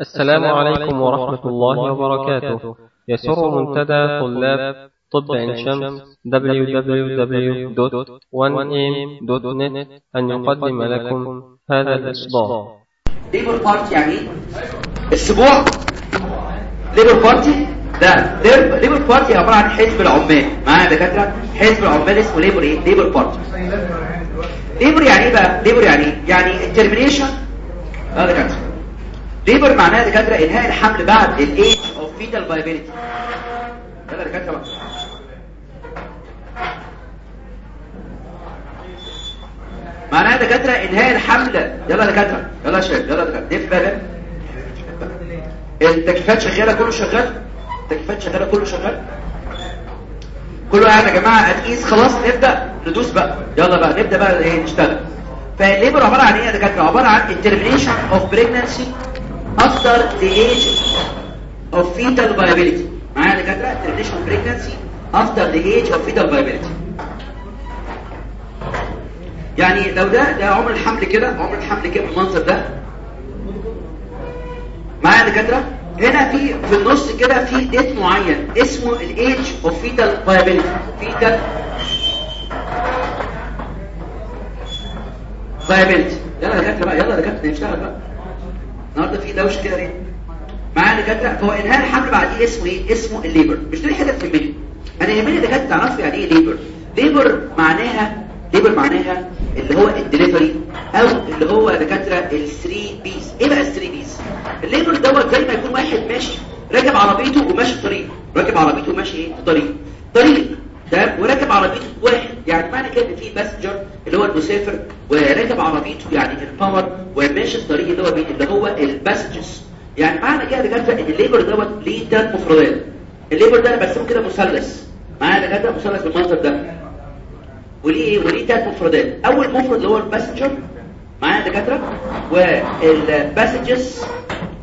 السلام عليكم ورحمة الله وبركاته. يسر منتدى طلاب طب عين شمس www.1am.net أن يقدم لكم هذا الإصدار. labor party يعني؟ الأسبوع labor party ده labor party عبارة عن حزب العمال. معايا يا دكاترة؟ حزب العمال اسمه labor إيه؟ labor party labor يعني إيه بقى labor يعني إيه يعني ال termination آه دكاترة. labor معناها دكاتره إنهاء الحمل بعد ال age of fetal viability يلا دكاتره بقى معناها دكاتره إنهاء الحمل يلا دكاترة يلا يا شباب يلا دكاترة. دي في بالك؟ شغالة كله شغال؟ التكييفات شغالة كله شغال؟ كله قاعد يا جماعة هتقيس خلاص نبدأ ندوس بقى. يلا بقى نبدأ بقى إيه نشتغل. فال labor عبارة عن إيه يا دكاترة؟ عبارة عن termination of pregnancy after the age of fetal viability. معايا يا دكاتره of pregnancy after the age of fetal viability. يعني لو ده ده عمر الحمل كده عمر الحمل كده بالمنظر ده. معايا يا دكاترة هنا في في النص كده في ديت معين اسمه ال age of fetal viability fetal viability يلا يا دكاترة بقى يلا يا دكاتره نشتغل بقى. النهارده في دوشه كده ليه معايا يا دكاترة؟ فهو إنهاء الحمل بعديه اسمه إيه؟ اسمه ال labor. مش دي حاجة تهمني أنا يهمني دكاترة تعرفوا يعني إيه labor. labor معناها labor معناها اللي هو الدليفري أو اللي هو دكاترة ال3 Ps إيه بقى ال3 Ps ال labor دوت زي ما يكون واحد ماشي راكب عربيته وماشي في طريق. راكب عربيته وماشي إيه؟ في طريق. طريق. تمام؟ وراكب عربيته واحد. يعني معنى كده إن في passenger اللي هو المسافر وراكب عربيته يعني ال power وماشي في طريق اللي هو مين اللي هو ال passages. يعني معنى كده دكاتره إن ال labor دوت ليه ثلاث مفردات. ال labor ده أنا برسمه كده مثلث. معايا دكاتره مثلث بالمنظر ده. وليه إيه؟ وليه ثلاث مفردات. أول مفرد اللي هو ال passenger معايا دكاتره وال passages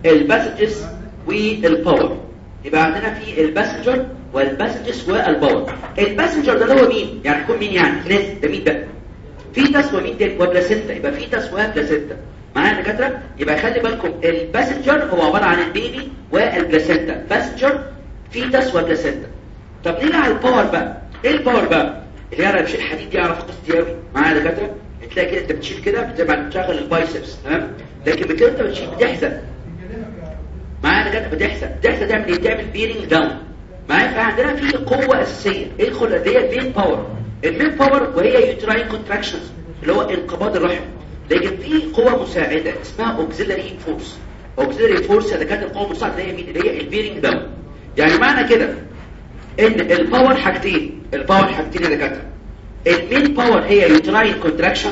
ال passages وال power يبقى عندنا في الباسنجر والباسنجرز والباور الباسنجر ده اللي هو مين؟ يعني يكون مين يعني؟ ناس. ده مين بقى؟ fetus ومين تاني؟ و placenta يبقى fetus و placenta معايا دكاترة؟ يبقى خلي بالكم ال passenger هو عبارة عن ال baby وال placenta. passenger fetus و placenta طب نيجي على ال power بقى. إيه ال power بقى؟ اللي يعرف يشيل حديد يعرف قصتي قوي معايا دكاترة؟ تلاقي كده أنت بتشيل كده بتبقى بتشغل ال biceps. تمام؟ لكن بتلاقي أنت بتشيل بتحزق. معايا دكاترة؟ بتحزق. بتحزق تعمل إيه؟ تعمل bearing down معايا فعندنا في قوة أساسية. إيه اللي هي ال main power ال main power وهي uterine contractions اللي هو انقباض الرحم. لكن في قوة مساعدة اسمها auxiliary force auxiliary force يا دكاتره القوة المساعدة اللي هي مين؟ اللي هي ال bearing down يعني معنى كده إن ال power حاجتين ال power حاجتين يا دكاتره ال main power هي uterine contraction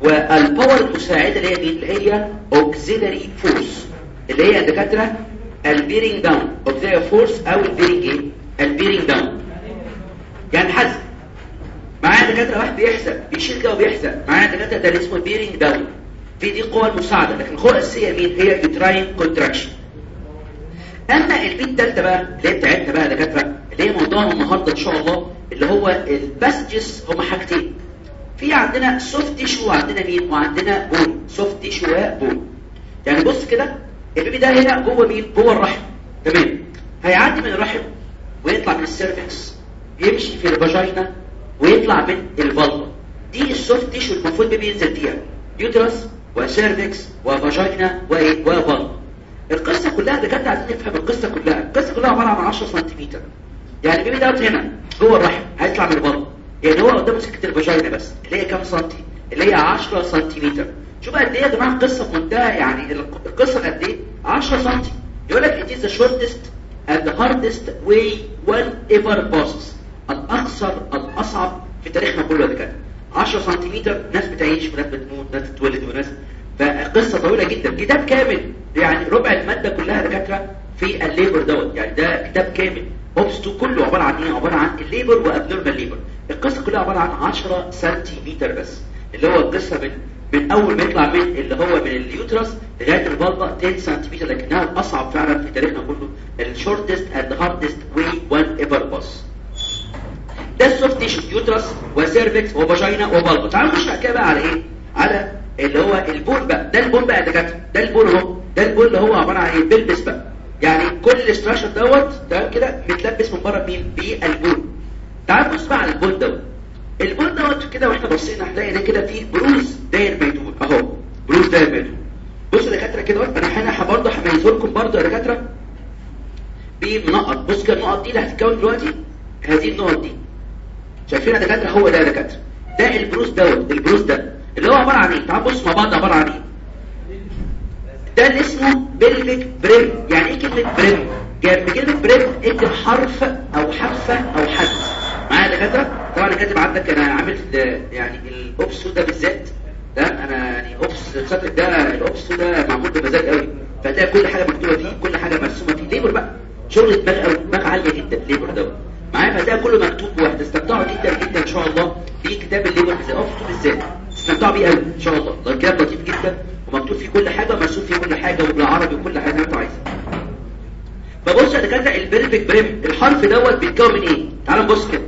وال power المساعدة اللي هي مين؟ اللي هي auxiliary force اللي هي دكاتره ال bearing down auxiliary force أو ال bearing إيه ال bearing down يعني حزق معايا دكاترة؟ واحد بيحزق بيشيل كده وبيحزق معايا دكاترة؟ ده اسمه ال bearing down في دي قوة المساعده لكن القوه الاساسيه مين؟ هي uterine contraction أما ال P الثالثه بقى اللي هي بتاعتنا بقى دكاترة اللي هي موضوعنا النهارده إن شاء الله اللي هو ال passages هما حاجتين. في عندنا soft tissue وعندنا مين؟ وعندنا bone soft tissue و bone يعني بص كده ال baby ده هنا جوه مين؟ جوه الرحم. تمام؟ هيعدي من الرحم ويطلع من ال cervix. يمشي في ال vagina ويطلع من ال vulva. دي ال soft tissue المفروض ال baby ينزل فيها uterus و cervix و vagina و vulva. القصة كلها ده كانت عايزين نفهم القصة كلها. القصة كلها عبارة عن 10 سنتيمتر. يعني البيبي دوت هنا. جوه الرحم. هيطلع من البطن يعني هو قدامه سكة الفاجينا بس. اللي هي كام سنتي؟ اللي هي 10 سنتيمتر. شوف قد إيه يا جماعة القصة منتهى يعني القصة قد إيه؟ 10 سنتي. يقول لك it is the shortest and the hardest way one ever passes الأقصر الأصعب في تاريخنا كله ده كده 10 سنتيمتر ناس بتعيش وناس بتموت ناس تتولد وناس. فقصة طويلة جدا. كتاب كامل. يعني ربع المادة كلها دكاترة في ال labor دوت. يعني ده كتاب كامل. obs ده كله عبارة عن إيه؟ عبارة عن ال labor و abnormal labor. القصة كلها عبارة عن 10 سنتيمتر بس. اللي هو القصة من من أول ما يطلع من اللي هو من ال uterus لغاية ال vulva 10 سنتيمتر لكنها الاصعب فعلا في تاريخنا كله. ال shortest and hardest way one ever pass ده السوفت تيشو يوترس وسيرفكس وفاجينا وبلطه تعالوا نشرح كده بقى على إيه؟ على اللي هو ال bone بقى. ده ال bone بقى يا دكاترة. ده ال bone أهو. ده ال bone اللي هو عبارة عن إيه؟ pelvis بقى. يعني كل ال structure دوت تمام كده متلبس من بره بمين بال bone تعال بص بقى على ال bone دوت. ال bone دوت كده وإحنا بصينا هنلاقي ده كده فيه بروز داير ميدور أهو بروز داير ميدور بصوا يا دكاترة كده أنا هنا برضه هميزه لكم برضه يا دكاترة. بنقط بص كده النقط دي اللي هتتكون دلوقتي هذه النقط دي. شايفين يا دكاترة؟ هو ده يا دكاترة. ده البروز دوت البروز ده. اللي هو عبارة عن إيه؟ تعال بص مع بعض عبارة عن إيه؟ ده اللي اسمه pelvic brim. يعني إيه كلمة brim؟ جنب كلمه brim اكتب حرف أو حافة أو حدث معايا يا دكاترة. طبعا أنا كاتب عندك أنا عامل يعني ال obs ده بالذات. ده أنا يعني obs السطر ده ال obs ده معمول بمزاج قوي. فهتلاقي كل حاجة مكتوبة فيه كل حاجة مرسومة فيه. labor بقى. شغل دماغ قوي دماغ عالية جدا ال labor دوت معايا؟ فهتلاقي كله مكتوب وهتستمتعوا جدا جدا إن شاء الله بكتاب ال labor بالذات. obs بالذات. تستمتعوا بيه قوي إن شاء الله. ده الكتاب لطيف جدا. ومكتوب فيه كل حاجة ومرسوم فيه كل حاجة وبالعربي وكل حاجة أنت عايزها. فبص يا دكاترة ال pelvic brim الحرف دوت بيتكون من إيه؟ تعالوا نبص كده.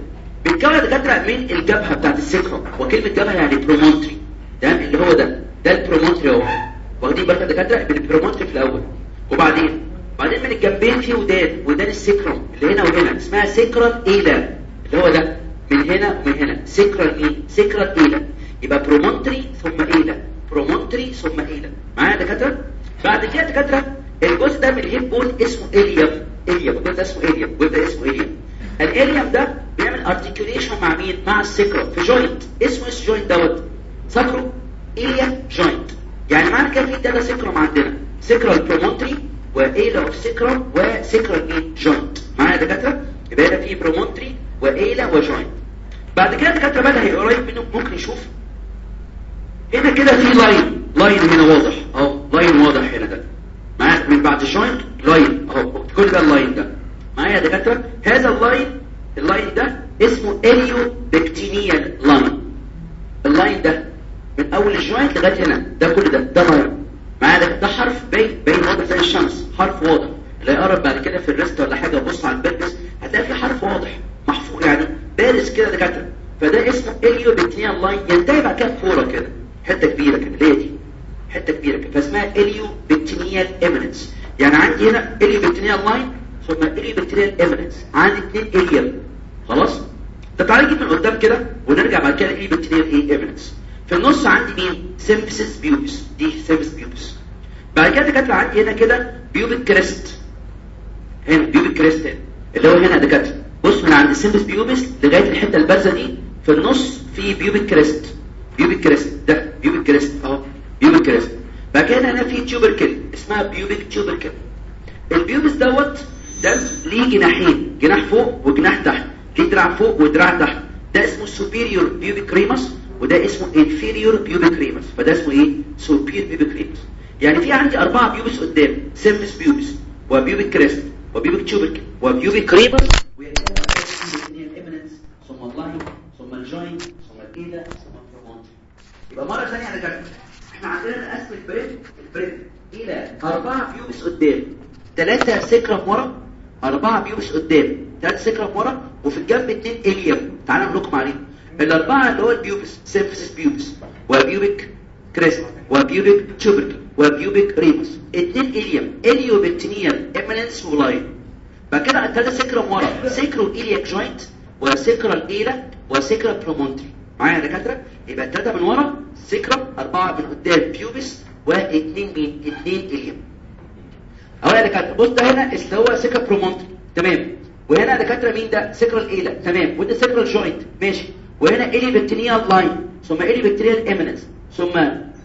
بيتكون يا دكاتره من الجبهة بتاعت ال sacrum وكلمة جبهة يعني promontory تمام؟ اللي هو ده. ده ال promontory أهو. واخدين بالك يا دكاتره بال promontory في الأول. وبعدين؟ بعدين من الجنبين في ودان. ودان ال sacrum اللي هنا وهنا. اسمها sacral ala. اللي هو ده. من هنا ومن هنا. sacral إيه sacral ala. يبقى promontory ثم ala. promontory ثم ala. معايا يا دكاترة؟ بعد كده دكاترة الجزء ده من ال hip bone اسمه ilium. ilium. الجزء ده اسمه ilium. الجزء ده اسمه ilium. ال ilium ده بيعمل articulation مع مين مع ال sacrum في joint اسمه إيه ال joint دوت sacroiliac joint يعني معنى كده في ده sacrum عندنا؟ sacral promontory و ala of sacrum و sacral إيه؟ joint معايا يا دكاترة؟ يبقى هنا في promontory و ala و joint بعد كده الدكاتره بقى هي قريب منه؟ ممكن يشوف. هنا كده في line line هنا واضح. أهو. line واضح هنا ده. معايا؟ من بعد ال joint line أهو. كل ده ال line ده. معايا يا دكاترة؟ هذا ال line ال line ده اسمه iliopectineal line ال line ده من أول ال joint لغاية هنا. ده كل ده ده line معايا ده, حرف باين باين واضح زي الشمس. حرف واضح. اللي يقرب بعد كده في ال rest ولا حاجة بص على ال pelvis هتلاقي في حرف واضح محفوظ يعني. بارز كده دكاترة. فده اسمه iliopectineal line. ينتهي بعد كده بفورة كده. حتة كبيرة كده. اللي دي؟ حتة كبيرة كده. فاسمها iliopectineal eminence يعني عندي هنا iliopectineal line ثم iliopectineal eminence عندي اثنين ilium خلاص؟ طب تعالى نجيب من قدام كده ونرجع بعد كده iliopectineal إيه eminence في النص عندي مين؟ symphysis pubis دي symphysis pubis بعد كده دكاترة عندي هنا كده pubic crest هنا pubic crest اللي هو هنا دكاترة. بص من عند ال symphysis pubis لغاية الحتة البارزة دي في النص في pubic crest pubic crest ده pubic crest أهو. pubic crest بعد كده هنا في tubercle اسمها pubic tubercle ال pubis دوت ده ليه جناحين؟ جناح فوق وجناح تحت. ليه دراع فوق ودراع تحت. ده اسمه superior pubic ramus وده اسمه inferior pubic ramus فده اسمه إيه؟ superior pubic ramus يعني في عندي أربعة pubis قدام. symphysis pubis و pubic crest و pubic tubercle و pubic ramus ثم ال line ثم ال joint ثم الايدا ثم ال promontory يبقى مرة ثانية إحنا عندنا نقسم ال brim ال brim. إلى أربعة pubis قدام. ثلاثة sacrum ورا. أربعة pubis قدام ثلاثة sacrum ورا وفي الجنب اثنين ilium تعالوا نقول لكم عليهم الأربعة اللي هو البيوبس سيمفيسيس بيوبس وبيوبك كريست وبيوبك تيوبركل وبيوبك ريموس. اثنين ilium iliopectineal eminence و line. بعد كده الثلاثة sacrum ورا. sacroiliac joint و sacral ala و sacral promontory معايا يا دكاترة؟ يبقى الثلاثه من ورا sacrum أربعة من قدام pubis واثنين مين اثنين ilium اهو يا دكاترة بص ده هنا اللي هو sacral promontory تمام. وهنا يا دكاترة مين ده؟ sacral ala تمام. وده sacroiliac joint ماشي. وهنا iliopectineal line ثم iliopectineal eminence ثم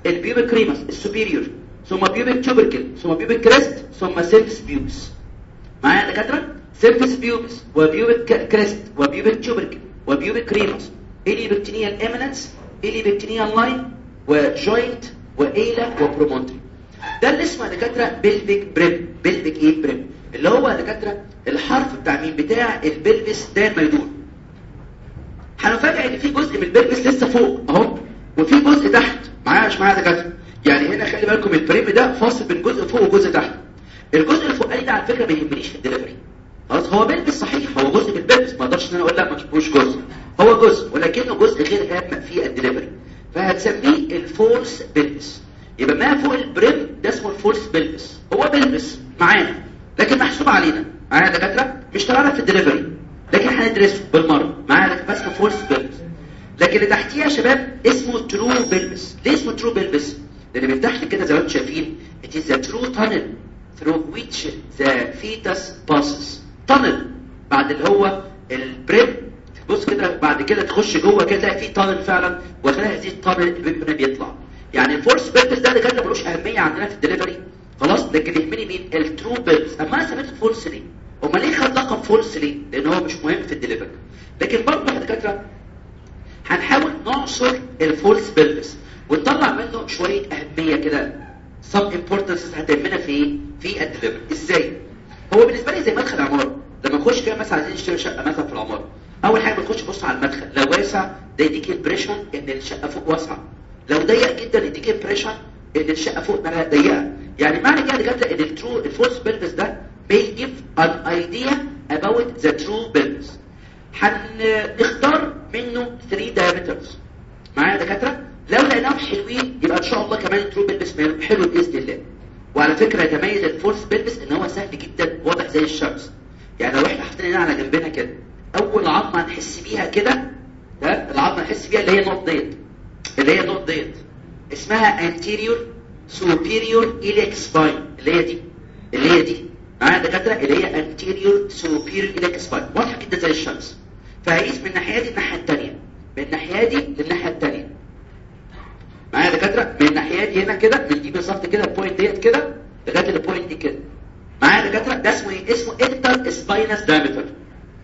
ال pubic ramus ال superior ثم pubic tubercle ثم pubic crest ثم symphysis pubis معايا يا دكاترة؟ symphysis pubis و pubic crest و pubic tubercle و pubic ramus iliopectineal eminence iliopectineal line و joint و ala و promontory ده اللي اسمه دكاترة pelvic brim pelvic إيه brim اللي هو دكاترة الحرف بتاع مين؟ بتاع ال pelvis ده ما يدور هنفاجئ إن في جزء من ال pelvis لسه فوق أهو وفي جزء تحت. معايا مش معايا دكاترة؟ يعني هنا خلي بالكم ال brim ده فاصل بين جزء فوق وجزء تحت. الجزء الفوقاني ده على فكرة ما يهمنيش في الدليفري خلاص هو pelvis صحيح هو جزء من ال pelvis ما أقدرش إن أنا أقول لأ ما تشوفوش جزء. هو جزء ولكنه جزء غير هام في الدليفري فهتسميه ال false pelvis يبقى ما فوق ال brim ده اسمه ال false pelvis هو pelvis معانا لكن محسوب علينا. معانا دكاترة؟ مش تبعنا في الدليفري لكن هندرسه بالمرة. معانا بس false pelvis لكن اللي تحتيها يا شباب اسمه true pelvis ليه اسمه true pelvis لأن من تحت كده زي ما أنتم شايفين it is a true tunnel through which the fetus passes. Tunnel. بعد اللي هو ال brim بص كده بعد كده تخش جوه كده تلاقي في tunnel فعلا وخلال هذه ال tunnel ال baby بيطلع. يعني ال false pelvis ده اللي كان ملوش أهمية عندنا في الدليفري خلاص؟ لكن يهمني مين؟ ال true pelvis اما أنا سميته false ليه؟ أمال ليه خد لقب false ليه؟ لأن هو مش مهم في الدليفري لكن برضه يا دكاترة هنحاول نعصر ال false pelvis ونطلع منه شوية أهمية كده. Some importance هتهمنا في إيه؟ في الدليفري إزاي؟ هو بالنسبة لي زي مدخل عمارة. لما نخش كده مثلا عايزين نشتري شقة مثلا في العمارة أول حاجة بتخش بص على المدخل. لو واسع ده يديك impression إن الشقة فوق واسعة. لو ضيق جدا يديك impression ان الشقه فوق انها ضيقة. يعني معنى كده بجد إن ال true ال false pelvis ده give an idea about the true pelvis هنختار منه 3 diameters. معايا يا دكاترة؟ لو لقيناهم حلوين يبقى إن شاء الله كمان ال true pelvis حلو بإذن الله. وعلى فكرة يتميز ال false pelvis إن هو سهل جدا واضح زي الشمس. يعني لو إحنا حاطين على جنبنا كده أول عظمة هنحس بيها كده ده العظمة نحس بيها اللي هي النقط ديت اللي هي النقط ديت. اسمها anterior superior iliac spine. اللي هي دي. اللي هي دي. معايا دكاترة؟ اللي هي anterior superior iliac spine. واضحة جدا زي الشمس. فهقيس من الناحية دي الناحيه الثانية من الناحية دي للناحية الثانية معايا دكاترة؟ من الناحية دي هنا كده. من دي بالظبط كده ال point ديت كده. لغاية ال point دي كده. معايا دكاترة؟ ده اسمه إيه؟ اسمه interspinous diameter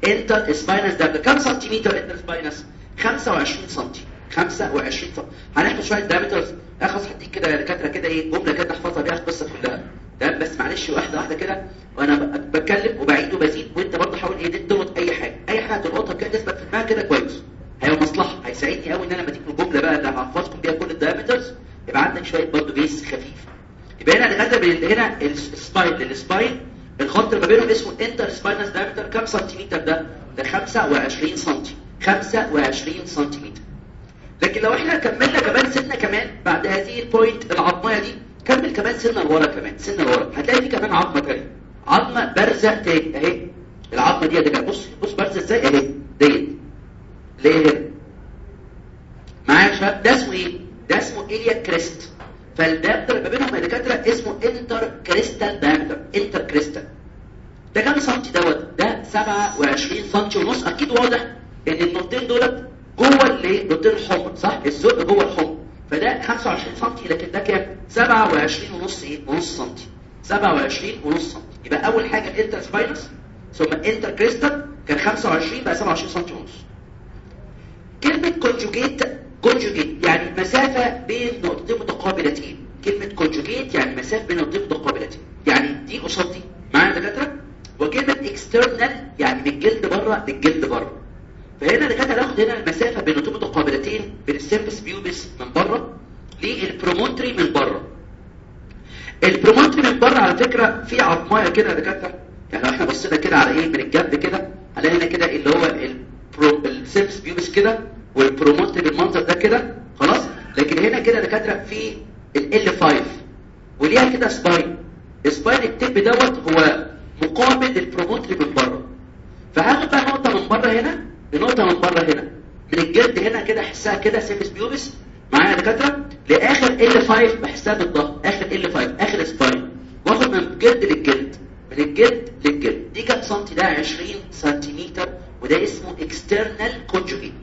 interspinous diameter كم سنتيمتر؟ interspinous 25 سم 25 سم هناخد شوية diameters اخص هديك كده يا دكاترة كده إيه جملة كده احفظها بيها القصة كلها. ده بس معلش واحدة واحدة كده. وأنا بتكلم وبعيد وبزيد. وأنت برضه حاول إيه تلقط أي حاجة. أي حاجة تلقطها كده تثبت في دماغك كده كويس. هيبقى مصلحة. هيساعدني قوي إن أنا لما تيجي الجملة بقى اللي هحفظكم بيها كل ال diameters يبقى عندك شوية برضه base خفيف. يبقى هنا دكاتره هنا ال spine لل spine الخط اللي ما بينهم اسمه interspinous diameter كام سنتيمتر ده؟ ده 25 سم 25 سنتيمتر لكن لو إحنا كملنا كمان سنة كمان بعد هذه ال point العظميه دي كمل كمان سنة لورا كمان سنة لورا. هتلاقي في كمان عظمة ثانية عظمة بارزة تاني اهي. العظمة دي دكاتره بص بص بارزة إزاي؟ اهي. ديت. ليه هنا معايا يا شباب؟ ده اسمه إيه؟ ده اسمه iliac crest فال diameter ما بينهم يا دكاترة اسمه intercristal diameter intercristal ده كام سنتي دوت؟ ده 27 سنتي ونص. أكيد واضح إن النقطتين دولت جوه اللي النقطتين الحمر صح؟ الزرق جوه الحمر. فده 25 سنتي لكن ده كام؟ 27 ونص إيه؟ ونص سنتي. 27 ونص سنتي. يبقى أول حاجة ال interspinous ثم intercristal كان 25 بقى 27 سنتي ونص. كلمة conjugate conjugate يعني مسافة بين نقطتين متقابلتين. كلمة conjugate يعني مسافة بين نقطتين متقابلتين. يعني دي قصاد دي. معايا دكاترة؟ وكلمة external يعني من الجلد بره للجلد بره. فهنا دكاترة ناخد هنا المسافة بين نقطتين متقابلتين بين ال symphysis pubis من بره لل promontory من بره. ال promontory من بره على فكرة في عظمايه كده يا دكاترة. يعني لو إحنا بصينا كده على إيه من الجنب كده هنلاقي هنا كده اللي هو ال symphysis pubis كده وال promontory بالمنظر ده كده. خلاص؟ لكن هنا كده دكاترة في L5 وليها كده spine spine ال tip دوت هو مقابل لل promontory من بره. فهاخد بقى نقطة من بره هنا. لنقطه من بره هنا. من الجلد هنا كده أحسها كده symphysis pubis معايا يا دكاترة؟ لآخر L5 بحسها بالضغط. آخر L5 آخر spine واخد من الجلد للجلد. من الجلد للجلد. دي كام سنتي؟ ده 20 سنتيمتر وده اسمه external conjugate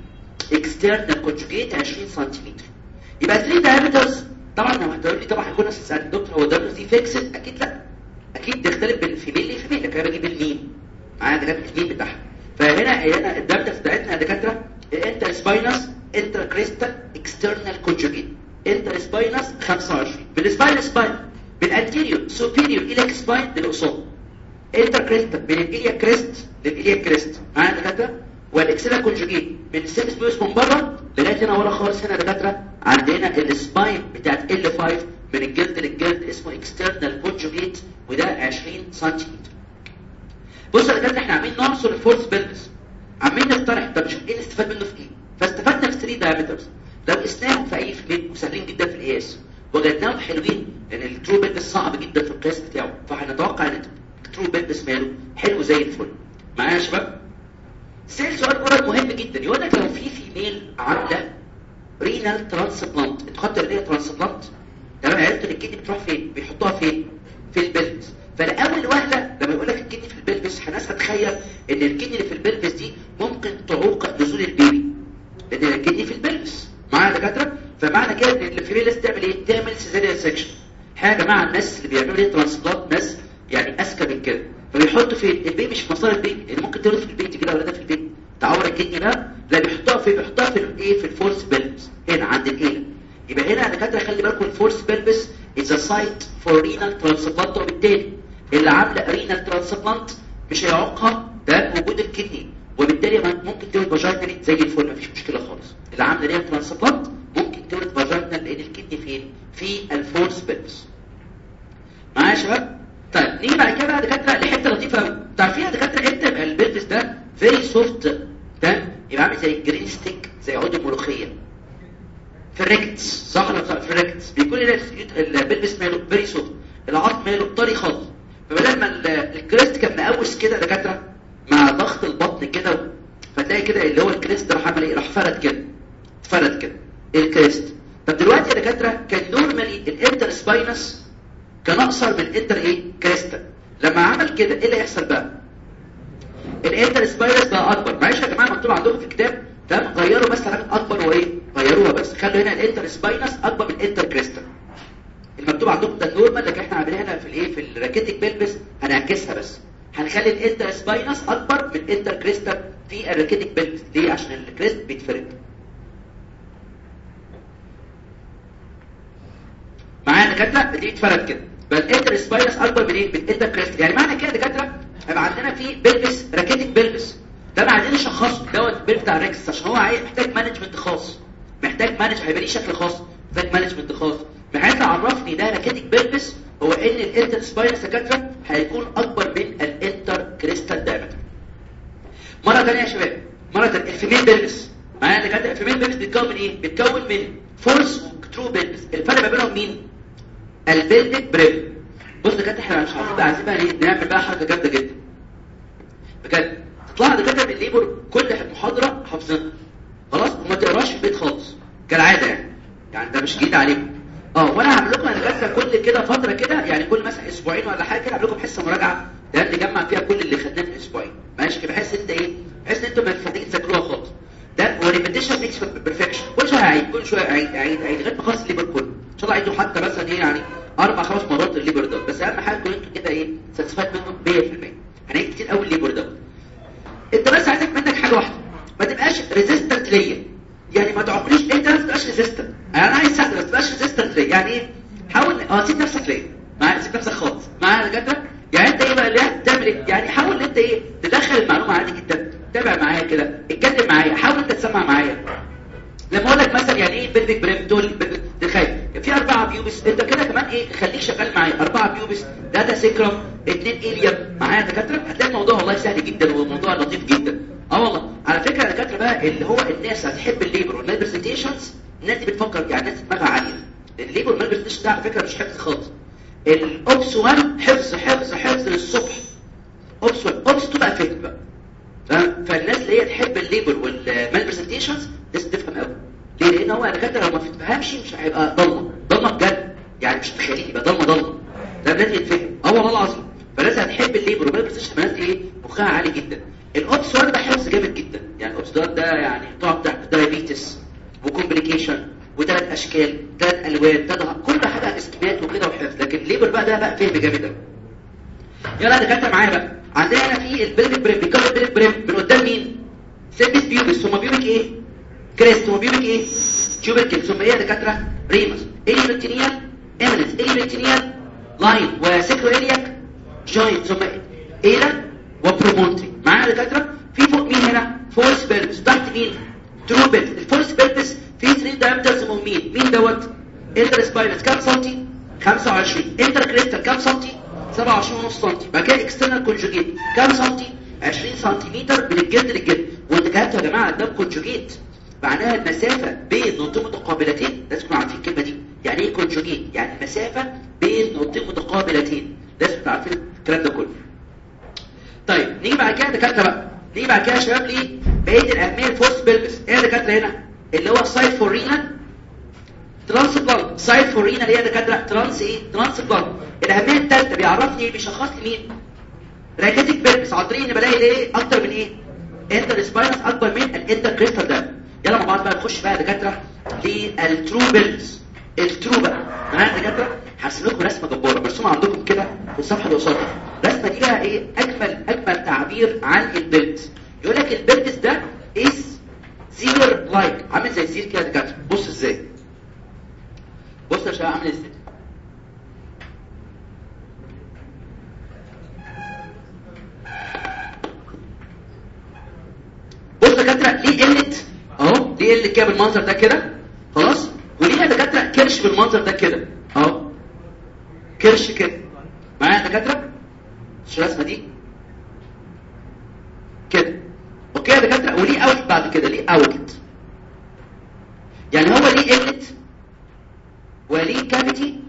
external conjugate 20 سنتيمتر. يبقى 3 diameters طبعا لو هتقول لي طبعا هيكون اسال الدكتور هو ده دي fixed أكيد لأ. أكيد تختلف بين female ل female لكن أنا بجيب ال mean معايا دكاترة؟ ال mean بتاعها. فهنا هنا ال diameters بتاعتنا يا دكاترة inter spinous inter cristal external conjugate inter spinous 25 بال spine spine بال anterior superior iliac spine للقصاد inter cristal من ال iliac crest لل iliac crest معايا دكاترة؟ وال external conjugate من ال symphysis pubis من بره لغاية هنا ورا خالص هنا دكاترة. عندنا ال spine بتاعت ال 5 من الجلد للجلد اسمه external conjugate وده 20 سنتيمتر. بص يا دكاترة إحنا عاملين نعصر ال false pelvis عاملين نقترح طب إيه نستفاد منه في إيه؟ فاستفدنا في 3 diameters لو قسناهم في أي فيلم وسهلين جدا في القياس وجدناهم حلوين لأن ال true pelvis صعب جدا في القياس بتاعه. فهنتوقع إن ال true pelvis ماله حلو زي الفل. معايا يا شباب؟ سيل سؤال مرض مهم جدا. يقول لك لو في female عامله renal transplant انت خدت ال renal transplant تمام؟ عرفت ال kidney بتروح فين؟ بيحطوها فين؟ في ال pelvis فالاول وهله لما يقول لك ال kidney في ال pelvis الناس هتخيل إن ال kidney اللي في ال pelvis دي ممكن تعوق نزول ال baby؟ لأن ال kidney في ال pelvis معايا دكاترة؟ فمعنى كده إن ال female لازم تعمل إيه؟ تعمل cesarean section حاجة جماعة الناس اللي بيعملوا إيه؟ transplant ناس يعني أذكى من كده. فبيحطوا في ال baby مش في مسار ال baby اللي ممكن تولد في البيت كده ولادها في البيت. تعور ال kidney ده لا بيحطوها في بيحطوها في الإيه؟ في ال false pelvis هنا عند ال ilia يبقى هنا يا دكاترة خلي بالكم ال false pelvis is a site for renal transplant وبالتالي اللي عاملة renal transplant مش هيعوقها ده وجود ال kidney. وبالتالي ممكن تولد vagina زي الفل مفيش مشكلة خالص. اللي عاملة renal transplant ممكن تولد vagina لأن ال kidney فين؟ في ال false pelvis معايا يا شباب؟ طيب نيجي بعد كده بقى دكاترة لحتة لطيفة قوي عارفين يا دكاترة إمتى؟ يبقى ال pelvis ده very soft ده يبقى عامل زي ال green stick زي عود الملوخيه في صح ولا في ال rickets بيكون ال pelvis ماله very soft العظم ماله طري خالص. فبدل ما ال crest كان مقوس كده دكاترة مع ضغط البطن كده فتلاقي كده اللي هو ال crest راح عمل إيه؟ راح فرد كده فرد كده ال crest. طب دلوقتي يا دكاترة كان normally ال inter spinous كان أقصر من ال inter إيه cristal لما عمل كده إيه اللي هيحصل بقى؟ ال inter spinous بقى أكبر. معلش يا جماعة مكتوب عندكم في الكتاب تمام؟ غيروا بس علامه أكبر وإيه؟ غيروها بس. خلوا هنا ال inter spinous أكبر من ال inter cristal المكتوب عندكم ده ال normal لكن إحنا عاملين هنا في الإيه؟ في ال rachitic pelvis هنعكسها بس. هنخلي ال inter spinous أكبر من ال inter cristal في ال rachitic pelvis ليه؟ عشان ال crest بيتفرد. معايا دكاترة؟ دي اتفرد كده. بل ال inter spinous أكبر من إيه؟ من ال inter crest. يعني معنى كده دكاترة؟ هيبقى عندنا في pelvis rachitic pelvis. ده ما عايزين نشخصه دوت ال pelvis بتاع ال rickets عشان هو محتاج management خاص. محتاج manage هيبقى ليه شكل خاص. محتاج management خاص. محتاج تعرفني ده rachitic pelvis هو ان ال inter spinous دكاتره هيكون أكبر من ال inter cristal diameter مرة ثانية يا شباب مرة ثانية ال female pelvis معايا دكاترة؟ ال female pelvis بيتكون من إيه؟ بيتكون من false و true pelvis الفرق ما بينهم مين؟ ال pelvic brim بص دكاترة إحنا مش عارفين بقى عايزين بقى إيه؟ نعمل بقى حركة جامدة جدا. بجد. تطلع دكاترة من ال labor كل محاضرة حافظينها. خلاص؟ وما تقراش في البيت خالص. كالعادة يعني. يعني ده مش جديد عليكم. آه وأنا هعمل لكم أنا كل كده فترة كده يعني كل مثلا أسبوعين ولا حاجة كده هعمل لكم حصة مراجعة ده نجمع فيها كل اللي خدناه في الاسبوعين ماشي؟ كده بحس إنت إيه؟ بحس إن إنتوا ما تذاكروها خالص. ده و repetition makes perfection كل شوية اعيد كل شوية اعيد اعيد اعيد لغاية ما اخلص ال labor كله إن شاء الله اعيده حتى مثلا إيه يعني أربع خمس مرات ال labor ده بس أهم حاجة إنتوا كده إيه؟ satisfied منه 100% هنعيد كتير قوي ال labor ده أنت بس عايزك منك حاجة واحدة. ما تبقاش resistant ليا. يعني ما تعقليش انت ما تبقاش resistant أنا عايز اساعدك بس ما تبقاش resistant يعني إيه حاول آه سيب نفسك ليا معايا؟ سيب نفسك خالص. معايا بجد يعني انت إيه بقى؟ اللي تعمل إيه؟ يعني حاول انت إيه؟ تدخل المعلومة عادي جدا. تابع معايا كده. اتكلم معايا. حاول انت تسمع معايا. لما أقول لك مثلا يعني إيه؟ pelvic brim تقول تخيل في أربعة pubis. انت كده كمان إيه؟ خليك شغال معايا. أربعة pubis. ده sacrum اثنين ilium معايا دكاترة؟ هتلاقي الموضوع والله سهل جدا وموضوع لطيف جدا. آه والله. على فكرة يا دكاتره بقى اللي هو الناس هتحب ال labor وال malpresentations الناس دي بتفكر يعني الناس دماغها عالية. ال labor وال malpresentation ده على فكرة مش حفظ خالص. ال obs 1 حفظ حفظ حفظ للصبح. obs 1 obs 2 بقى. فهم بقى فالناس اللي هي تحب ال labor وال malpresentations لازم تفهم قوي ليه؟ لأن هو دكاتره لو ما تفهمش مش هيبقى ضلمة. ضلمة بجد. يعني مش تخيلي يبقى ضلمة ضلمة. ده لازم يتفهم آه والله العظيم. فالناس هتحب ال labor وال malpresentation ناس إيه؟ مخها عالي جدا. ال obs 1 ده حفظ جامد جدا. يعني ال obs ده يعني تقعد diabetes و complication وثلاث أشكال ثلاث ألوان ثلاث كل حاجة schemeات وكده وحفظ. لكن ال labor بقى ده بقى فهم جامد قوي يلا دكاترة معايا بقى. عندنا هنا في ال pelvic brim بيكون ال pelvic brim من قدام مين؟ symphysis pubis ثم pubic إيه؟ crest ثم pubic إيه؟ tubercle ثم إيه يا دكاترة؟ ramus eminence إيه pectineal line و sacro iliac joint ثم إيه؟ و promontory معايا يا دكاترة؟ في فوق مين هنا؟ false pelvis. تحت مين؟ true pelvis ال false pelvis في 3 diameters اسمهم مين؟ دوت؟ inter spinous كام سنتي؟ 25 inter cristal كام سنتي؟ 27 ونص سنتي. بعد كده external conjugate كام سنتي؟ 20 سنتيمتر من الجلد للجلد. وانت كاتبه يا جماعة قدام conjugate معناها المسافة بين نقطتين متقابلتين. لازم تكونوا عارفين الكلمة دي. يعني إيه conjugate يعني مسافة بين نقطتين متقابلتين. لازم تعرفين الكلام ده كله. طيب نيجي بعد كده دكاترة بقى. نيجي بعد كده يا شباب ليه؟ بقية الأهمية ال false pelvis. إيه يا دكاترة هنا؟ اللي هو site for renal transplant site for renal هي دكاترة؟ trans إيه؟ transplant الأهمية الثالثه بيعرفني إيه؟ بيشخص لي مين؟ rachitic pelvis. عن طريق بلاقي إيه أكتر من إيه؟ interspinous اكبر من ال intercristal ده يلا مع بعض بقى نخش بقى يا دكاترة لل true pelvis. ال true بقى. يا دكاترة؟ هرسم لكم رسمة جبارة. مرسومه عندكم كده في الصفحه اللي قصادها. الرسمه دي بقى إيه؟ أجمل أجمل تعبير عن ال pelvis يقول لك ال pelvis ده is زير like عامل زي الزير كده دكاترة. بص إزاي. بص يا شباب عامل إزاي. بص يا دكاترة ليه قله أهو ليه قله كده بالمنظر ده كده؟ خلاص. وليه يا دكاترة كرش بالمنظر ده كده. أهو. كرش كده. معايا يا دكاترة؟ مش الرسمه دي. كده. okay يا دكاترة؟ وليه اوت بعد كده؟ ليه اوت يعني هو ليه inlet وليه cavity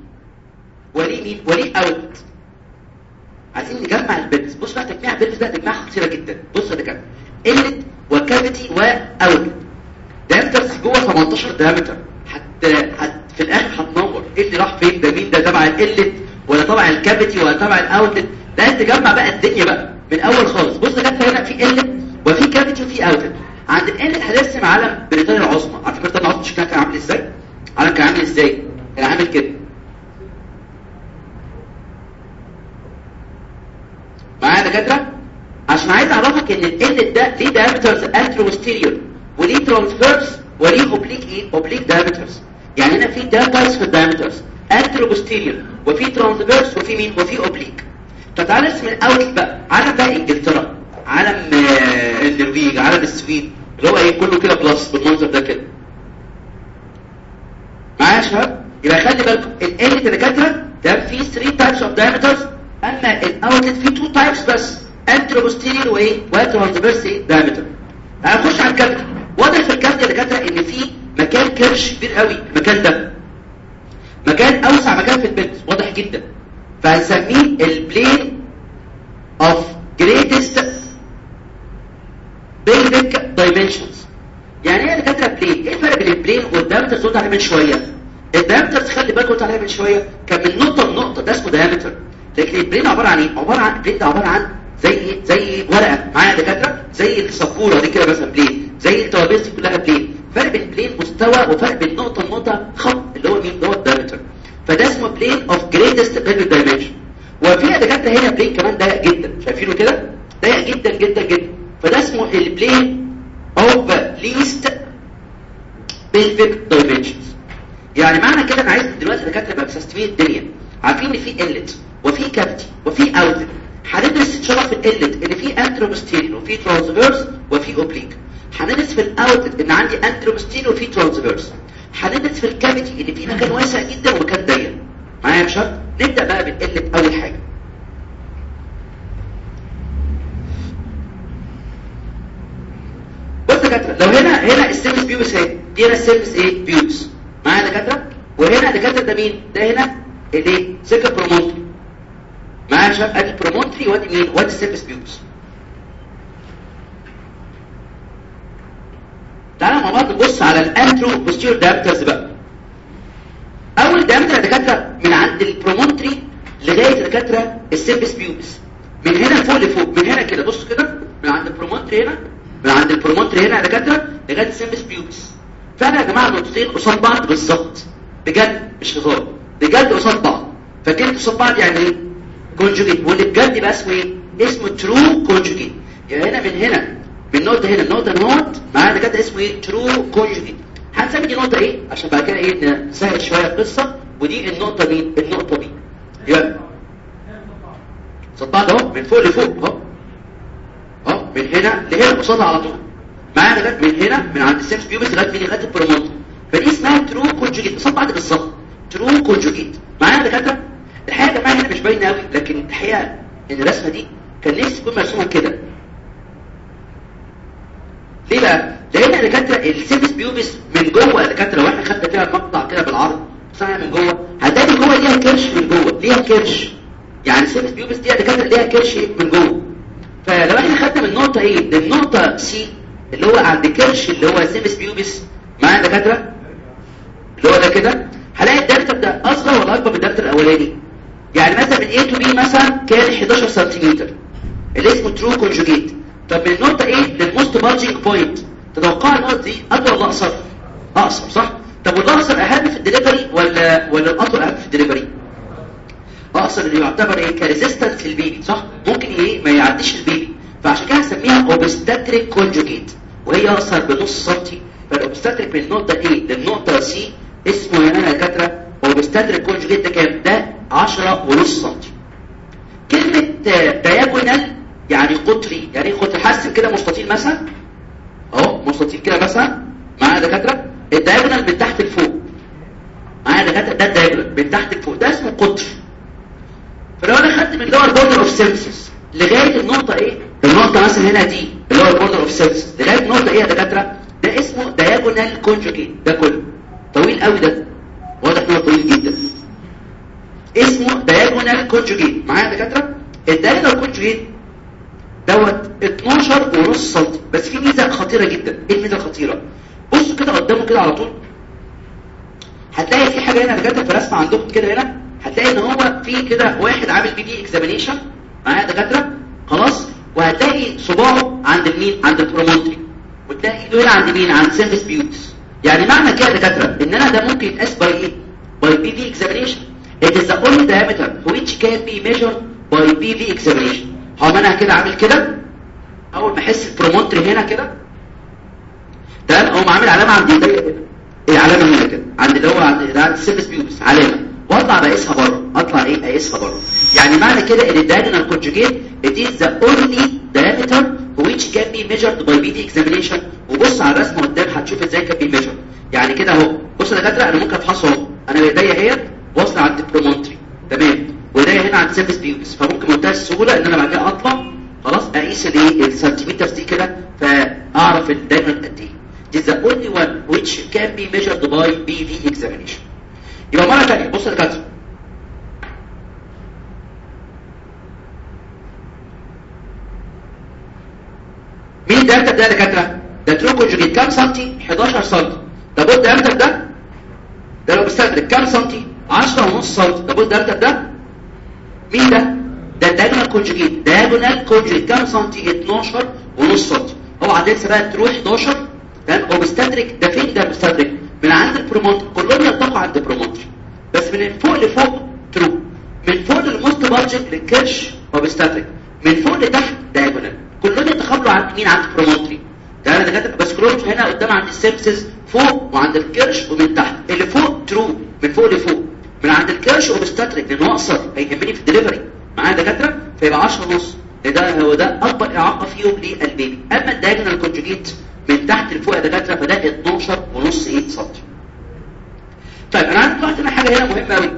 وليه مين؟ وليه اوت عايزين نجمع ال pelvis بص بقى تجميع ال pelvis ده تجميعها خطيرة جدا. بص يا دكاترة. inlet و cavity و outlet diameters جوه 18 diameter في الآخر هتنور. إيه اللي راح فين؟ ده مين؟ ده تبع القله ولا تبع ال cavity ولا تبع ال outlet؟ ده تجمع بقى الدنيا بقى من أول خالص. بص كده هنا في قله وفي cavity وفي outlet. عند القله هنرسم علم بريطانيا العظمى. عارف بريطانيا العظمى شكلها كان عامل إزاي؟ علم كان عامل إزاي؟ كان عامل كده. معايا يا دكاترة؟ عشان عايز أعرفك إن ال inlet ده ليه diameters anteroposterior وليه transverse وليه oblique إيه؟ oblique diameters يعني هنا في diameters في ال diameters anteroposterior وفي transverse وفي مين وفي oblique فتعال نرسم الاوت بقى. علم بقى إنجلترا. آه، النرويج. علم السويد. اللي هو إيه؟ كله كده plus بالمنظر ده كده. معايا يا شباب؟ يبقى خلي بالكم. القله الدكاتره ده فيه 3 types of diameters أما ال outlet فيه 2 types بس. anteroposterior وإيه؟ و transverse diameter هنخش على ال cavity واضح في ال cavity يا دكاترة إن في مكان كرش كبير قوي المكان ده مكان أوسع مكان في البنت واضح جدا. فهنسميه ال plane of greatest pelvic dimensions يعني إيه دكاترة plane إيه الفرق بين ال plane وال diameter قلت عليه من شوية. ال diameter خلي بالك قلت عليه من شوية. كان من نقطة لنقطة ده اسمه diameter لكن ال plane عبارة عن إيه؟ عبارة عن ال plane ده عبارة عن زي زي ورقة معايا يا دكاترة؟ زي السبوره دي كده مثلا plane زي التوابيس دي كلها plane فرق بين plane مستوى وفرق بين نقطة لنقطة خط اللي هو مين؟ اللي هو ال diameter. فده اسمه plane of greatest pelvic dimension وفي دكاترة هنا plane كمان ضيق جدا. شايفينه كده؟ ضيق جدا جدا جدا. فده اسمه ال plane of least pelvic dimensions يعني معنى كده أنا عايز دلوقتي دكاترة بقى الدنيا. عارفين إن في inlet وفي cavity وفي outlet هندرس ان شاء الله في ال inlet ان في anteroposterior وفي transverse وفي oblique. هندرس في ال outlet إن عندي anteroposterior وفي transverse. هندرس في ال cavity ان في مكان واسع جدا ومكان ضيق. معايا يا شباب نبدأ بقى بال inlet أول حاجة. بص يا دكاترة لو هنا هنا ال symphysis pubis اهي دي هنا ال symphysis إيه؟ pubis معايا يا دكاترة؟ وهنا دكاترة ده مين؟ ده هنا الإيه؟ sacral promontory يا شباب أدي promontory وأدي مين؟ وأدي ال symphysis pubis تعالى مع بعض نبص على ال anteroposterior diameters بقى. أول diameter يا دكاترة من عند ال promontory لغاية دكاترة ال symphysis pubis من هنا فوق لفوق. من هنا كده. بص كده. من عند ال promontory هنا. من عند ال promontory هنا دكاترة لغاية ال symphysis pubis فأنا يا جماعة نقطتين قصاد بعض بالظبط. بجد مش هزار. بجد قصاد بعض. فاكرين قصاد بعض يعني إيه؟ conjugate واللي بجد يبقى اسمه إيه؟ اسمه true conjugate يعني هنا من هنا من نقطة هنا النقطه نوت معايا دكاترة اسمه إيه؟ true conjugate هنسمي دي نقطة A عشان بعد كده إيه نسهل شوية القصة. ودي النقطة دي النقطة دي قصاد بعض اهو من فوق لفوق اهو. اهو من هنا لهنا قصادها على طول. معايا لغايه من هنا من عند ال symphysis pubis لغاية مين لغاية ال promontory فدي اسمها true conjugate بعض بالظبط. true conjugate معايا يا دكاترة؟ الحقيقة يا جماعة مش باينة قوي لكن الحقيقة إن الرسمة دي كان نفسي تكون مرسومة كده. ليه بقى؟ لأن يا دكاتره ال symphysis pubis من جوه يا دكاتره لو إحنا خدنا فيها المقطع كده بالعرض صحيح من جوه هتلاقي جوه ليها كرش من جوه ليها كرش. يعني symphysis pubis دي دكاترة ليها كرش من جوه. فلو إحنا خدنا من النقطه A للنقطه C اللي هو عند كرش اللي هو symphysis pubis معايا دكاترة؟ اللي هو ده كده هلاقي ال diameter ده اصغر ولا أكبر من ال diameter الأولاني. يعني مثلا من A to B مثلا كان 11 سنتيمتر. اللي اسمه true conjugate طب من النقطه إيه لل most bulging point تتوقع النقطه دي أطول ولا أقصر اقصر صح؟ طب والاقصر اهم في الدليفري ولا ولا الأطول أهم في الدليفري؟ أقصر اللي يعتبر إيه؟ ك resistance لل baby صح؟ ممكن إيه؟ ما يعديش ال baby. فعشان كده هنسميها obstetric conjugate وهي أقصر بنص سنتي. فال obstetric من النقطه إيه للنقطه سي اسمه يا دكاتره obstetric conjugate ده كام ده 10 ونص سنتي. كلمة diagonal يعني قطري. يعني إيه قطري؟ حاسب كده مستطيل مثلا؟ أهو مستطيل كده مثلا. معايا دكاترة؟ ال diagonal من تحت لفوق. معايا دكاترة؟ ده ال diagonal من تحت لفوق. ده اسمه قطر فلو أنا خدت من ال lower border of symphysis لغاية النقطة إيه؟ النقطة مثلا هنا دي ال lower border of symphysis لغاية النقطة إيه يا دكاترة؟ ده اسمه diagonal conjugate ده كله. طويل قوي ده. واضح ان هو طويل جدا. اسمه diagonal conjugate معايا يا دكاترة؟ ال diagonal conjugate دوت 12 ونص سم. بس في ميزة خطيرة جدا. إيه الميزة الخطيرة؟ بصوا كده قدامه كده على طول. هتلاقي في حاجة هنا دكاترة في رسمه عندكم كده هنا. هتلاقي إن هو في كده واحد عامل PV examination معايا دكاترة؟ خلاص. وهتلاقي صباعه عند مين؟ عند ال promontory وتلاقي ايده هنا عند مين؟ عند symphysis pubis يعني معنى كده يا دكاترة ان أنا ده ممكن يتقاس by إيه؟ by PV examination it is the only diameter which can be measured by PV examination. هقوم أنا كده عامل كده؟ أول ما أحس ال promontory هنا كده. تمام؟ اقوم عامل علامة عند كده إيه علامه هنا كده. عند اللي هو عند عند ال symphysis pubis علامة. وأطلع بقيسها بره. أطلع إيه؟ أقيسها بره. يعني معنى كده إن ال diagonal conjugate it is the only diameter which can be measured by PV examination. وبص على الرسمه قدام هتشوف إزاي كان بي measured يعني كده اهو. بص يا دكاترة أنا ممكن افحصه أهو. أنا بايديا اهي واصلة عند ال promontory تمام. وايديا هنا عند symphysis pubis فممكن بمنتهى السهولة إن أنا بعد كده أطلع. خلاص أقيس الايه السنتيمتر دي كده. فأعرف ال diagonal قد إيه. Is the only one which can be measured by PV examination. يبقى مرة تانية. بص يا دكاترة. مين ده؟ ده يا دكاترة؟ ده true conjugate كام سنتي؟ 11 سنتي. طب بص ده ده ده ال obstetric كام سنتي؟ 10 ونص سنتي. طب بص ده ده مين ده؟ ده ال diagonal conjugate diagonal conjugate كام سنتي؟ 12 ونص سنتي. اوعى تنسى بقى تروح 11 تمام وبستدرك ده فين ده مستدرك من عند البروموتر كلهم يلتقوا عند البروموتر بس من فوق لفوق ترو من فوق للموست بادجت للكرش وبستدرك من فوق لتحت دايجونال كلهم يتخبروا عند مين عند البروموتري ده أنا كاتب بس هنا قدام عند السيمسز فوق وعند الكرش ومن تحت. اللي فوق ترو. من فوق لفوق. من عند الكرش وبستدرك لأنه أقصر. هيهمني في الدليفري. معايا دكاترة؟ فيبقى 10 ونص. ده هو ده أكبر إعاقة فيهم لل baby. أما ال diagonal conjugate من تحت لفوق يا دكاترة فده 12 ونص إيه؟ سم طيب أنا عندي دلوقتي حاجة هنا مهمة قوي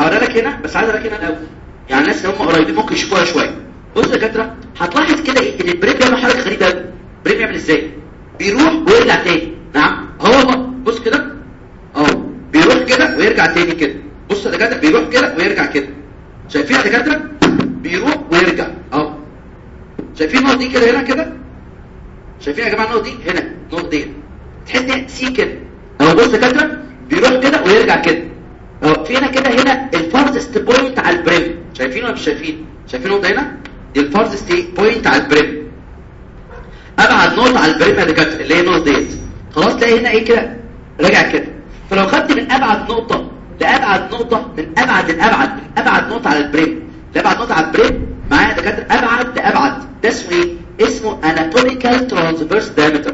هوريها لك هنا بس عايز اوريك هنا الأول. يعني الناس اللي هم قريبين ممكن يشوفوها شوية. بص يا دكاترة هتلاحظ كده إيه؟ إن ال brim بيعمل حركه غريبه قوي ال brim بيعمل إزاي؟ بيروح ويرجع تاني. نعم. هو بص كده. أهو. بيروح كده ويرجع تاني كده. بص يا دكاترة. بيروح كده ويرجع كده. شايفين يا دكاترة؟ بيروح ويرجع. أهو. شايفين النقطه دي كده هنا كده؟ شايفين يا جماعة النقطة دي؟ هنا. النقطة دي. تحس سي كده. أهو بص كده بيروح كده ويرجع كده. أهو. في هنا كده هنا ال farthest point على ال brim شايفين ولا مش شايفين؟ شايفين النقطه هنا؟ دي ال farthest point على ال brim ابعد نقطه على ال brim يا دكاتره اللي هي النقطه ديت خلاص تلاقي هنا إيه كده؟ راجع كده. فلو خدت من ابعد نقطة لابعد نقطة من أبعد الأبعد من أبعد نقطة على ال brim لأبعد نقطة على ال brim معايا دكاتره أبعد لابعد ده اسمه إيه؟ اسمه anatomical transverse diameter.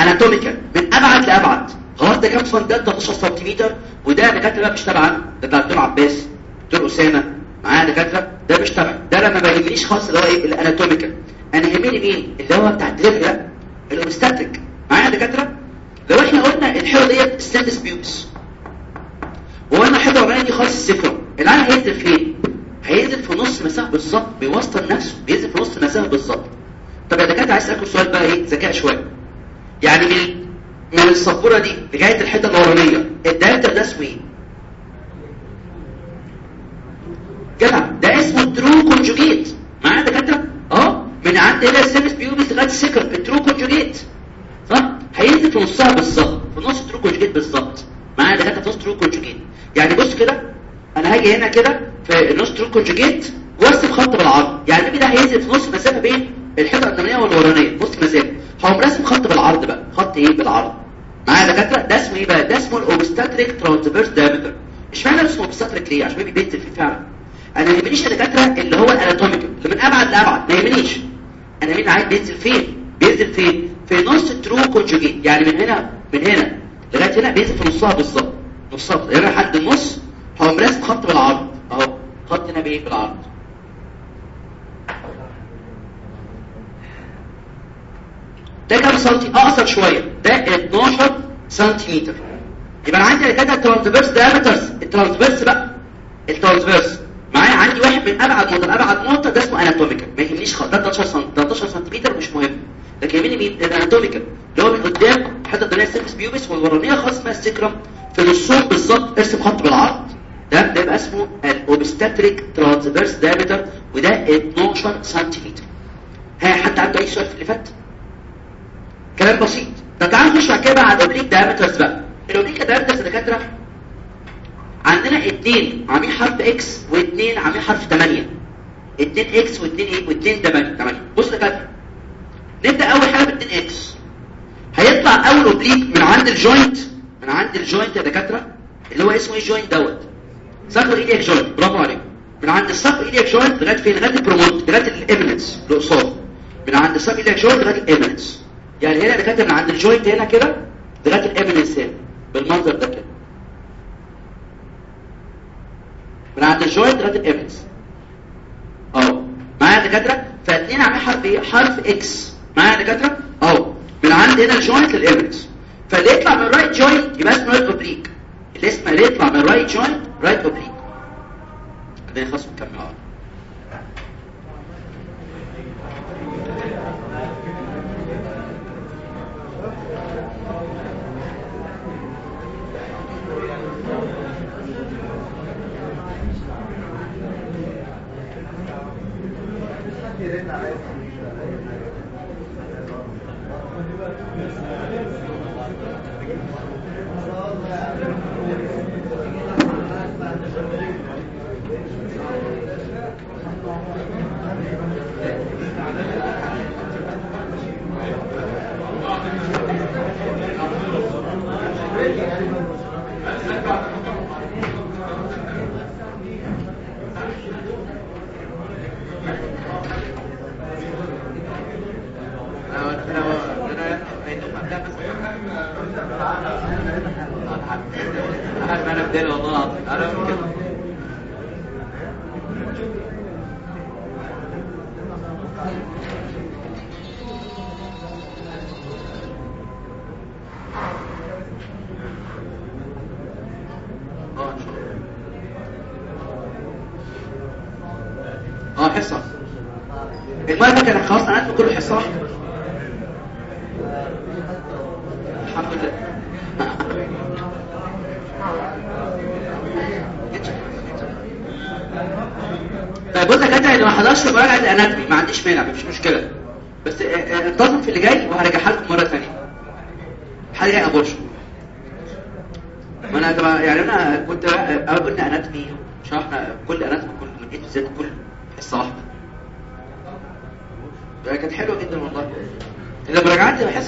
Anatomical. من أبعد لأبعد. خلاص ده كام ده 13 سنتيمتر وده دكاتره بقى مش تبعنا ده بتاع دكتور عباس دكتور أسامة. معايا دكاتره ده مش تبع ده لما ما يهمنيش خالص اللي هو إيه؟ ال anatomical. أنا يهمني مين اللي هو بتاع الدليفري ده الاوبستاتريك معايا دكاترة؟ لو إحنا قلنا الحيره ديت ستاتس بيوبس وقلنا حتة ورانيه دي خالص السفره العين هينزل فين؟ هينزل في نص مسافه بالظبط بيوسطن نفسه بينزل في نص مسافه بالظبط. طب يا دكاترة عايز أسألكم سؤال بقى إيه؟ ذكاء شوية. يعني من من السبوره دي لغاية الحتة الورانيه الدايمتر ده اسمه إيه جدع ده اسمه true conjugate معايا دكاترة؟ عند هنا ال symphysis pubis لغاية ال sacrum ال true conjugate صح؟ هينزل في نصها بالظبط. في نص conjugate بالظبط. معايا دكاتره في نص true يعني بص كده أنا هاجي هنا كده في النص true conjugate وأرسم خط بالعرض. يعني ال baby ده هينزل في نص مسافة بين الحته القدميه والورانية. نص مسافة. هقوم راسم خط بالعرض بقى. خط إيه؟ بالعرض. معايا دكاترة ده اسمه إيه بقى؟ ده اسمه ال obstetric transverse diameter. اشمعنى اسمه obstetric ليه؟ عشان baby بينزل فيه فعلا أنا ما يهمنيش يا دكاترة اللي هو ال anatomical اللي من أبعد لأبعد. ما يهمنيش. أنا مين عايز بينزل فين؟ بينزل فين؟ في نص ال true conjugate يعني من هنا من هنا لغاية هنا بينزل في نصها بالظبط. نصها هنا لحد النص هقوم راسم خط بالعرض. أهو. خط هنا بايه بالعرض ده كام سنتي؟ أقصر شوية. ده 12 سنتيمتر. يبقى أنا عندي كده ال transverse diameters ال transverse بقى. ال transverse. عندي واحد من أبعد نقطه لابعد نقطة ده اسمه anatomical ما يهمنيش خالص. ده 13 سم 13 سنتيمتر مش مهم. لكن يهمني مين ال anatomical اللي هو من قدام حتة الدنيا ال symphysis pubis والورانية خالص اسمها ال sacrum في نصهم بالظبط ارسم خط بالعرض. ده ده يبقى اسمه ال obstetric transverse diameter وده 12 سنتيمتر. ها حد عنده أي سؤال في اللي فات؟ كلام بسيط. طب تعالوا نخش بعد كده بقى على ال oblique diameters بقى ال oblique diameters دكاترة عندنا اتنين عاملين حرف X واتنين عاملين حرف 8 اتنين X واتنين إيه؟ واتنين 8 8 بص دكاتره نبدأ أول حاجة ب 2 X هيطلع أول oblique من عند ال joint من عند ال joint يا دكاترة اللي هو اسمه إيه ال joint دوت. sacroiliac joint برافو عليك. من عند ال sacroiliac joint لغاية فين؟ لغاية ال promontory لغاية ال eminence اللي قصاد من عند ال sacroiliac joint لغاية ال eminence يعني هنا دكاترة من عند ال joint هنا كده لغاية ال eminence هنا بالمنظر ده كده. من عند ال joint لغايه ال eminence اهو معايا دكاترة؟ فاثنين عاملين حرف إيه؟ حرف X معايا دكاترة؟ اهو من عند هنا ال joint لل eminence فاللي يطلع من ال right joint يبقى اسمه right oblique اللي اسمه اللي يطلع من ال right joint right oblique بعدين خلاص نكمل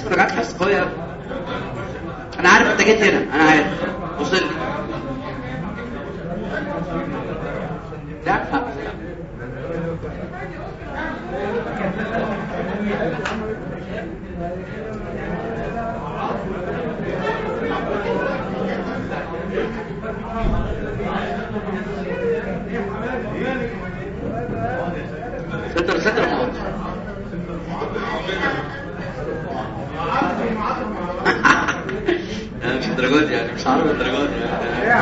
مراجعات بحس حصه قويه قوي أنا عارف أنت جيت هنا أنا عارف.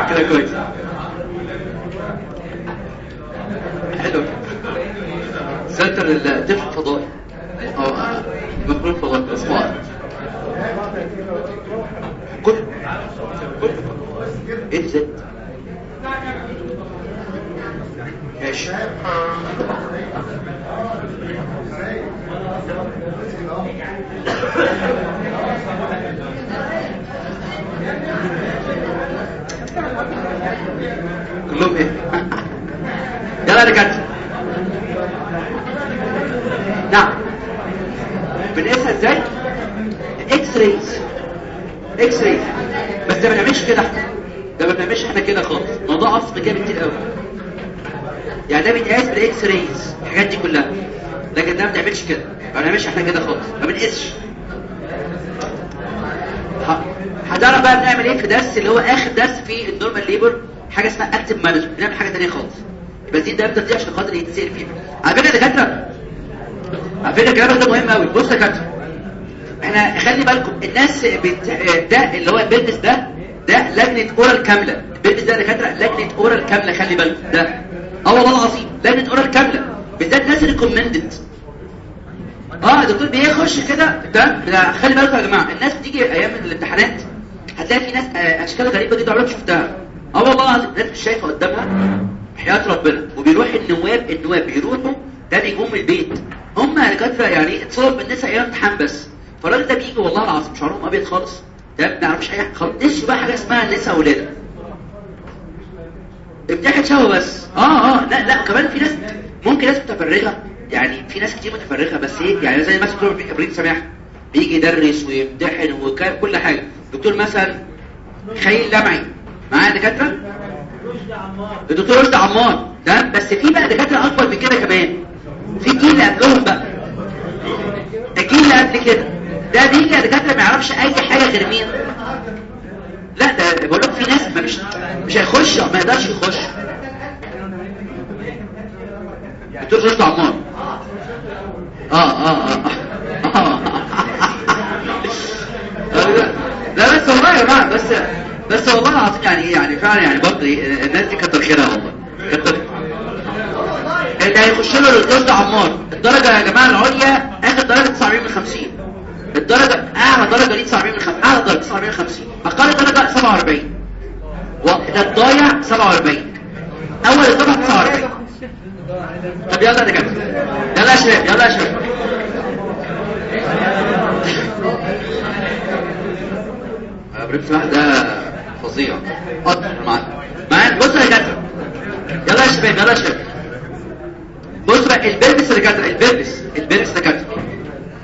الساعة كده كويس. حلو. سنتر الدفع الفضائي. مقرون فضائي. اسمع كل. كل. إيه الزد ماشي. X-rays بس ده ما بنعملش كده. إحنا ده ما بنعملش إحنا كده خالص. الموضوع أصلا كده كتير قوي. يعني ده بيتقاس بال X-rays الحاجات دي كلها. لكن ده ما بنعملش كده. ما بنعملش إحنا كده خالص. ما بنقيسش. هتعرف بقى بنعمل إيه في درس اللي هو آخر درس في ال normal labor؟ حاجة اسمها active management بنعمل حاجة ثانية خالص. بس دي ده دي عشان خاطر يتسأل فيها. على فكرة يا دكاترة. على فكرة ده مهم قوي. بص يا دكاترة. إحنا خلي بالكم الناس بت... ده اللي هو ال pelvis ده ده لجنة oral كاملة. ال pelvis ده دكاترة لجنة oral كاملة خلي بالكم ده. آه والله العظيم لجنة oral كاملة. بالذات ناس recommended آه الدكتور بيخش كده ده خلي بالكم يا جماعة الناس بتيجي أيام الامتحانات هتلاقي في ناس آه، أشكال غريبة جدا عمرك شفتها. آه والله العظيم الناس مش شايفة قدامها حياة ربنا. وبيروح النواب النواب بيروحوا ده بيجوا من البيت. هم يا دكاترة يعني اتصور بالناس أيام امتحان بس. فالراجل ده بيجي والله العظيم شعرهم أبيض خالص. ده ما نعرفش أي حاجة خالص. بقى حاجة اسمها نسا ولاده امتحان شهوة بس. آه آه. لا لا كمان في ناس ممكن ناس متفرغة. يعني في ناس كتير متفرغة بس إيه؟ يعني زي مثلا دكتور إبراهيم سماح. بيجي يدرس ويمتحن وكل حاجة. دكتور مثلا خليل لمعي. معاه دكاترة؟ الدكتور رشدي عمار. تمام؟ بس في بقى دكاترة أكبر من كده كمان. في جيل قبلهم بقى. الجيل اللي قبل كده. ده بيجي يا دكاترة ما يعرفش أي حاجة غير مين. لا ده بقول لك في ناس مش مش هيخش ما يقدرش يخش. دكتور رشدي عمار. آه آه آه آه. لا بس والله يا جماعة بس بس والله العظيم يعني إيه يعني فعلا يعني برضه إيه، الناس دي كتر خيرها والله. كتر. اللي هيخش له الدكتور عمار. الدرجة يا جماعة العليا اخر درجة 900 من 50 الدرجة اعلى درجة دي 900 من 50 أعلى درجة 900 من 50 أقل درجة 47 وده الضايع 47 أول الدفعه 49 طب يلا يا جماعة يلا يا شباب يلا يا شباب بريم سلاح ده فظيع. قطر معاك. بص يا جدع. يلا يا شباب يلا يا شباب بص بقى البلبس اللي جدع البلبس البلبس اللي جدع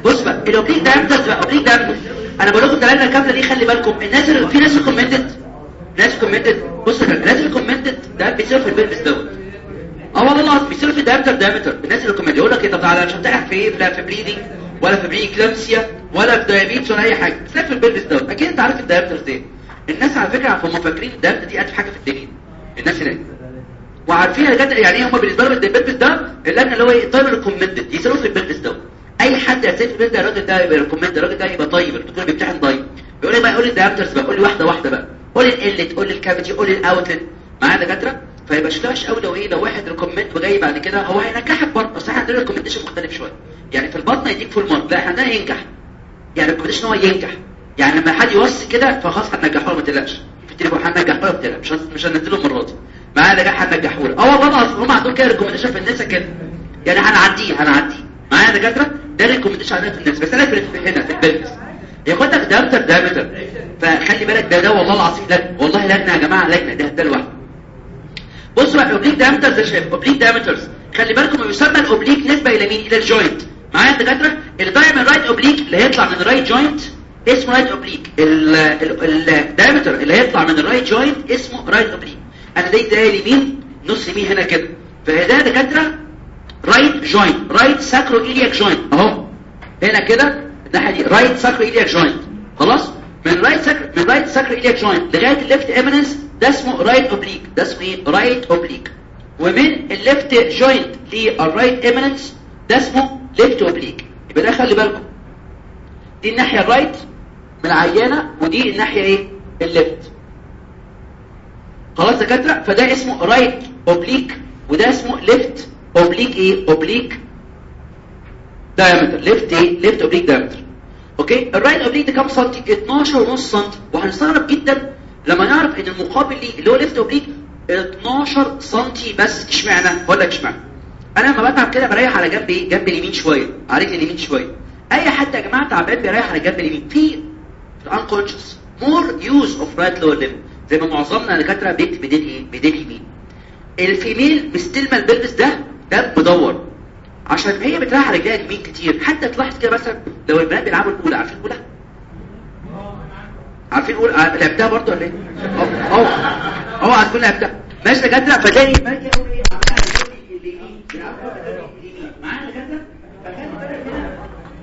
بص بقى الاوبليك دايمترز بقى اوبليك دايمترز أنا بقول لكم الدلاله الكامله دي خلي بالكم. الناس اللي في ناس كومنتد ناس كومنتد بص يا الناس اللي كومنتد ده بيصير في البلبس دوت آه والله بيصير في دايمتر دايمتر الناس اللي كومنتد يقول لك إيه طب تعالى مش هتعرف في إيه؟ لا في بريدنج ولا في pre-eclampsia ولا في diabetes ولا أي حاجة. تلاقي في ال pelvis دوت أكيد أنت عارف ال diameters دي. الناس على فكرة هم فاكرين ال diameter دي أتفه حاجة في الدنيا. الناس هناك. وعارفين جدع يعني هم بالنسبة لهم ال pelvis ده اللجنه اللي هو إيه طيب recommended يسالوا في ال pelvis دوت أي حد في ال pelvis ده الراجل ده يبقى recommended الراجل ده يبقى طيب الدكتور بيمتحن طيب. بيقول لي بقى يقول لي ال diameters بقى قول لي واحدة واحدة بقى. قول لي ال inlet قول لي ال cavity قول لي ال outlet معايا دكاترة؟ فيبقى شكلهاش قوي لو إيه لو واحد recommended وجاي بعد كده هو هينجحك برضه. بس إحنا عندنا recommendation مختلف شوية. يعني في الباطنة يديك full mark لا إحنا عندنا ينجح. يعني recommendation هو ينجح. يعني لما حد يوصي كده فخلاص هننجحه له ما تقلقش. في التليفون هننجحه له ما تقلقش. مش هن- مش هننزله المرة دي. معايا نجاح هننجحه آه والله هم عندهم كده recommendation في النسا كده. يعني هنعديه هنعديه. معايا دكاترة؟ ده recommendation عندنا في النسا بس أنا في هنا في ال pelvis ياخدك diameter diameter فخلي بالك ده ده والله العظيم لجنة. والله لجنة يا جماعة لجنة ده ده لوحده. بصوا بقى ال oblique diameters ده شايف oblique diameters خلي بالكم يسمى ال oblique نسبة إلى مين؟ إلى ال joint معايا يا دكاترة؟ اللي من ال right oblique اللي هيطلع من ال right joint اسمه right oblique ال diameter اللي هيطلع من ال right joint اسمه right oblique أنا ده ده اليمين نص يمين هنا كده. فده يا دكاترة right joint right sacroiliac joint أهو. هنا كده الناحية دي. رايت ساكرو إلياك جوينت خلاص؟ من right sacro من right sacroiliac joint لغاية ال left eminence ده اسمه right oblique ده اسمه إيه؟ right oblique ومن ال left joint لل right eminence ده اسمه left oblique يبقى ده خلي بالكم. دي الناحية ال right من العيانة ودي الناحية إيه؟ ال left. خلاص دكاتره فده اسمه right oblique وده اسمه left oblique إيه oblique diameter left إيه left oblique diameter okay ال right oblique ده كام سنتي 12 ونص سنتي وهنستغرب جدا؟ لما نعرف إن المقابل ليه اللي هو left oblique 12 سم بس اشمعنى؟ هقول لك اشمعنى. أنا لما بتعب كده بريح على جنب إيه؟ جنب اليمين شوية. على رجل اليمين شوية. أي حد يا جماعة تعبان بيريح على جنب اليمين. في unconscious more use of right lower limb. زي ما معظمنا دكاترة بيكتب بإيده إيه؟ بإيده اليمين ال female مستلمه ال pelvis ده ده مدور عشان هي بتريح على رجلها اليمين كتير. حتى تلاحظ كده مثلا لو البنات بيلعبوا الاولى عارفين الاولى عارفين الاولى لعبتها برضه ولا إيه؟ آه آه آه هتكون لعبتها. ماشي فتلاقي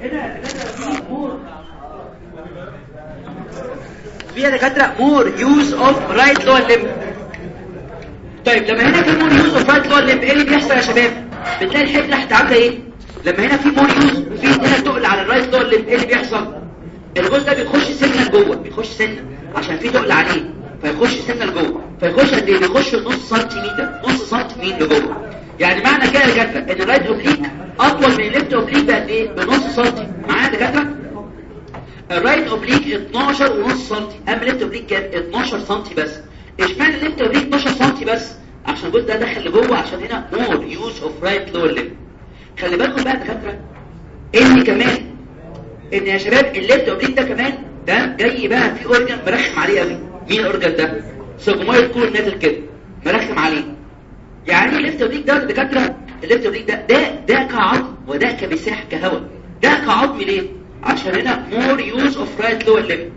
هنا دكاتره more. فيها دكاتره more. use of right lower limb طيب لما هنا في more use of right lower limb إيه اللي بيحصل يا شباب بتلاقي الحته تحت عاملة إيه؟ لما هنا في more use في هنا تقل على ال right lower limb إيه اللي بيحصل الجزء ده بيخش سنة لجوه بيخش سنة عشان في تقل عليه فيخش سنة لجوه فيخش قد إيه؟ بيخش نص سنتيمتر نص سنتيمتر لجوه. يعني معنى كده يا دكاترة إن ال right oblique أطول من ال left oblique بقد إيه؟ بنص سنتي معايا يا دكاترة؟ ال right oblique 12 ونص سنتي أما ال left oblique كام؟ 12 سنتي بس. اشمعنى ال left oblique 12 سنتي بس عشان الجزء ده داخل لجوه عشان هنا more use of right lower limb خلي بالكم بقى دكاترة إن كمان إن يا شباب ال left oblique ده كمان ده جاي بقى في organ مرخم عليه قوي. مين ال organ ده؟ sigmoid colon نازل كده مرخم عليه. يعني ال left oblique ده دكاترة ال left oblique ده ده ده كعظم وده كمساحه كهواء. ده كعظم ليه؟ عشان هنا more use of right lower limb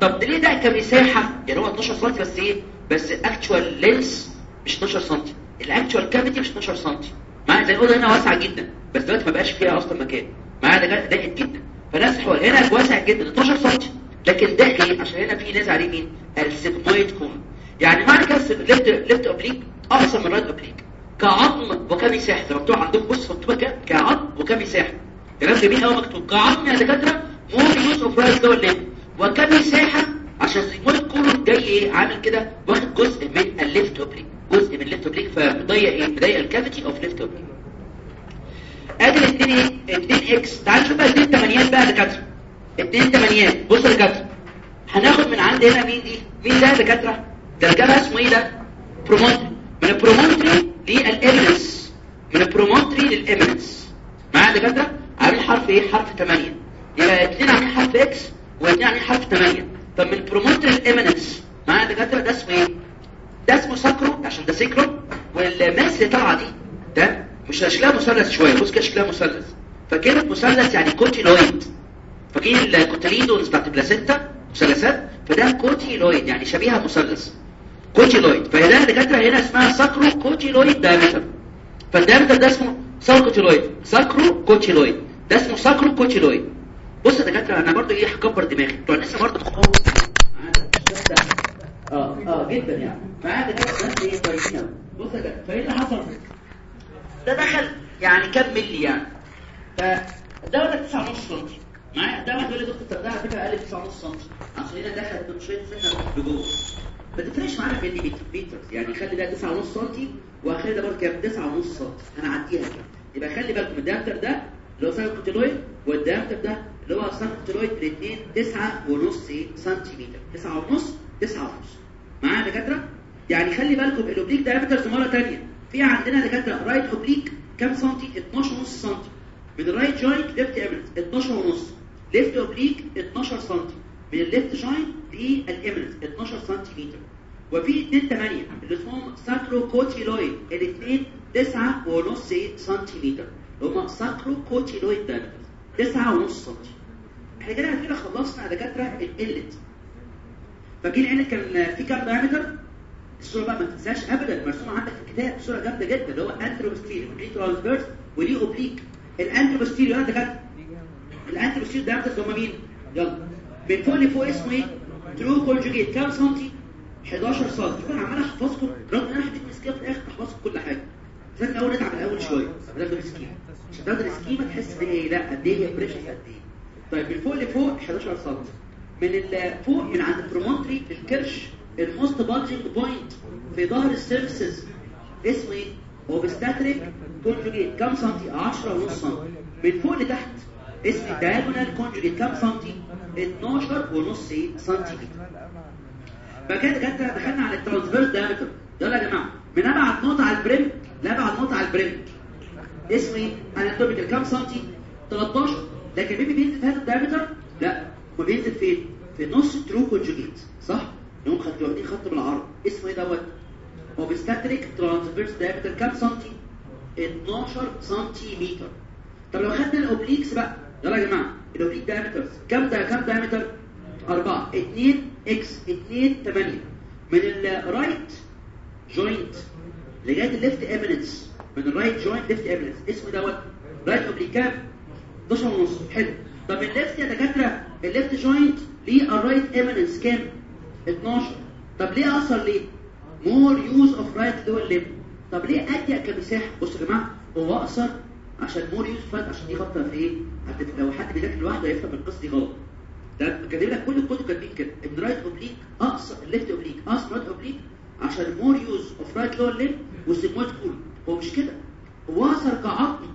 طب ليه ده كمساحة؟ يعني هو 12 سم بس إيه؟ بس actual length مش 12 سم ال actual cavity مش 12 سم معايا زي الاوضه هنا واسعة جدا. بس دلوقتي ما بقاش فيها أصلا مكان. معايا ده ضيق جدا. فناس حوالي هنا واسع جدا. 12 سم لكن ده إيه؟ عشان هنا في ناس عليه مين؟ ال sigmoid colon يعني معنى كده left left oblique اقصر من right oblique كعظم وكمساحه ما مكتوب عندكم بص مكتوبه كده كعظم وكمساحه كلام جميل قوي مكتوب كعظم يا دكاترة more use of right limb وكمساحه عشان ال sigmoid colon جاي إيه؟ عامل كده واخد جزء من ال left oblique جزء من ال left oblique فمضيق إيه؟ مضيق ال cavity of left oblique أدي الاثنين إيه؟ 2 X تعال نشوف بقى الاثنين ثمانيات بقى يا دكاترة. اثنين ثمانيات بص يا دكاترة. هناخد من عند هنا مين دي؟ مين ده دكاترة؟ ده الجبهه اسمه إيه ده؟ promontory من ال promontory لل eminence من ال promontory لل eminence معايا يا دكاترة؟ عامل حرف إيه؟ حرف 8 يبقى اثنين عاملين حرف X واثنين عاملين حرف 8 طب من ال promontory لل eminence معايا يا دكاترة ده اسمه إيه؟ ده اسمه sacro عشان ده sacro. وال mass اللي طالعة دي ده مش شكلها مثلث شوية بص كده شكلها مثلث. فكلمه مثلث يعني cotyloid فاكرين ال cotyledons بتاعت ال placenta؟ مثلثات؟ فده cotyloid يعني شبيهة مثلث. cotyloid فده دكاترة هنا اسمها sacro-cotyloid diameter. فال diameter ده اسمه sacro-cotyloid sacro-cotyloid ده اسمه sacro-cotyloid بص يا دكاترة أنا برضه إيه هكبر دماغي. بتوع لسه برضه آه آه جدا يعني. دكاترة ناس إيه قوي بص يا دكاترة فايه اللي حصل؟ ده دخل يعني كام ملي يعني. فده ولا 9 ونص سم معايا؟ ده واحد يقول لي دكتور ده على فكرة أقل 9 ونص سم عشان هنا دخل شوية سنه لجوه ما تفرقش معانا ملي متر يعني خلي ده 9 ونص سم وأخلي ده برضه كام؟ 9 ونص سم هنعديها كده. يبقى خلي بالكم ال diameter ده اللي هو sacro-cotyloid وال diameter ده اللي هو sacro-cotyloid الاثنين 9 ونص سنتيمتر. 9 ونص 9 ونص. معايا يا دكاترة؟ يعني خلي بالكم ال oblique diameters مره ثانية في عندنا دكاترة right oblique كام سنتي؟ 12 ونص سنتي. من ال right joint ل left eminence 12 ونص. left oblique 12 سنتي. من ال left joint لل eminence 12 سنتيمتر. وفي 2 8 اللي اسمهم sacro-cotyloid الاثنين 9 ونص سنتيمتر. اللي هم sacro-cotyloid diameter 9 ونص سنتي. إحنا كده كده خلصنا دكاترة ال inlet فاكرين ان كان في كام diameter الصورة بقى ما تنساش ابدا مرسومة عندك في الكتاب صورة جامدة جدا اللي هو anteroposterior ليه transverse وليه oblique ال anteroposterior عندك كده ال anteroposterior ده هم مين؟ يلا. من فوق لفوق اسمه إيه؟ true conjugate كام سنتي؟ 11 سم شوف أنا عمال أحفظكم. رغم إن أنا هديكم schema في الآخر أحفظكم كل حاجة. أنا أول نتعب الأول شوية بدل ال schema عشان تاخد ال schema تحس إن إيه لأ قد إيه هي precious قد إيه. طيب من فوق لفوق 11 سم من فوق من عند ال promontory الكرش ال most bulging point في ظهر ال symphysis اسمه إيه؟ obstetric conjugate كام سنتي؟ 10 ونص سم من فوق لتحت اسمه diagonal conjugate كام سنتي؟ 12 ونص سنتيمتر. فكده كده دخلنا على ال transverse diameter يلا يا جماعة. من أبعد نقطة على ال brim لأبعد نقطة على ال brim. اسمه إيه؟ anatomical كام سنتي؟ 13 لكن baby بينزل في هذا ال diameter؟ لا. هو بينزل فين؟ في نص true conjugate صح؟ يوم خدت واخدين خط بالعرض اسمه إيه دوت؟ obstetric transverse diameter كام سنتي؟ 12 سنتيمتر. طب لو خدنا ال obliques بقى. يلا يا جماعة. ال oblique diameters كام ده؟ كام diameter 4 2 X. 2 8 من ال right joint لغاية ال left eminence من ال right joint ل left eminence اسمه دوت. right oblique كام؟ 12 ونص حلو. طب ال left يا دكاترة؟ ال left joint ليه ال right eminence كام؟ 12 طب ليه أقصر ليه؟ more use of right lower limb طب ليه اضيق كمساحة؟ بصوا يا جماعة هو أقصر عشان more use right عشان دي خطة في إيه؟ لو حد بيذاكر لوحده هيفهم القصة دي غلط. ده كاتب لك كل الكتب كاتبين كده. إن right oblique أقصر ال left oblique أقصر right oblique عشان more use of right lower limb و sigmoid colon هو مش كده. هو أقصر كعظم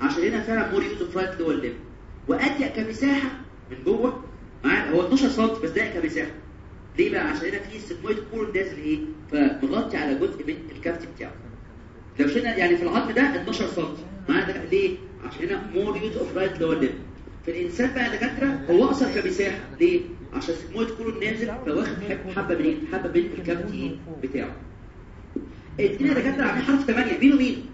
عشان هنا فعلا more use of right limb واضيق كمساحة من جوه هو 12 سم بس ضيق كمساحة. ليه بقى؟ عشان هنا في sigmoid colon نازل إيه؟ فمغطي على جزء من ال cavity بتاعه. لو شلنا يعني في العظم ده 12 سم ده ليه؟ عشان هنا more use of right lower limb في الإنسان بقى دكاترة هو أقصر كمساحة. ليه؟ عشان sigmoid colon نازل فواخد حب- حبة من حبة من ال cavity بتاعه. الاثنين دكاترة عاملين حرف 8 مين ومين؟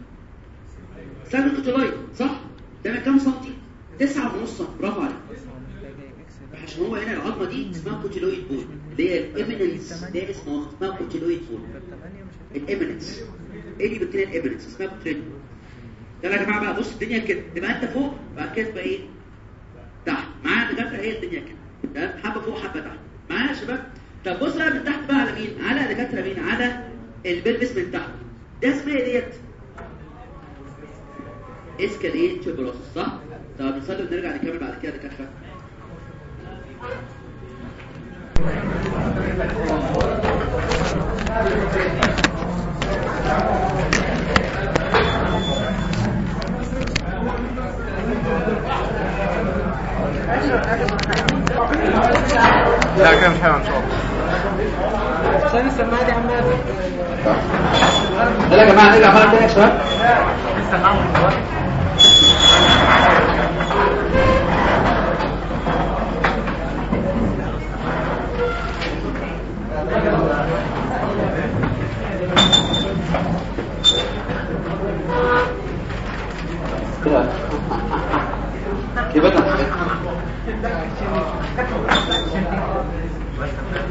سامي كوتولايت صح؟ من كام سنتي؟ 9 ونص برافو عليك. عشان هو هنا العظمة دي اسمها كوتيلويد بون اللي هي الاميننس ده اسمه اسمها كوتيلويد بون الاميننس إيه دي بكتيريا الاميننس اسمها كوتيلويد يلا يا جماعة بقى بص الدنيا كده. تبقى انت فوق بعد كده تبقى إيه؟ تحت. معايا دكاتره هي الدنيا كده؟ تمام؟ حبة فوق حبة تحت. معايا يا شباب؟ طب بص بقى من تحت بقى على مين؟ على دكاترة مين؟ على ال pelvis من تحت. ده اسمها إيه ديت؟ ischial tuberosity صح؟ طب نصلي ونرجع نكمل بعد كده دكاترة. لا مش حلو إن شاء الله. عشان السماعة دي عمالة يلا يا جماعة نرجع مره ثانية يا شباب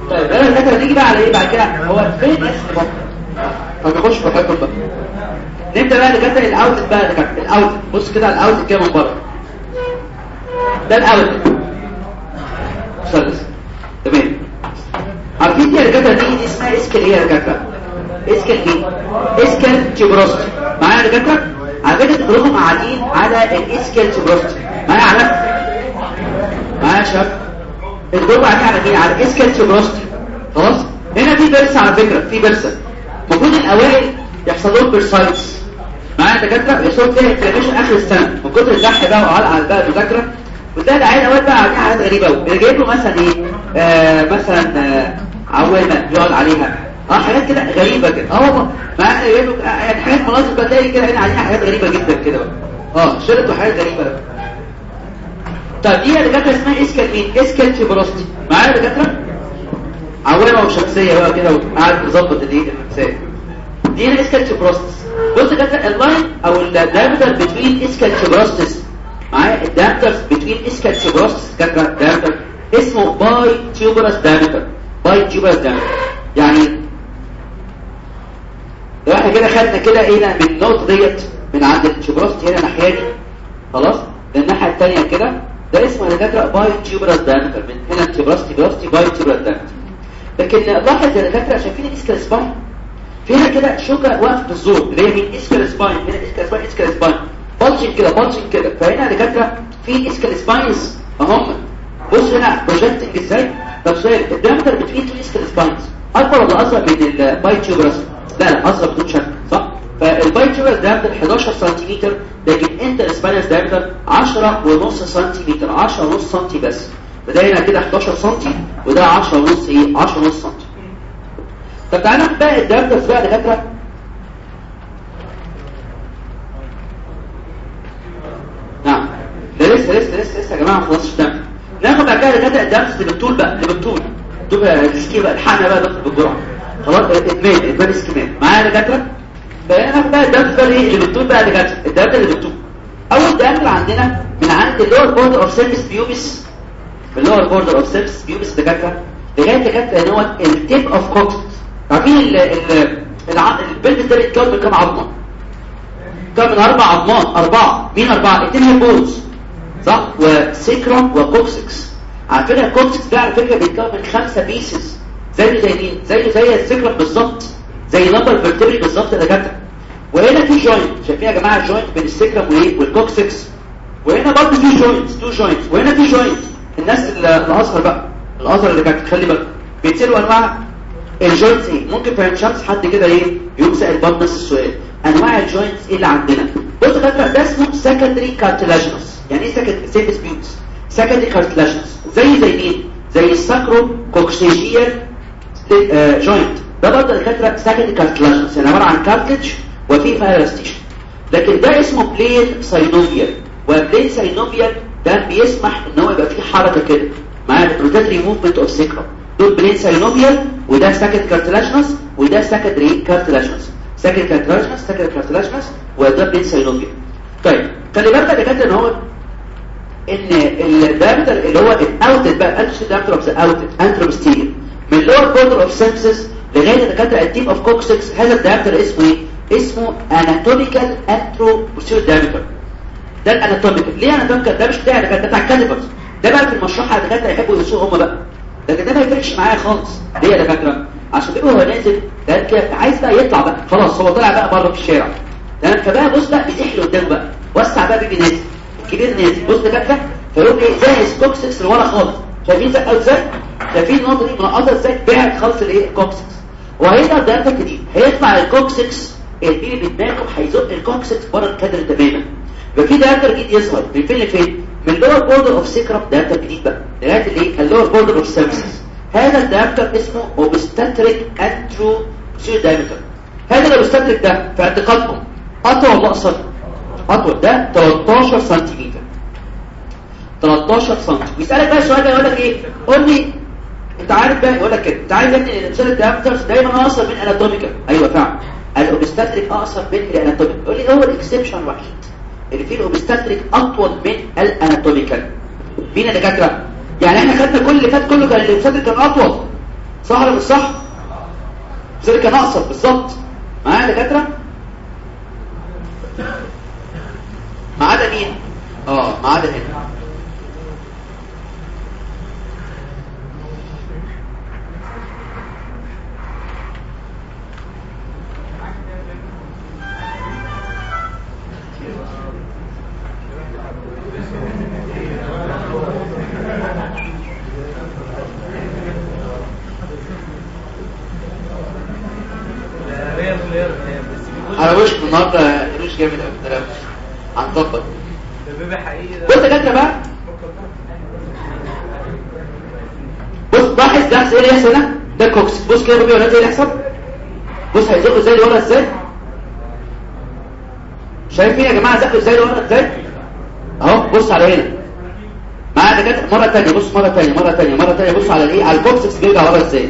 طيب أنا الفكرة تيجي بقى على إيه بعد كده؟ هو فين بقى فنخش في الحته بقى نبدأ بقى نكتب الاوت بقى نكتب الاوت بص كده الاوت كده من بره. ده ال outlet تمام. عارفين دي دكاتره دي دي اسمها ischial إيه دكاتره ischial إيه؟ ischial tuberosity معايا يا دكاتره على فكرة كلكم قاعدين على ال ischial tuberosity معايا على معايا يا شباب الدور قاعدين على مين على ischial tuberosity خلاص؟ هنا في bursa على فكرة في bursa المفروض الأوائل يحصل لهم bursitis معايا يا دكاترة؟ يحصل فيها inflammation آخر السنة. من كتر الدح بقى وعلى على بقى المذاكره وتلاقي العيال الاوائل بقى عاملين حاجات غريبة قوي اللي جايب له مثلا إيه؟ آه مثلا آه عوامة يقعد عليها. آه حاجات كده غريبة كده. آه والله مع جايب له آه، يعني حاجات مناظر بقى تلاقي كده هنا عليها حاجات غريبة جدا كده بقى. آه شرط وحاجات غريبة بقى. دي يا دكاتره اسمها ischial مين؟ ischial tuberosity معايا يا دكاتره عوامه وشمسيه بقى كده وقاعد مظبط الايه الشمسيه دي هنا ischial tuberosities بص كده ال line أو ال diameter between ischial tuberosities معايا؟ ال diameter between ischial tuberosities كده diameter اسمه bituberous diameter bituberous diameter يعني لو إحنا كده خدنا كده إيه ده من النقطه ديت من عند ال tuberosity هنا ناحية دي. خلاص؟ للناحيه الثانية كده. ده اسمه يا دكاتره bituberous diameter من هنا ال tuberosity tuberosity bituberous diameter لكن لاحظ يا دكاتره شايفين ال ischial spine فيها كده شوكة واقفه في اللي هي من ischial spine هنا ischial spine ischial spine bulging كده bulging كده. فهنا يا دكاتره في ischial spines أهم. بص هنا projecting إزاي؟ طب سؤال ال diameter between two ischial spines أكبر ولا أصغر من ال bituberous لا لا أصغر بدون شك صح؟ فال bituberous diameter 11 سنتيمتر لكن interspinous diameter 10 ونص سنتيمتر 10 ونص سنتي بس. فده هنا كده 11 سنتي وده 10 ونص إيه 10 ونص سنتي. طب تعالى بقى ال diameters بقى دكاترة. نعم. ده لسه لسه لسه لسه يا جماعة ما خلصش دم ناخد بعد كده دكاترة الدرس اللي بالطول بقى اللي بالطول. دول السكيم بقى الحقنا بقى بالجرعة. خلاص إدمان إدمان اسكيمان معايا يا دكاترة؟ ناخد بقى الدرس بقى إيه اللي بالطول بقى دكاتره الدرس اللي بالطول أول درس عندنا من عند اللور بوردر اوف سيرفيس بيوبس اللور بوردر اوف سيرفيس بيوبس دكاتره لغايه دكاتره ان هو التيب اوف كوكس عارفين البلد ده بيتكون من كام عظمة؟ كم من أربع عظمات. أربعة. مين أربعة؟ اتنين هيبونز صح؟ و sacrum و coccyx على فكرة ال coccyx ده على فكرة بيتكون من خمسة pieces زي زي مين؟ زي زي ال sacrum بالظبط. زي lumbar vertebrae بالظبط يا دكاترة. وهنا في joint شايفين يا جماعة joint بين ال sacrum وايه وال coccyx وهنا برضه في joint two joint وهنا في joint الناس الاصغر بقى. الاصغر اللي كانت خلي بالك بيتسألوا أنواع ال joints إيه؟ ممكن فاهم شمس حد كده إيه؟ سائل برضه نفس السؤال. أنواع ال joints إيه اللي عندنا؟ بص دكاترة ده اسمه secondary cartilaginous يعني إيه secondary symphysis pubis secondary cartilaginous زي زي مين؟ زي ال sacrococcygeal joint ده برضه دكاتره secondary cartilaginous يعني عبارة عن cartilage وفيه fibrous tissue لكن ده اسمه plane synovial و plane synovial ده بيسمح إن هو يبقى فيه حركة كده معايا rotatory movement of sacrum دول plane synovial وده secondary cartilaginous وده secondary cartilaginous secondary cartilaginous secondary cartilaginous وده plane synovial طيب خلي بالك يا دكاترة إن هو إن ال diameter اللي هو ال outlet بقى diameter of the outlet من lower border of symphysis لغايه دكاتره ال tip of coccyx هذا ال diameter اسمه إيه؟ اسمه anatomical anteroposterior diameter ده ال anatomical ليه anatomical ده مش بتاع ده بتاع ال calipers ده بقى في المشرحه الدكاترة يحبوا يقيسوه هم بقى. لكن ده ما يفرقش معايا خالص. ليه يا دكاترة؟ عشان بيبقى هو نازل ده كده عايز بقى يطلع بقى. خلاص هو طلع بقى بره في الشارع. تمام؟ فبقى بص بقى بيزيح له قدامه بقى. وسع بقى baby نازل. الكبير نازل. بص دكاتره فيقوم إيه زي ال coccyx لورا خالص؟ شايفين زقه إزاي شايفين النقطه دي منقطه إزاي؟ بعد خالص الايه ال coccyx وهيقدر ده جديد هيطلع ال coccyx ال baby بدماغه هيزق ال coccyx بره الكادر تماما. يبقى في جديد يظهر من فين؟ لفين من اللور بوردر اوف سيكرم دايركتور جديد بقى. لغايه الايه اللور بوردر اوف سيرفيسز هذا الدايركتور اسمه اوبستاتريك انترو دايمتر هذا الاوبستاتريك ده في اعتقادكم أطول ولا اقصر أطول. ده 13 سنتيمتر. 13 سم بيسالك بقى السؤال ده يقول لك إيه؟ قول لي انت عارف بقى يقول لك كده. انت عارف ان الانسان الدايمترز دايما أقصر من اناتوميكال أيوه فعلا. ال obstetric أقصر من ال anatomical يقول لي هو ال exception الوحيد اللي فيه ال obstetric أطول من ال anatomical مين يا دكاتره يعني إحنا خدنا كل اللي فات كله كان ال obstetric كان أطول. صح ولا مش صح؟ ال obstetric كان أقصر بالظبط. معايا يا دكاتره ما عدا مين؟ آه ما عدا هنا. كده بيقول إيه اللي يحصل؟ بص هيزقوا إزاي لورا إزاي؟ شايفين يا جماعة زقوا إزاي لورا إزاي؟ أهو بص على هنا. معايا دكاترة؟ مرة ثانية بص مرة ثانية مرة ثانية مرة ثانية بص على الإيه؟ على ال coccyx بيرجع ورا إزاي؟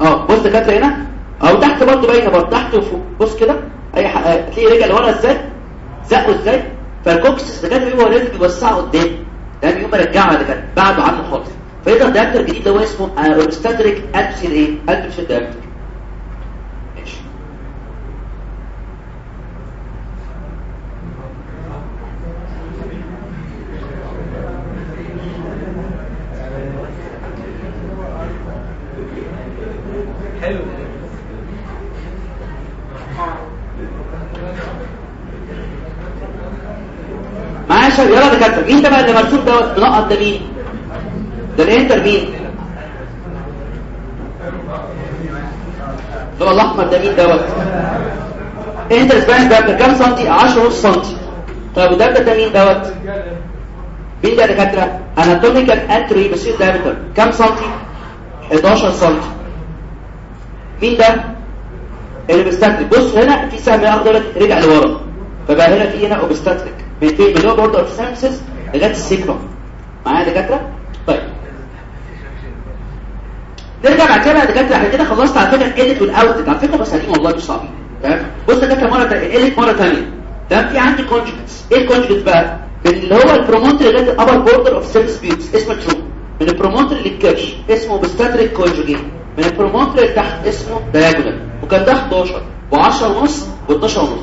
آه بص دكاترة هنا. أو تحت برضه باينة برضه تحت وفوق. بص كده. أي. تلاقي رجع لورا إزاي؟ زقوا إزاي؟ فال coccyx ده كان هو لازم يوسعه قدام. ده يقوم مرجعه كده بعده عنه فيقدر diameter جديد ده اسمه obstetric anteroposterior إيه؟ anteroposterior diameter ماشي. حلو يلا دكاترة. ده بقى اللي مرسوم دوت منقط ده مين ده ال inter مين ده الاحمر ده مين دوت inter spinous ده كام سنتي 10 ونص سنتي طب وده ده مين دوت؟ مين ده دكاترة؟ anatomical anteroposterior diameter كام سنتي 11 سنتي مين ده؟ ال obstetric بص هنا في سهم اخضر رجع لورا. فبقى هنا في هنا obstetric من اللي هو border of symphysis لغايه ال sacrum معايا يا دكاترة طيب نرجع بعد كده يا دكاتره إحنا كده خلصت على فكره ال inlet وال outlet على فكره بس قديم والله مش صعبين تمام؟ بص دكاتره مرة ال inlet مرة ثانية تمام؟ في عندي conjugates إيه ال conjugate بقى؟ اللي هو ال promontory لغايه ال upper border of symphysis pubis اسمه true من ال promontory للكرش اسمه obstetric conjugate من ال promontory اللي تحت اسمه diagonal وكان ده 11 و10 ونص و12 ونص.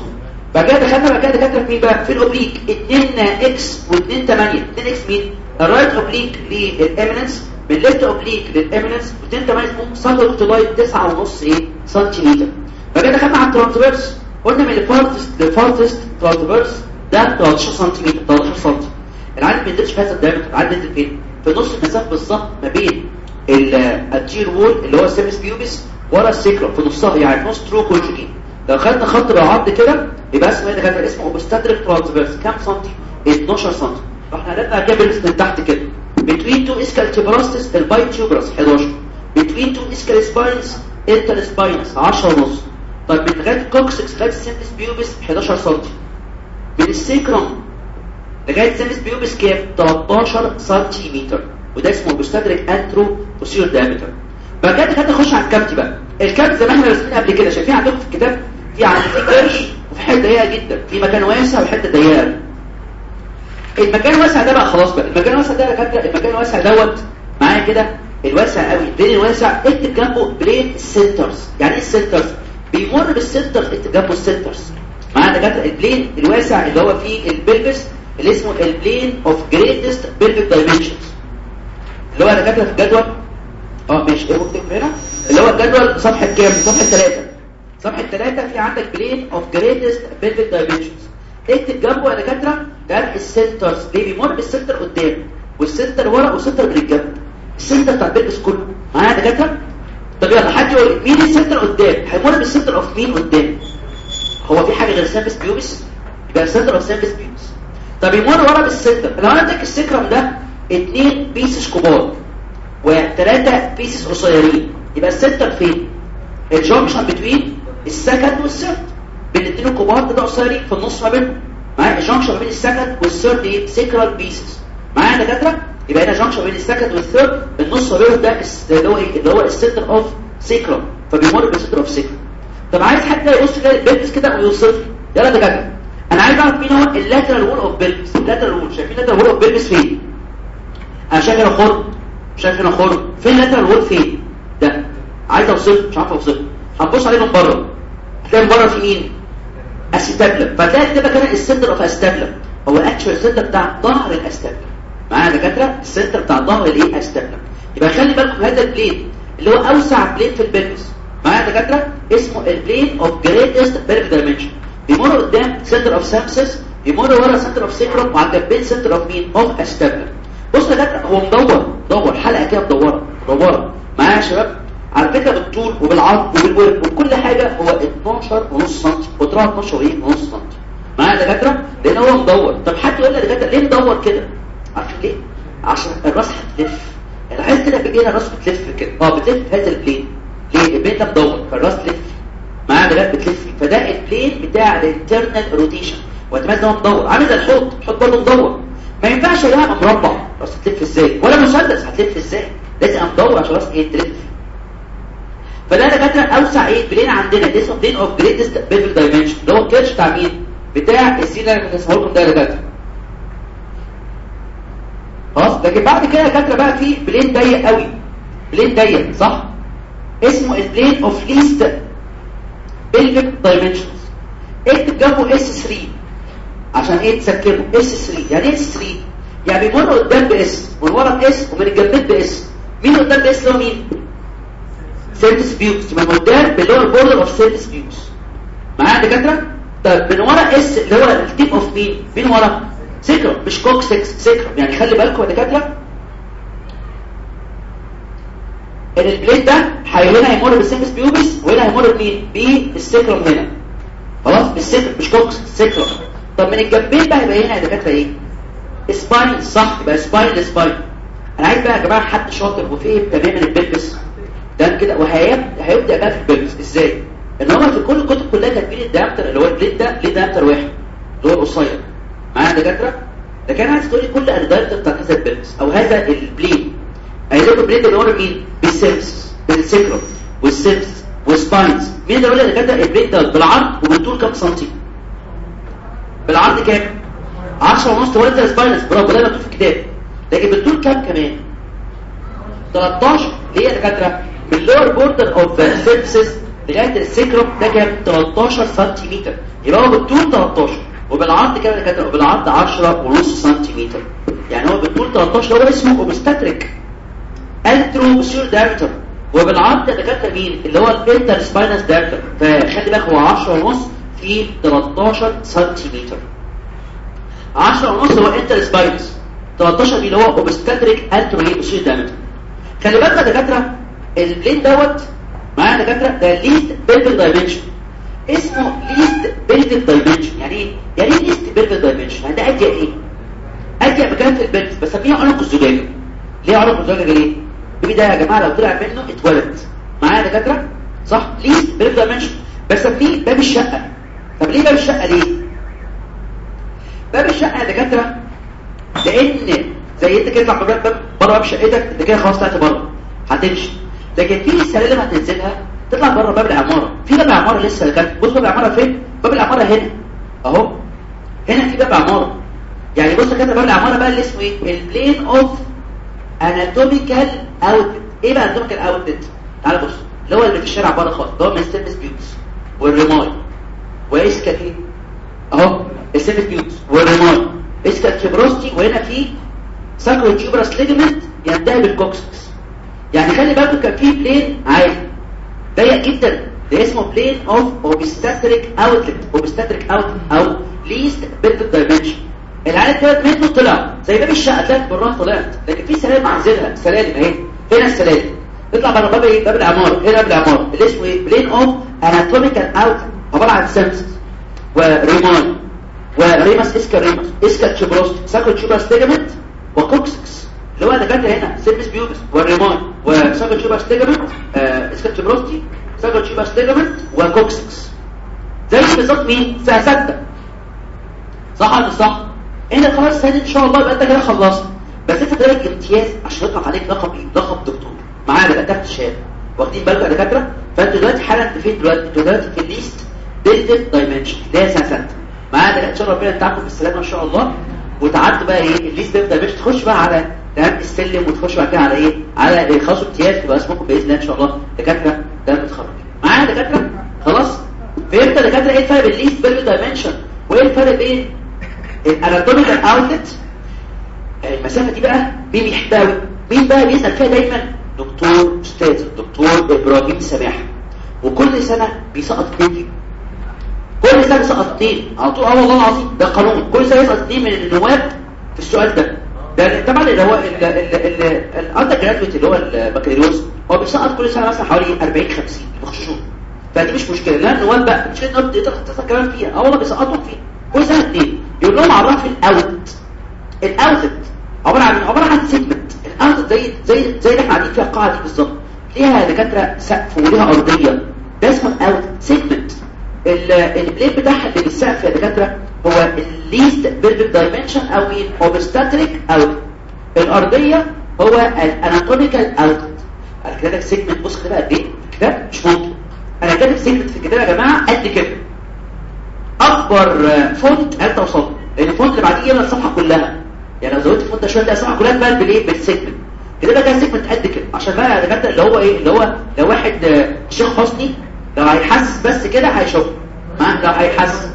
بعد كده دخلنا بعد كده دكاتره مين بقى؟ في ال oblique 2 x و2 8 2 x مين؟ ال right oblique لل eminence من ال left oblique لل eminence و2 8 اسمه sacrocotyloid 9 ونص إيه سنتيمتر كده دخلنا على ال transverse قلنا من ال farthest لل farthest transverse ده 13 سنتيمتر 13 سم ال head ما ينزلش في هذا ال diameter ال head نزل فين في نص المسافه بالظبط ما بين ال anterior wall اللي هو ال symphysis pubis ورا ال sacrum في نصها يعني نص true conjugate لو خدنا خط بالعرض كده يبقى اسمه إيه؟ ده اسمه obstetric transverse كام سنتي؟ 12 سنتي. فاحنا هنبقى كده من تحت كده. Between two ischial tuberosities ال bituberous 11 between two ischial spines inter spinous 10 ونص طيب من لغايه ال coccyx لغايه ال symphysis pubis 11 سنتي من ال sacrum لغايه ال symphysis pubis كام 13 سنتيمتر وده اسمه obstetric anteroposterior diameter بعد كده كده نخش على ال cavity بقى. ال cavity زي ما إحنا رسمين قبل كده. شايفين عندكم في الكتاب؟ في عند في كرش وفي حتة ضيقة جدا. في مكان واسع وحته ضيقة. المكان الواسع ده بقى خلاص بقى. المكان الواسع ده يا كابتن المكان الواسع دوت. معايا كده؟ الواسع قوي بين الواسع اكتب جنبه plane centers يعني إيه ال centers بيمر بال centers اكتب جنبه ال centers معايا كابتن ال plane الواسع اللي هو فيه ال pelvis اللي اسمه ال plane of greatest pelvic dimensions اللي هو أنا كاتبه في الجدول. آه ماشي. إيه مكتوب هنا اللي هو الجدول صفحة كام؟ صفحة 3 صفحة 3 في عندك plane of greatest pelvic dimensions اكتب جنبه يا دكاترة ده ال centers ليه بيمر بال center قدام وال center ورا وال center من الجنب. ال center بتاع ال pelvis كله. معايا يا دكاترة؟ طب يلا حد يقول مين ال center قدام؟ هيمر بال center of مين قدام؟ هو في حاجة غير symphysis pubis؟ يبقى ال center of symphysis pubis. طب يمر ورا بال center. لو أنا اديك ال sacrum ده اتنين pieces كبار وثلاثة pieces قصيرين يبقى ال center فين؟ ال junction between ال second وال third الاثنين الكبار كده قصيرين في النص ما بينهم معايا ال junction ما بين ال second وال third إيه sacral pieces. معايا يا دكاترة؟ يبقى هنا junction بين ال second وال third النص ما بينهم ده اللي هو إيه؟ اللي هو ال center of sacral فبيمر بال center of sacral طب عايز حد يبص كده كده ويوصف لي؟ يلا دكاترة. أنا عايز أعرف مين هو ال lateral wall of pelvis ال lateral wall شايفين ال lateral wall of pelvis فين؟ أنا شايف هنا خرم. شايف هنا خرم. فين ال lateral wall فين؟ ده. عايز اوصفه مش عارف اوصفه هنبص عليه من بره. هتلاقي من بره في مين؟ acetabulum فتلاقي كده كده ال center of acetabulum هو ال actual center بتاع ظهر ال acetabulum معايا يا دكاترة؟ ال center بتاع ظهر الإيه؟ acetabulum يبقى خلي بالكم هذا ال plane اللي هو أوسع plane في ال pelvis معايا يا دكاترة؟ اسمه ال plane of greatest pelvic dimension بيمر قدام center of symphysis يمر ورا center of sacrum وعلى الجنبين center of مين of acetabulum بص يا دكاترة هو مدور مدور حلقة كده مدورة مدورة. معايا يا شباب؟ على فكرة بالطول وبالعرض وبالورق وكل حاجة هو 12 ونص سم قطرها 12 إيه ونص سم معايا يا دكاترة؟ لأن هو مدور. طب حد يقول لي يا دكاترة ليه مدور كده؟ عارفين ليه؟ عشان الراس هتلف. أنا عايز كده بايدينا الراس بتلف كده. آه بتلف في هذا ال plane. ليه؟ ال plane ده مدور فالراس تلف. معايا يا دكاترة؟ بتلف. فده ال plane بتاع ال internal rotation وأتمنى إن هو مدور. عامل زي الحوض. الحوض برضه مدور. ما ينفعش يا جماعة مربع. راس تلف إزاي؟ ولا مثلث. هتلف إزاي؟ لازم مدور عشان راس إيه؟ تلف. فده دكاتره أوسع إيه؟ plane عندنا. ده اسمه plane of greatest pelvic dimension اللي هو الكيرش بتاع مين؟ بتاع السين اللي بنسميه لكم ده يا دكاتره خلاص؟ لكن بعد كده يا دكاتره بقى في بلين ضيق قوي. بلين ضيق صح؟ اسمه البلين اوف ليست بيلفيك دايمنشنز اكتب جنبه اس 3 عشان إيه تسكبه اس 3 يعني إيه اس 3 يعني بيمر قدام باس من ورا باس ومن الجنبين باس مين قدام باس اللي هو مين؟ سيرفيس بيوكس من قدام اللي هو البوردر اوف سيرفيس بيوكس معايا دكاترة؟ طب من ورا S اللي هو ال tip of مين مين ورا؟ sacrum مش coccyx sacrum. يعني خلي بالكم يا دكاترة. ان ال plane ده هنا هيمر بال symphysis pubis وهنا هيمر بمين بال sacrum هنا. خلاص؟ بال sacrum مش coccyx sacrum. طب من الجنبين بقى يبقى هنا يا دكاترة إيه؟ spine صح يبقى spine ل spine أنا عايز بقى يا جماعة حد شاطر وفهم تماما ال pelvis ده كده وهيبدا هيبدأ بقى في البلبس إزاي؟ ان هو في كل الكتب كلها كاتبين الدايمتر اللي هو البليد ده ليه دايمتر واحد اللي هو القصير معايا دكاتره ده كان عايز تقول لي كل الدايمتر بتاع هذا البلبس أو هذا البليد عايز لكم البليد اللي هو مين؟ بالسيرفس بالسيكرم والسيرفس والسباينز. مين اللي يقول لي دكاترة؟ البليد ده بالعرض وبالطول كام سنتي؟ بالعرض كام؟ 10 ونص هو انت السباينس برافو ده مكتوب في الكتاب. لكن بالطول كام كمان؟ 13 ليه يا دكاترة؟ من ال lower border of symphysis لغايه ال sacrum ده كام 13 سنتيمتر. يبقى هو بالطول 13 وبالعرض كام يا وبالعرض 10 ونص سنتيمتر. يعني هو بالطول 13 هو اسمه obstetric anteroposterior diameter وبالعرض يا دكاتره مين؟ اللي هو ال interspinous diameter فخلي بالك هو 10 ونص في 13 سنتيمتر. 10 ونص هو interspinous 13 دي اللي هو obstetric anteroposterior diameter خلي بالك يا دكاترة ال plane دوت معايا يا دكاترة ده least pelvic dimension اسمه least pelvic dimension يعني إيه؟ يعني إيه least pelvic dimension يعني ده اضيق إيه؟ اضيق مكان في ال pelvis بسميها عنق الزجاجة. ليه عنق الزجاجة ليه؟ البيبي ده يا جماعة لو طلع منه اتولد. معايا يا دكاترة؟ صح؟ least pelvic dimension بسميه باب الشقة. طب ليه باب الشقة ليه؟ باب الشقة يا دكاترة لأن زي إنت كده تطلع بره باب شقتك أنت كده خلاص طلعت بره. هتمشي لكن في سلالم هتنزلها تطلع بره باب العمارة. في باب العمارة لسه كانت بص باب العمارة فين؟ باب العمارة هنا. أهو. هنا في باب عماره يعني بص كده باب العمارة بقى اللي اسمه إيه؟ ال plane of anatomical outlet إيه بقى anatomical outlet تعال بص. اللي هو اللي في الشارع بره خالص ده هو من السيرفيس بيوتس والرماي وإيش كان أهو. السيرفيس بيوتس والرماي اسكال كبروستي وهنا في ساكرو تيوبرس ليجمنت ينتهي بالكوكسكس يعني خلي بالكم كان في بلين عادي. ضيق جدا. ده اسمه بلين اوف اوبستاتريك اوتلت اوبستاتريك اوتلت أو ليست بيلت دايمنشن العيال ثلاث منه طلع زي باب الشقة ثلاث مرات طلعت. لكن في سلالم عايزينها سلالم اهي هنا السلالم. اطلع بره باب إيه؟ باب العمارة. هنا باب العمارة. اللي اسمه إيه؟ بلين اوف اناتوميكال اوتلت عبارة عن سيمس وريمان وريماس اسكا ريماس إسكا تشبروست ساكو تشوباس ليجمنت وكوكسكس. اللي هو دكاتره هنا سيرفيس بيوبس والريمان وساكو تشوباس ليجمنت آه اسكا تشبروستي ساكو تشوباس ليجمنت وكوكسكس. زي بالظبط مين؟ سته صح ولا مش صح؟ انت خلاص سنه إن شاء الله يبقى أنت كده خلصت. بس أنت درجه امتياز عشان يطلع عليك لقب إيه؟ لقب دكتور. معايا دكاتره الشهاده واخدين بالكم يا دكاترة؟ فانتوا دلوقتي حالا فين؟ دلوقتي أنتوا دلوقتي في الليست بيلدد دايمنشن هي سنه سته معانا إن شاء الله ربنا يتعبكم بالسلامه إن شاء الله. وتعدوا بقى إيه؟ الليست دايمنشن تخش بقى على تمام؟ السلم وتخش بعد كده على إيه؟ على خاص امتياز يبقى اسمكم بإذن الله إن شاء الله. دكاترة ده متخرج معايا دكاترة؟ خلاص؟ فهمت دكاترة إيه الفرق بين الليست بيلدد دايمنشن وإيه الفرق بين ال anatomical outlet المسافة دي بقى مين بيحتوي مين بقى بيسأل فيها دايما؟ دكتور أستاذ الدكتور إبراهيم سماح. وكل سنة بيسقط اثنين كل سنة بيسقط اثنين على طول آه والله العظيم ده قانون. كل سنة يسقط اثنين من النواب في السؤال ده. ده طبعا اللي هو ال undergraduate اللي هو البكالوريوس هو بيسقط كل سنة مثلا حوالي 40 50 بيخشوا فدي مش مشكلة لا النواب بقى مش كده تقدر كمان فيها آه والله بيسقطوا فيها كل سنة اثنين يقول لهم عرف الاوت الاوت عبارة عن عبارة عن segment ال outlet زي زي زي اللي إحنا قاعدين فيها القاعه دي بالظبط. ليها دكاترة سقف وليها أرضية. ده اسمه ال outlet segment ال plane بتاعها اللي بالسقف يا دكاتره هو ال least pelvic dimension أو obstetric outlet الأرضية هو ال anatomical outlet أنا كاتب segment بص كده قد إيه؟ الكتاب مش ممكن. أنا كاتب segment في الكتاب يا جماعة قد كده. أكبر font هل توصل؟ لأن ال font اللي بعديه يملى الصفحة كلها. يعني لو زودت ال font شوية تلاقي الصفحة كلها تبان بالإيه؟ بال segment كده بقى segment قد كده. عشان بقى الدكاتره اللي هو إيه؟ اللي هو لو واحد الشيخ حسني لو هيحسس بس كده هيشوف لو هيحسس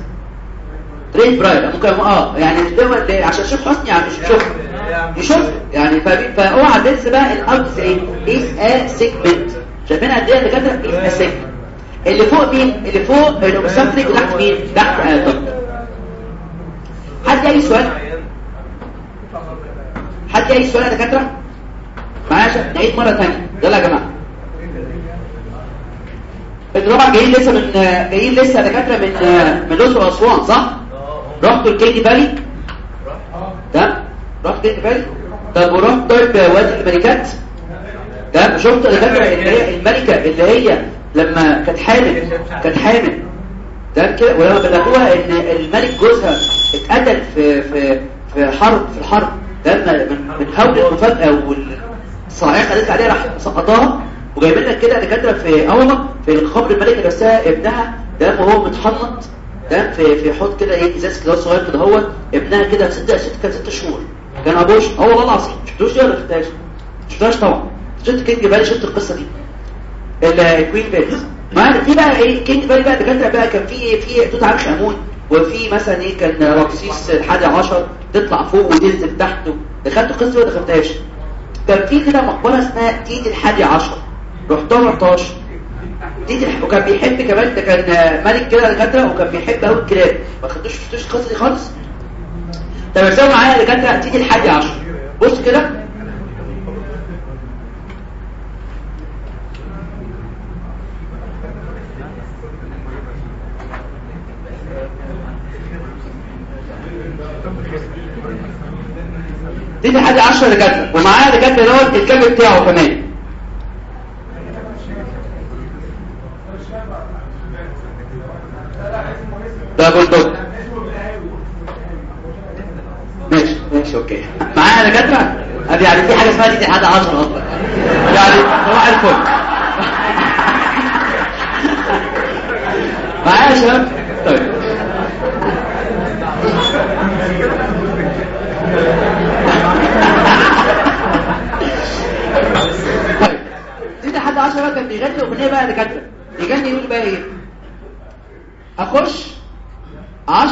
طريقة برايل ممكن آه يعني عشان الشيخ حسني يعني مش يشوف يشوف يعني فاوعى تنسى بقى ال outlet إيه is a segment شايفين قد إيه الدكاتره is a segment اللي فوق مين؟ اللي فوق ال obstetric تحت مين تحت anatomical حد اي سؤال؟ حد اي سؤال يا دكاترة؟ معايا؟ نعيد مرة ثانية يلا يا جماعة. أنتوا طبعا جايين لسه من جايين لسه دكاترة من من الأقصر وأسوان صح؟ رحتوا الكيدي فالي؟ تمام. رحت كيدي فالي؟ طب ورحت طيب وادي الملكات؟ تمام. شفت الدكاتره اللي هي الملكة اللي هي لما كانت حامل كانت حامل. تمام كده؟ ولما بلغوها إن الملك جوزها اتقتل في في في حرب في الحرب. لما من من هول المفاجأة والصاعقه قالت عليها راح سقطها. وجايبين لك كده دكاترة في أوضة في خبر الملكه نفسها ابنها ده وهو متحنط ده في في حوض كده إيه إزاز كده صغير كده هو ابنها كده ست ست ست شهور. كان ابوش آه والله العظيم شفتوش دي ولا شفتهاش؟ شفتهاش طبعا. شفت كينج بالي شفت القصة دي. الكوين بيلز معانا في بقى إيه كينج بالي بقى دكاترة بقى كان في إيه في توت عنخ آمون وفي مثلا إيه كان رمسيس الحادي عشر تطلع فوق وتنزل تحت دخلت القصة دي ولا دخلتهاش؟ كان في كده مقبرة اسمها تيت الحادي عشر. رحتها ما رحتهاش تيت الح... وكان بيحب كمان ده كان ملك كده دكاتره وكان بيحب قوي الكلاب. ما خدتوش شفتوش القصة دي خالص. طب ارسموا معايا دكاتره تيت الحادي عشر بص كده. دي لحد 10 دكاتره ومعايا دكاتره دوت الكلب بتاعه كمان. ده بولدوج ماشي ماشي أوكي. معايا دكاترة؟ ادي يعني في حاجة اسمها دي لحد 10 أصلا. يعني صباح الفل. معايا يا شباب؟ طيب. دي لحد 10 بقى كان بيغني أغنية بقى دكاترة؟ يغني يقول بقى إيه؟ أخش؟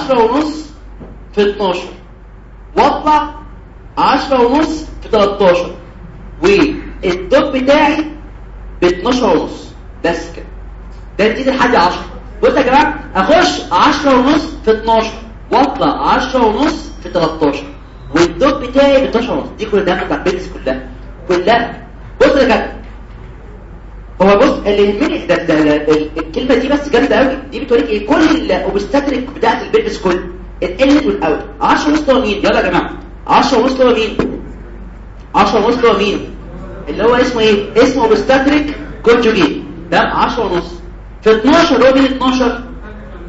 10 ونص في 12 واطلع 10 ونص في 13 والدوب بتاعي ب 12 ونص. بس كده. ده دي لحد 10 بص يا جماعة أخش 10 ونص في 12 واطلع 10 ونص في 13 والدوب بتاعي ب 12 ونص. دي كل ده بتاع البيزنس كلها. كلها. بص يا جدع هو بص اللي يهمني ده, ده, ده الكلمة دي بس جامدة قوي دي بتوريك إيه؟ كل الاوبستاتريك بتاعت البيزنس كله القلت والاوت 10 ونص هو مين يلا يا جماعة. 10 ونص هو مين 10 ونص هو مين اللي هو اسمه إيه؟ اسمه اوبستاتريك كونجوجيت. ده 10 ونص. في 12 اللي هو مين 12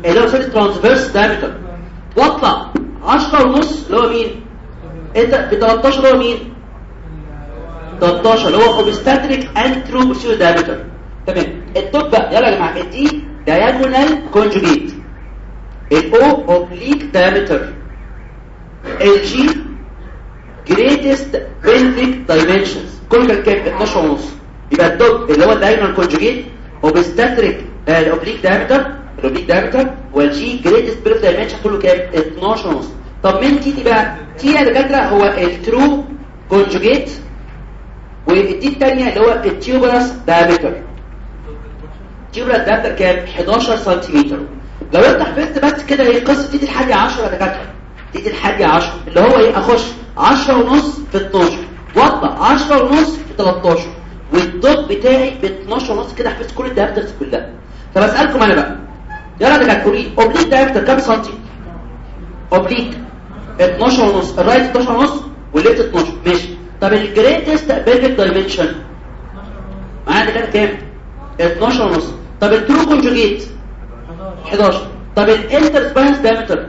اللي هو سيرت ترانسفيرس دايمتر. واطلع. 10 ونص اللي هو مين؟ انت ب 13 اللي هو مين؟ 13 اللي هو obstetric anteroposterior diameter تمام. ال DOG بقى يلا يا جماعة ال D diagonal conjugate ال O oblique diameter ال G greatest pelvic dimensions كل كام؟ 12 ونص. يبقى ال DOG اللي هو ال diagonal conjugate obstetric ال oblique diameter ال oblique diameter وال G greatest pelvic dimension كله كام؟ 12 ونص. طب مين TB بقى؟ T يا دكاترة هو ال true conjugate وال B الثانية اللي هو ال bituberous diameter ال bituberous diameter كام؟ 11 سنتيمتر. لو انت حفظت بس كده هي قصة TB الحادي 10 يا دكاترة. TB الحادي 10 اللي هو إيه؟ أخش 10 ونص في 12 واطلع 10 ونص في 13 وال DOG بتاعي ب 12 ونص كده حفظت كل ال diameters كلها. طب أسألكم أنا بقى. يا دكاترة قولي oblique diameter كام سنتي؟ oblique 12 ونص. ال right 12 ونص وال left 12 ماشي. طب ال greatest pelvic dimension معانا كده كام؟ 12 ونص. طب ال true conjugate 11 طب ال interspinous diameter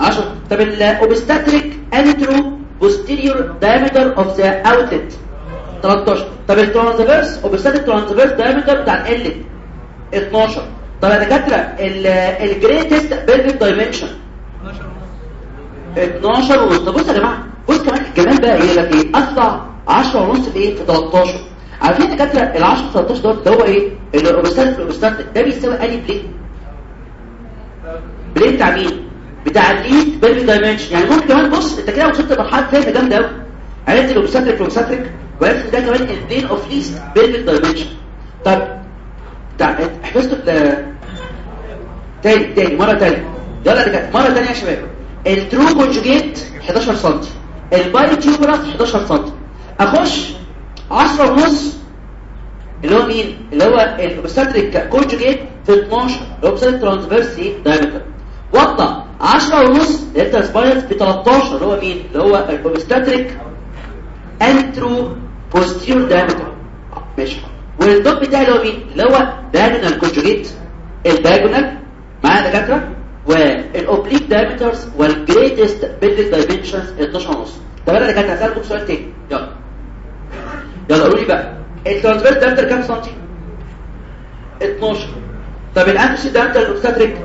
10 طب ال obstetric antero posterior diameter of the outlet 13 طب ال transverse obstetric transverse diameter بتاع ال inlet 12 طب يا دكاترة ال greatest pelvic dimension 12 ونص. طب بص يا جماعة بص كمان بقى إيه لك إيه؟ اطلع 10 ونص في إيه؟ في 13 عارفين دكاترة ال 10 13 دوت اللي هو إيه؟ ال obstetric ال obstetric. ده بيساوي أنهي plane plane بتاع مين؟ بتاع ال least pelvic dimension يعني ممكن كمان بص أنت كده وصلت لمرحلة ثانية جامدة قوي عرفت ال obstetric ال obstetric؟ وعرفت ده كمان ال plane of least pelvic dimension طب بتاع حفظت تاني تاني مرة تانية. يلا دكاترة مرة تانية يا شباب. ال true conjugate 11 سم ال bituberous 11 سم أخش 10 ونص اللي هو مين؟ اللي هو ال obstetric conjugate في 12 ال obstetric transverse إيه diameter واطلع 10 ونص ال interspinous ب 13 اللي هو مين؟ اللي هو ال obstetric anteroposterior diameter ماشي. وال DOG بتاعي اللي هو مين؟ اللي هو diagonal conjugate. ال diagonal معايا دكاترة؟ وال oblique diameters وال greatest pelvic dimensions 12 ونص طب أنا دكاتره هسالكم سؤال تاني. يلا. يلا قولوا لي بقى. ال transverse diameter كام سنتي؟ 12 طب ال inlet diameter ال obstetric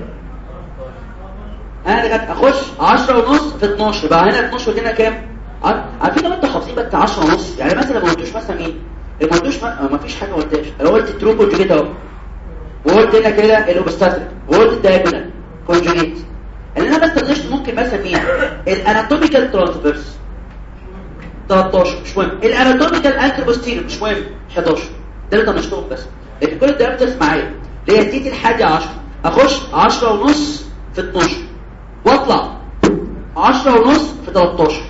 أنا دكاتره أخش 10 ونص في 12 بقى هنا 12 هنا كام؟ عار- عارفين لو أنتوا حافظين بقى 10 ونص. يعني مثلا ما قلتوش مثلا مين؟ ما قلتوش ما فيش حاجة ما قلتهاش. أنا قلت ال true conjugate أهو. وقلت هنا كده ال obstetric وقلت ال diagonal conjugate اللي أنا بس طنشت ممكن مين ال anatomical transverse 13 مش مهم. ال anatomical anteroposterior مش مهم. 11 ده اللي طنشتهم بس. لكن كل ال diameters معايا اللي هي تيجي الحادي 10 أخش 10 ونص في 12 وأطلع 10 ونص في 13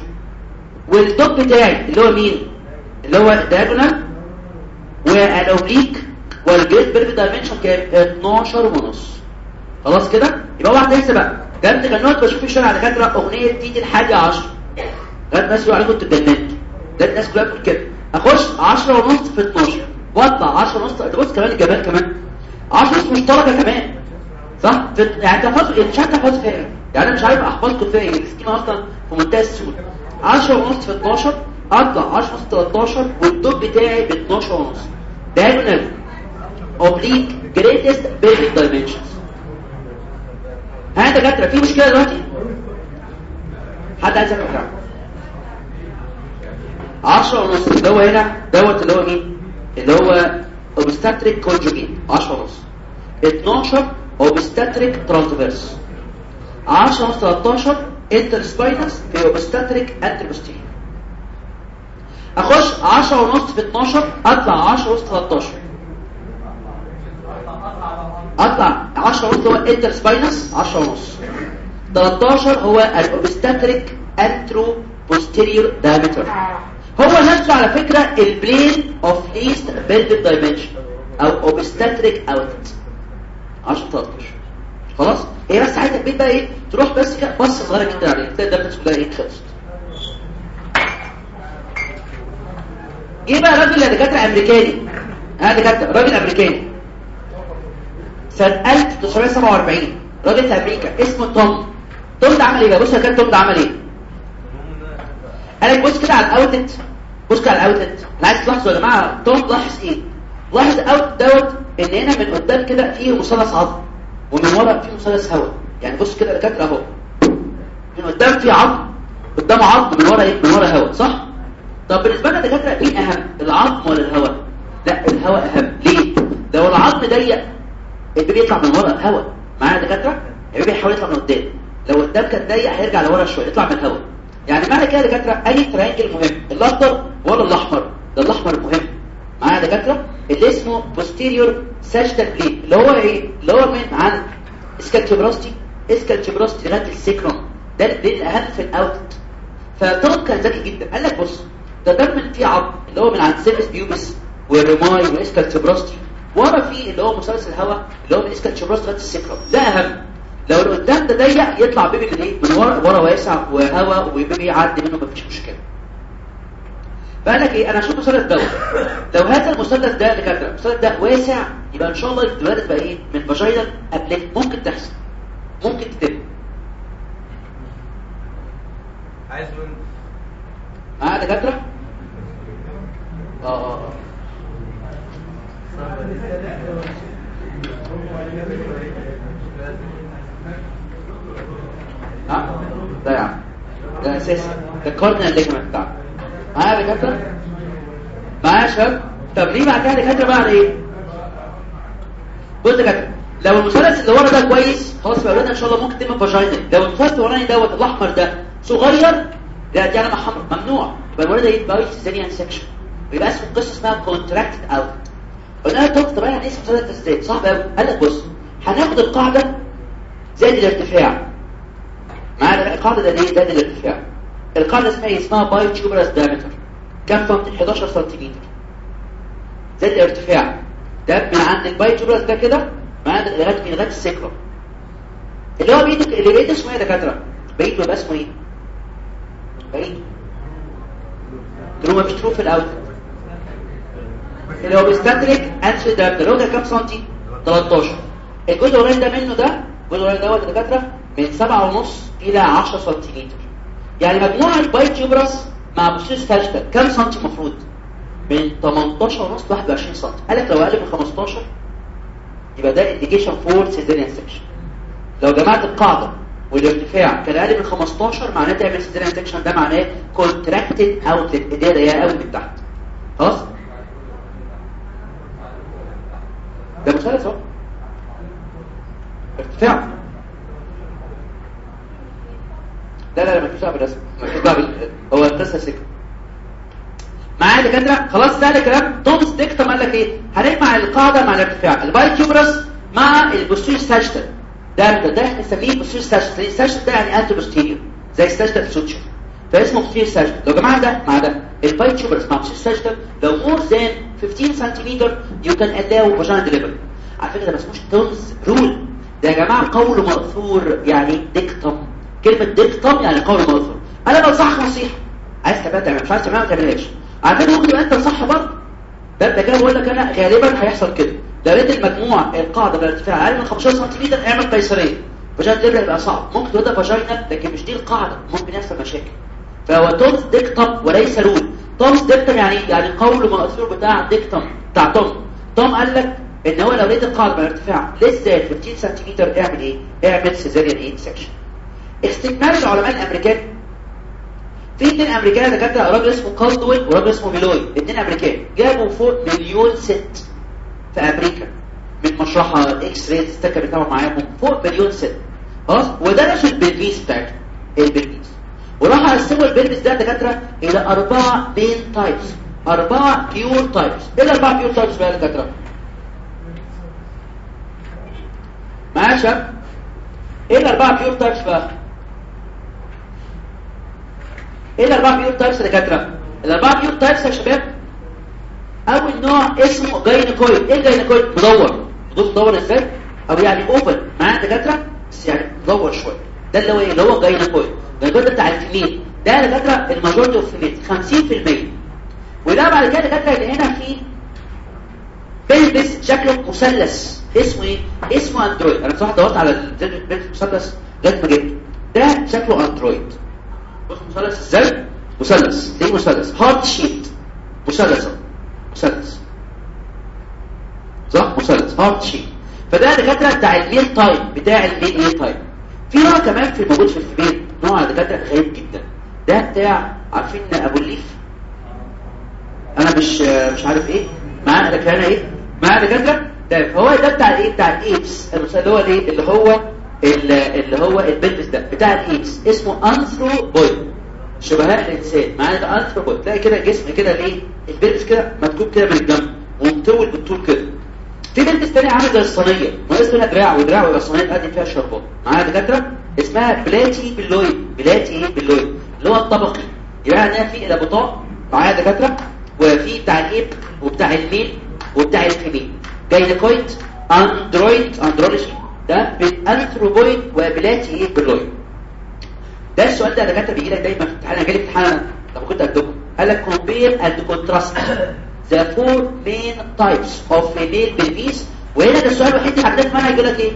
وال top بتاعي اللي هو مين؟ اللي هو ال diagonal وال oblique وال great pelvic dimension كام؟ 12 ونص. خلاص كده؟ يبقى واحد لسه بقى. جنب كانوت بشوف في الشارع دكاتره أغنية تيجي الحادي 10 ده الناس يقولوا عليكم اتجننتوا ده الناس كلها بتقول كده. أخش 10 ونص في 12 واطلع 10 ونص. ده بص كمان الجبال كمان. 10 ونص مشتركة كمان. صح؟ في... يعني تحفظ مش عارف تحفظ فيها إيه. يعني أنا مش عارف أحفظكم فيها إيه. السكيما أصلا في منتهى السهولة. 10 ونص في 12 أطلع 10 ونص 13 والدوب بتاعي ب 12 ونص diagonal oblique greatest basic dimensions. ها يا دكاترة في مشكلة دلوقتي؟ حد عايز يفهم 10 ونص اللي هو هنا دوت اللي هو مين؟ اللي هو obstetric conjugate 10 ونص. 12 obstetric transverse. 10 ونص 13 interspinous في obstetric anteroposterior أخش 10 ونص في 12 أطلع 10 ونص 13 اطلع 10 ونص هو interspinous 10 ونص. 13 هو ال obstetric anteroposterior diameter هو نفسه على فكرة ال plane of least pelvic dimension أو obstetric outlet 10 13 خلاص؟ هي بس عايزه البيت بقى إيه؟ تروح بس كده بص صغيرة جدا عليه تلاقي الناس كلها إيه؟ خلصت. جه بقى راجل دكاترة أمريكاني. ها دكاترة راجل أمريكاني. سنة 1947 راجل في أمريكا اسمه توم. توم ده عمل إيه بقى؟ بص كابتن توم ده عمل إيه؟ قال لك بص كده على الأوتلت بص كده على الأوتلت. أنا عايز تلاحظوا يا جماعة توم لاحظ إيه؟ لاحظ أوت دوت إن هنا من قدام كده فيه مثلث عظم ومن ورا فيه مثلث هواء. يعني بص كده دكاتره أهو. من قدام فيه عظم قدام عظم من ورا إيه؟ من ورا هواء صح؟ طب بالنسبة لنا دكاترة مين أهم العظم ولا الهواء؟ لا الهواء أهم. ليه؟ لو العظم ضيق ال baby يطلع من ورا هواء معايا دكاترة؟ ال baby يحاول يطلع من قدام. لو قدام كان ضيق هيرجع لورا شوية يطلع من الهواء يعني معنى كده يا دكاترة؟ أي triangle مهم؟ الأخضر ولا الأحمر؟ ده الأحمر المهم معايا يا دكاترة؟ اللي اسمه posterior sagittal plane اللي هو إيه؟ اللي هو من عن اسكالتشبراستي اسكالتشبراستي لغايه السيكروم ده البلين الاهم في ال outlet فطرق كان ذكي جدا. قال لك بص ده من في عظم اللي هو من عند symphysis pubis وال rami و ischial tuberosity ورا في اللي هو مثلث الهواء اللي هو من ischial tuberosity لغايه ال sacrum ده أهم. لو اللي قدام ده ضيق يطلع baby من إيه من ورا ورا واسع وهواء و baby يعدي منه مفيش مشكلة. فقال لك إيه أنا هشوف مثلث دوت لو هذا المثلث ده دكاتره المثلث ده واسع يبقى إن شاء الله الولد بقى إيه من vaginal delivery ممكن تحصل ممكن تتم. عايز من معايا دكاترة؟ آه آه آه. ها؟ ده يا عم ده اساسي ده ال cardinal ligament بتاعنا معايا يا دكاترة؟ معايا يا شباب طب ليه كده دكاترة بعد إيه؟ بص يا دكاترة لو المثلث اللي ورا ده كويس خلاص يبقى إن شاء الله ممكن تم vaginal لو المثلث اللي وراني دوت الأحمر ده صغير ده دي علامه حمراء ممنوع. يبقى الولد يتبقى cesarean section ويبقى اسمه قصة اسمها contracted outlet قلنا له طب طب يعني اسمه مثلث إزاي صعب قوي قال لك بص هناخد القاعدة زائد الارتفاع. معانا القاعدة ده إيه زائد الارتفاع. القاعدة اسمها إيه؟ اسمها باي تيوبرس دايمتر كام سم 11 سنتيمتر. زائد الارتفاع. ده من عند الباي تيوبرس ده كده معانا لغاية من لغاية السكرم اللي هو بيدك اللي بيدك اسمه إيه يا دكاترة؟ بيته يبقى اسمه إيه؟ بيته ترو ما فيش ترو في الاوت اللي هو بيستدرك انسل ده اللي هو ده كام سنتي؟ 13 الجزء القريب ده منه ده الجزء القريب دوت يا دكاتره من 7.5 إلى 10 سنتيمتر. يعني مجموع ال bituberous مع posterior sagittal كام سنتي المفروض من 18 ونص ل 21 سم قال لك لو أقل من 15 يبقى ده indication for cesarean section لو جمعت القاعدة والارتفاع كان أقل من 15 معناه تعمل cesarean section ده معناه contracted outlet ايديها ضيقه قوي من تحت. خلاص؟ ده اهو ارتفاع لا لا لا مفيش دعوه بالرسم. بال- هو القصة سكه معايا يا دكاتره خلاص سهل الكلام Thoms dictum قال لك إيه؟ هنجمع القاعدة مع الارتفاع. ال bituberous مع ال posterior sagittal ده ده إحنا بنسميه posterior sagittal ال sagittal ده يعني anteroposterior زي ال sagittal suture فاسمه posterior sagittal لو جمعنا ده مع ده. ال bituberous مع posterior sagittal لو more than 15 سنتيمتر you can allow vaginal delivery على فكرة ده ما اسموش Thoms rule. ده يا جماعة قول مأثور يعني dictum. كلمة dictum يعني قول مأثور أنا بنصحك نصيحة. عايز تعملها تعمل مش عايز تعملها ما تعملهاش على فكرة ممكن أنت صح برضه. ده أنت كده بقول لك أنا غالبا هيحصل كده. لو لقيت المجموع القاعدة بالارتفاع أقل من 15 سم اعمل قيصريه vaginal delivery يبقى صعب. ممكن تودى vaginal لكن مش دي القاعدة. ممكن يحصل مشاكل. فهو Thoms dictum وليس rule. Thoms dictum يعني؟ يعني قول مأثور بتاع dictum بتاع توم توم قال لك ان هو لو لقيت القاعده بالارتفاع لسه 15 سم اعمل إيه اعمل cesarean إيه section استكمال العلماء الامريكان في اثنين امريكان دكاتره راجل اسمه كالدويل وراجل اسمه ميلوي اثنين امريكان جابوا فوق مليون ست في أمريكا من مشرحه X-ray استكر بتاعهم معاهم فوق مليون ست خلاص ودرسوا ال pelvis بتاعتهم ال pelvis وراحوا قسموا ال pelvis ده دكاتره إلى اربعه مين types اربعه pure types إيه الاربعه pure types بقى دكاتره معايا يا شباب إيه الاربعه pure types بقى إيه الاربعه pure types يا دكاتره الاربعه pure types يا شباب. أول نوع اسمه gynecoid إيه ال gynecoid مدور. بص مدور إزاي؟ أو يعني oval معايا دكاترة؟ بس يعني مدور شوية. ده اللي هو إيه؟ اللي هو gynecoid ال gynecoid بتاع ال female. ده يا دكاترة ال majority of female 50% وده بعد كده دكاترة اللي هنا في pelvis شكله مثلث. اسمه إيه اسمه android أنا بصراحة دورت على ال pelvis مثلث لغايه ما جبته ده شكله android. بص مثلث إزاي؟ مثلث ليه مثلث heart shape مثلث. مثلث صح؟ مثلث heart shape فده دكاترة بتاع ال male type بتاع ال male type في نوع كمان في موجود في ال female نوع دكاترة غريب جدا. ده بتاع عارفين أبو الليف؟ أنا مش مش عارف إيه. معانا دكاترة إيه؟ معانا دكاترة؟ طيب هو ده بتاع الايه؟ بتاع ال apes. اللي هو الايه؟ اللي هو اللي هو ال pelvis ده. بتاع ال apes. اسمه anthropoid. شبهاء الإنسان. ده anthropoid. تلاقي كده جسم كده الايه ال pelvis كده مكتوب كده من الجنب. ومطول بالطول كده. في pelvis تاني عامل زي الصينية. ناقص لها دراع ودراع ويبقى الصينية تقدم فيها شربات. معانا دكاترة؟ اسمها platypelloid platypelloid اللي هو الطبقي. يبقى عندنا في الابطاء معايا دكاترة. وفي بتاع ال ape وبتاع ال male وبتاع ال female gynecoid android أندرولوجي. ده بال anthropoid و platypelloid ده السؤال ده دكاترة بيجي لك دايما في امتحان. أنا جالي امتحان لما كنت ادوكم قال لك compare and contrast the four main types of female pelvis وهنا ده السؤال الوحيد اللي في المنهج يقول لك إيه؟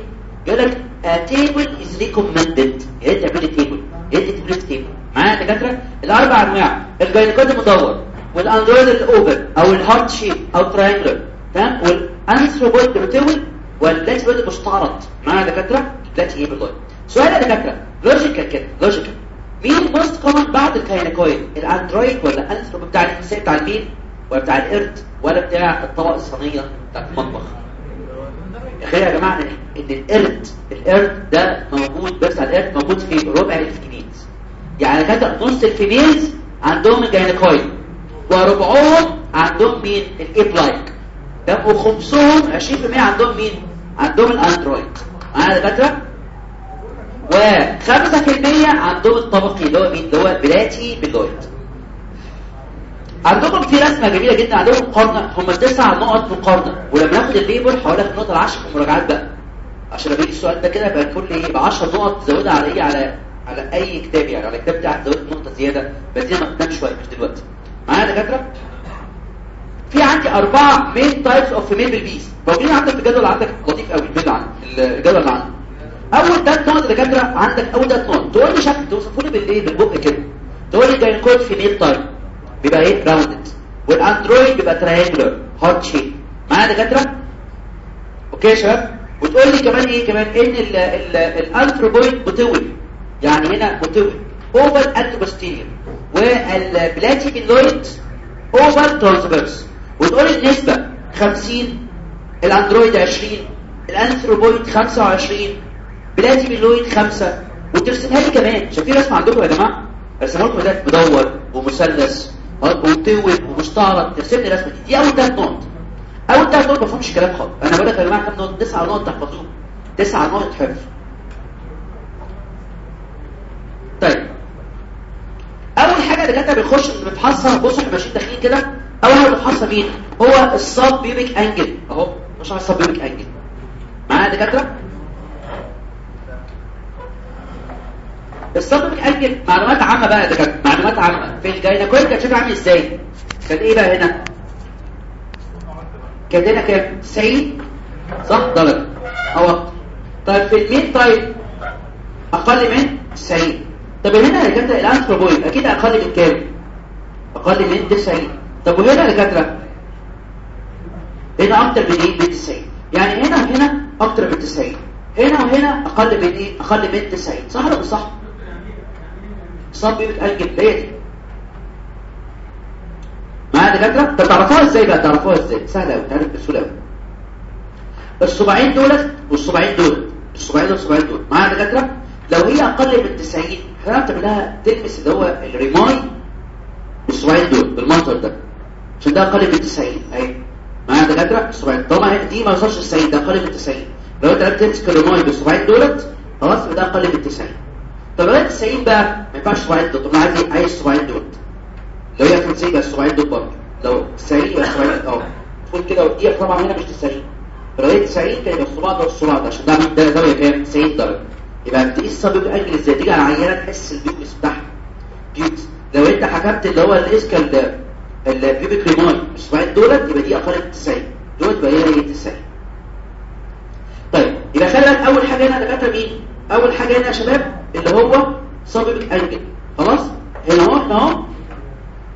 يقول لك a table is recommended. يا ريت تعملي table يا ريت تعملي table معايا يا دكاترة؟ الأربع أنواع. ال gynecoid المدور وال android ال oval. أو ال heart shape. أو triangular تمام؟ وال anthropoid بروتيول وال platypelloid المستعرض معايا يا دكاتره لاتي إيه بالله سؤال يا دكاتره logical كده logical مين ال most common بعد ال gynecoid ال android ولا ال anthropoid بتاع الانسان بتاع ال male ولا بتاع القرد ولا بتاع الطبق الصينية؟ بتاع المطبخ. يا أخي يا جماعة إن القرد القرد ده موجود بس على القرد موجود في ربع ال females يعني كده نص ال females عندهم ال gynecoid وربعهم عندهم مين؟ ال ape like. ده وخمسهم 20% عندهم مين؟ عندهم ال android. معايا دكاترة؟ و5% عندهم الطبقي اللي هو مين؟ اللي هو platypelloid عندكم في رسمة جميلة جدا. عندهم مقارنه هم تسع نقط مقارنه ولما ناخد ال labor حوالي في النقطه العشر في المراجعات بقى. عشان لما السؤال ده كده يبقى كل إيه ب 10 نقط تزودها على إيه؟ على على أي كتاب يعني. على الكتاب بتاعك تزود نقطة زيادة. بس دي ما شوية مش دلوقتي معايا يا دكاترة؟ في عندي أربعة main types of female pelvis موجودين عندك في الجدول عندك لطيف قوي الجدول عندك الجدول اللي عندك. أول ثلاث نقط دكاترة عندك أول ثلاث نقط تقول لي شكل توصفوا لي بالإيه؟ بالبق كده. تقول لي gynecoid female type بيبقى إيه؟ rounded وال android بيبقى triangular heart shape معايا دكاترة؟ okay يا شباب؟ وتقول لي كمان إيه؟ كمان إن ال anthropoid متول. يعني هنا متول. oval anteroposterior وال platypelloid oval transverse وتقول لي النسبة 50 ال android 20 ال anthropoid 25 platypelloid 5 وترسمها لي كمان. شايفين رسمة عندكم يا جماعة؟ رسمها لكم ده مدور ومثلث ومطول ومستعرض ترسم لي الرسمه دي. أول ثلاث نقط. أول ثلاث نقط ما فهمش كلام خالص. أنا بقول لك يا جماعة كام نقط تسع نقط تحفظوهم تسع نقط حفظ. طيب. أول حاجة اللي كانت بنخش بنفحصها بصوا إحنا ماشيين داخلين كده. اول حاجة بنفحصها مين هو الصاب بيبك أنجل. أهو مش على الصاب بيبك أنجل. معايا يا دكاترة؟ الصاب بيبك أنجل معلومات عامة بقى دكاترة معلومات عامة. في الجاينكويد كان شكله عامل إزاي؟ كان إيه بقى هنا؟ كان هنا كام؟ 90 صح؟ درجه أكتر طيب في المين طيب أقل من 90 طب هنا يا دكاترة الأنثروبويد أكيد أقل من كام؟ أقل من 90 طب وهنا يا دكاترة؟ هنا أكتر من إيه من 90 يعني هنا وهنا أكتر من 90 هنا وهنا أقل من إيه أقل من 90 صح ولا مش صح؟ صب بيتأجل ليه دي معايا دكاترة؟ طب تعرفوها إزاي بقى؟ تعرفوها إزاي؟ سهلة قوي تعرف بسهولة قوي الصباعين دولت والصباعين دول الصباعين والصباعين دول. معايا دكاترة؟ لو هي أقل من 90 هنعرف لها تلمس اللي هو ال rami الصباعين دول بالمنظر ده. عشان ده أقل من 90 اهي معايا دكاتره الصباعين طبعا دي ما وصلش 90 ده أقل من 90 لو أنت عرفت تمسك ال rami بالصباعين دولت خلاص ده أقل من 90 طب لو 90 بقى ما ينفعش الصباعين دول طب أنا عايز عايز الصباعين دول لو هي فرنسيه يبقى الصباعين دول برضه. لو 90 يبقى الصباعين أه. تقول كده ودقيقه طبعا هنا مش 90 لو هي 90 كان يبقى الصباع ده والصباع ده عشان ده ده زاويه كام 90 درجه يبقى تقيس الصبي بالاجل إزاي تيجي على العينه تحس البيوكس بتاعها بيوكس لو أنت حكمت اللي هو الإسكال ده البيبك ريماي الصباعين دولت يبقى دي أقل من 90 دولت يبقى هي 90 طيب يبقى خلي بالك أول حاجة هنا دكاترة مين؟ أول حاجة هنا يا شباب اللي هو subpubic angle. خلاص؟ هنا أهو إحنا أهو.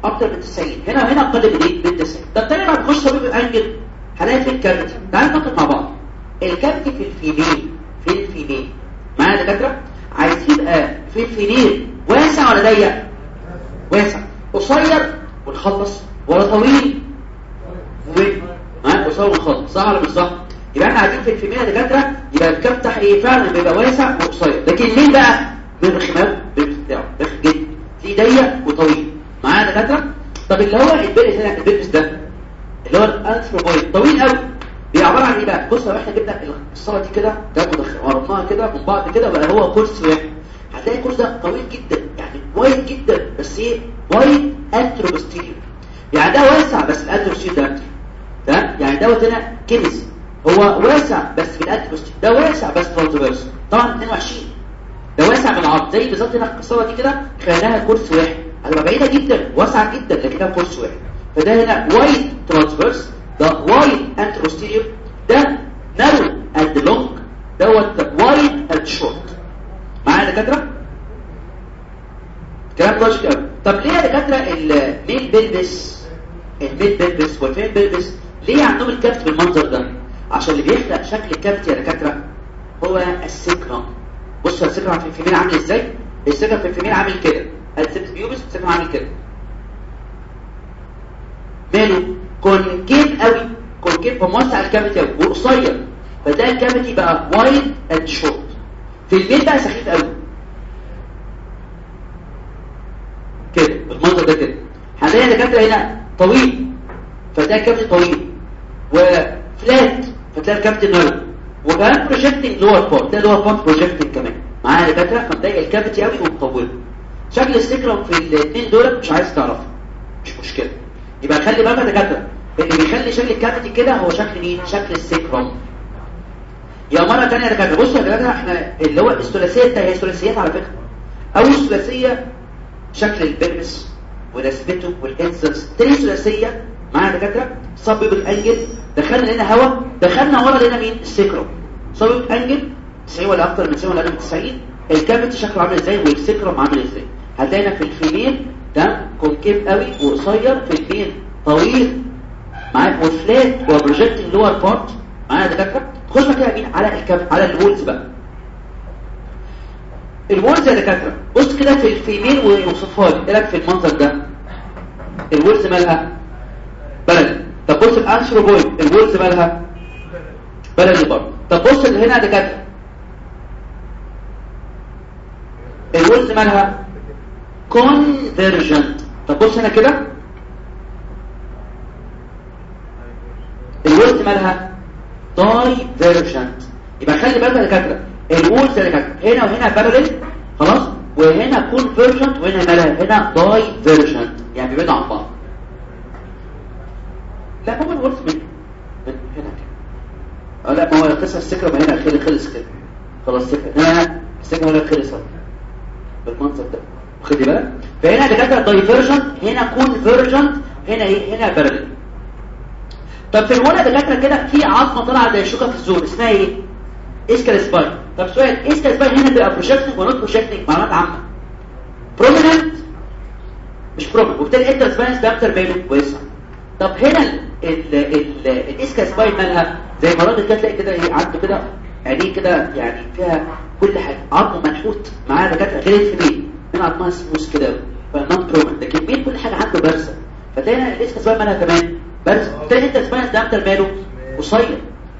أكتر من 90 هنا وهنا أقل من إيه؟ من 90 طب تاني بعد نخش subpubic angle. هنلاقي في ال cavity تعالوا ناخد مع بعض. ال cavity في ال female. في ال female. معايا دكاترة؟ عايز يبقى في ال female. واسع ولا ضيق؟ واسع. قصير ونخلص ولا طويل. و ها؟ قصير ونخلص صح ولا مش صح؟ يبقى إحنا عايزين في يا دكاترة يبقى الكف بتاع إيه؟ فعلا بيبقى واسع وقصير. لكن مين بقى؟ بالخمام بتاعه داخل جدا في ضيق وطويل؟ معايا دكاترة؟ طب اللي هو البيلس هنا البيلس ده اللي هو الأنثروبويد. طويل قوي بيبقى عبارة عن إيه بقى؟ بص لو إحنا جبنا الصورة دي كده ده مدخل وربناها كده من بعض كده بقى هو كرسي واحد. هتلاقي الكرسي ده طويل جدا يعني وايد جدا بس إيه؟ وايد انتروبوستيريور يعني ده واسع بس ال anteroposterior ده antero تمام يعني دوت هنا كنز. هو واسع بس في ال anteroposterior ده واسع بس transverse طبعا 22 ده واسع من العرض. زي بالظبط هنا الصورة دي كده خليناها كرسي واحد. هتبقى بعيدة جدا واسعة جدا لكنها كرسي واحد. فده هنا wide transverse ده wide anteroposterior ده narrow and long دوت wide and short معايا يا دكاترة؟ كلام logic قوي طب ليه يا دكاترة ال male pelvis ال male pelvis وال female pelvis ليه عندهم ال cavity بالمنظر ده؟ عشان اللي بيخلق شكل ال cavity يا دكاترة هو ال sacrum بصوا ال sacrum في ال female عامل إزاي؟ ال sacrum في ال female عامل كده؟ ال sacrum pubis ال sacrum عامل كده. ماله؟ concave قوي. كونكيف فموسع ال cavity قوي وقصير. فده ال cavity بقى wide and short في ال male بقى سخيف قوي كده بالمنظر ده كده هنا طويل فده ال cavity طويل و flat فتلاقي ال cavity narrow وكمان projecting lower part ده lower part projecting كمان. معايا الدكاتره فمضايق ال cavity قوي ومطوله شكل ال sacrum في الاثنين دول مش عايز تعرفه. مش مشكلة. يبقى خلي بالك يا دكاتره اللي بيخلي شكل ال cavity كده هو شكل مين؟ شكل ال sacrum يا مرة ثانية يا دكاتره بصوا يا دكاتره إحنا اللي هو الثلاثية هي ثلاثيات على فكرة. أول ثلاثية شكل البيرمس ونسبته والانسلز تاني ثلاثيه معايا دكاترة؟ سبب انجل دخلنا هنا هواء دخلنا ورا لنا مين؟ السكرم سبب انجل 90 ولا أكتر من 90 ولا أقل من 90 الكافيتي شكله عامل إزاي والسكرم عامل إزاي؟ هتلاقينا في الفيميل ده كونكيف قوي وقصير في الميل طويل. معايا؟ و flat. و projecting lower part. معايا دكاترة؟ خش كده مين على ال cavity على ال walls بقى. ال walls يا دكاترة بص كده في ال female ويوصفها إيه رأيك في المنظر ده؟ ال walls مالها parallel طب بص ال anthropoid ال walls مالها parallel برضه طب بص هنا دكاترة. ال walls مالها convergent طب بص هنا كده. ال walls مالها divergent يبقى خلي بالك يا دكاترة. ال walls يا دكاترة. هنا وهنا parallel خلاص؟ وهنا convergent وهنا مالها. هنا divergent يعني بيبعدوا عن بعض. لا هو ال walls من هنا كده لا ما هو قصة ال sacrum ما هنا خلص كده. خلاص ال sacrum هنا ال sacrum هنا خلص. بالمنظر ده. خدي بالك؟ فهنا دكاترة divergent هنا convergent هنا إيه؟ هنا parallel طب في الورقه دكاترة كده في عظمة طالعة زي الشوكه في الزور اسمها إيه؟ ischial spine. طب سؤال ischial spine هنا بيبقى projecting و not projecting معلومات عامه prominent مش prominent وبالتالي interspinous diameter باينه كويس طب هنا ال ischial spine مالها زي ما راجل كده تلاقي كده إيه عنده كده عينيه كده يعني فيها كل حاجة. عظمه منحوت معاه دكاترة غير الفيميل هنا عظمها سموث كده فنون برومن لكن مين كل حاجة عنده بارزة؟ فتلاقي الاسكال سباين مالها كمان بارزة. تلاقي انت سباينس دايمتر ماله قصير.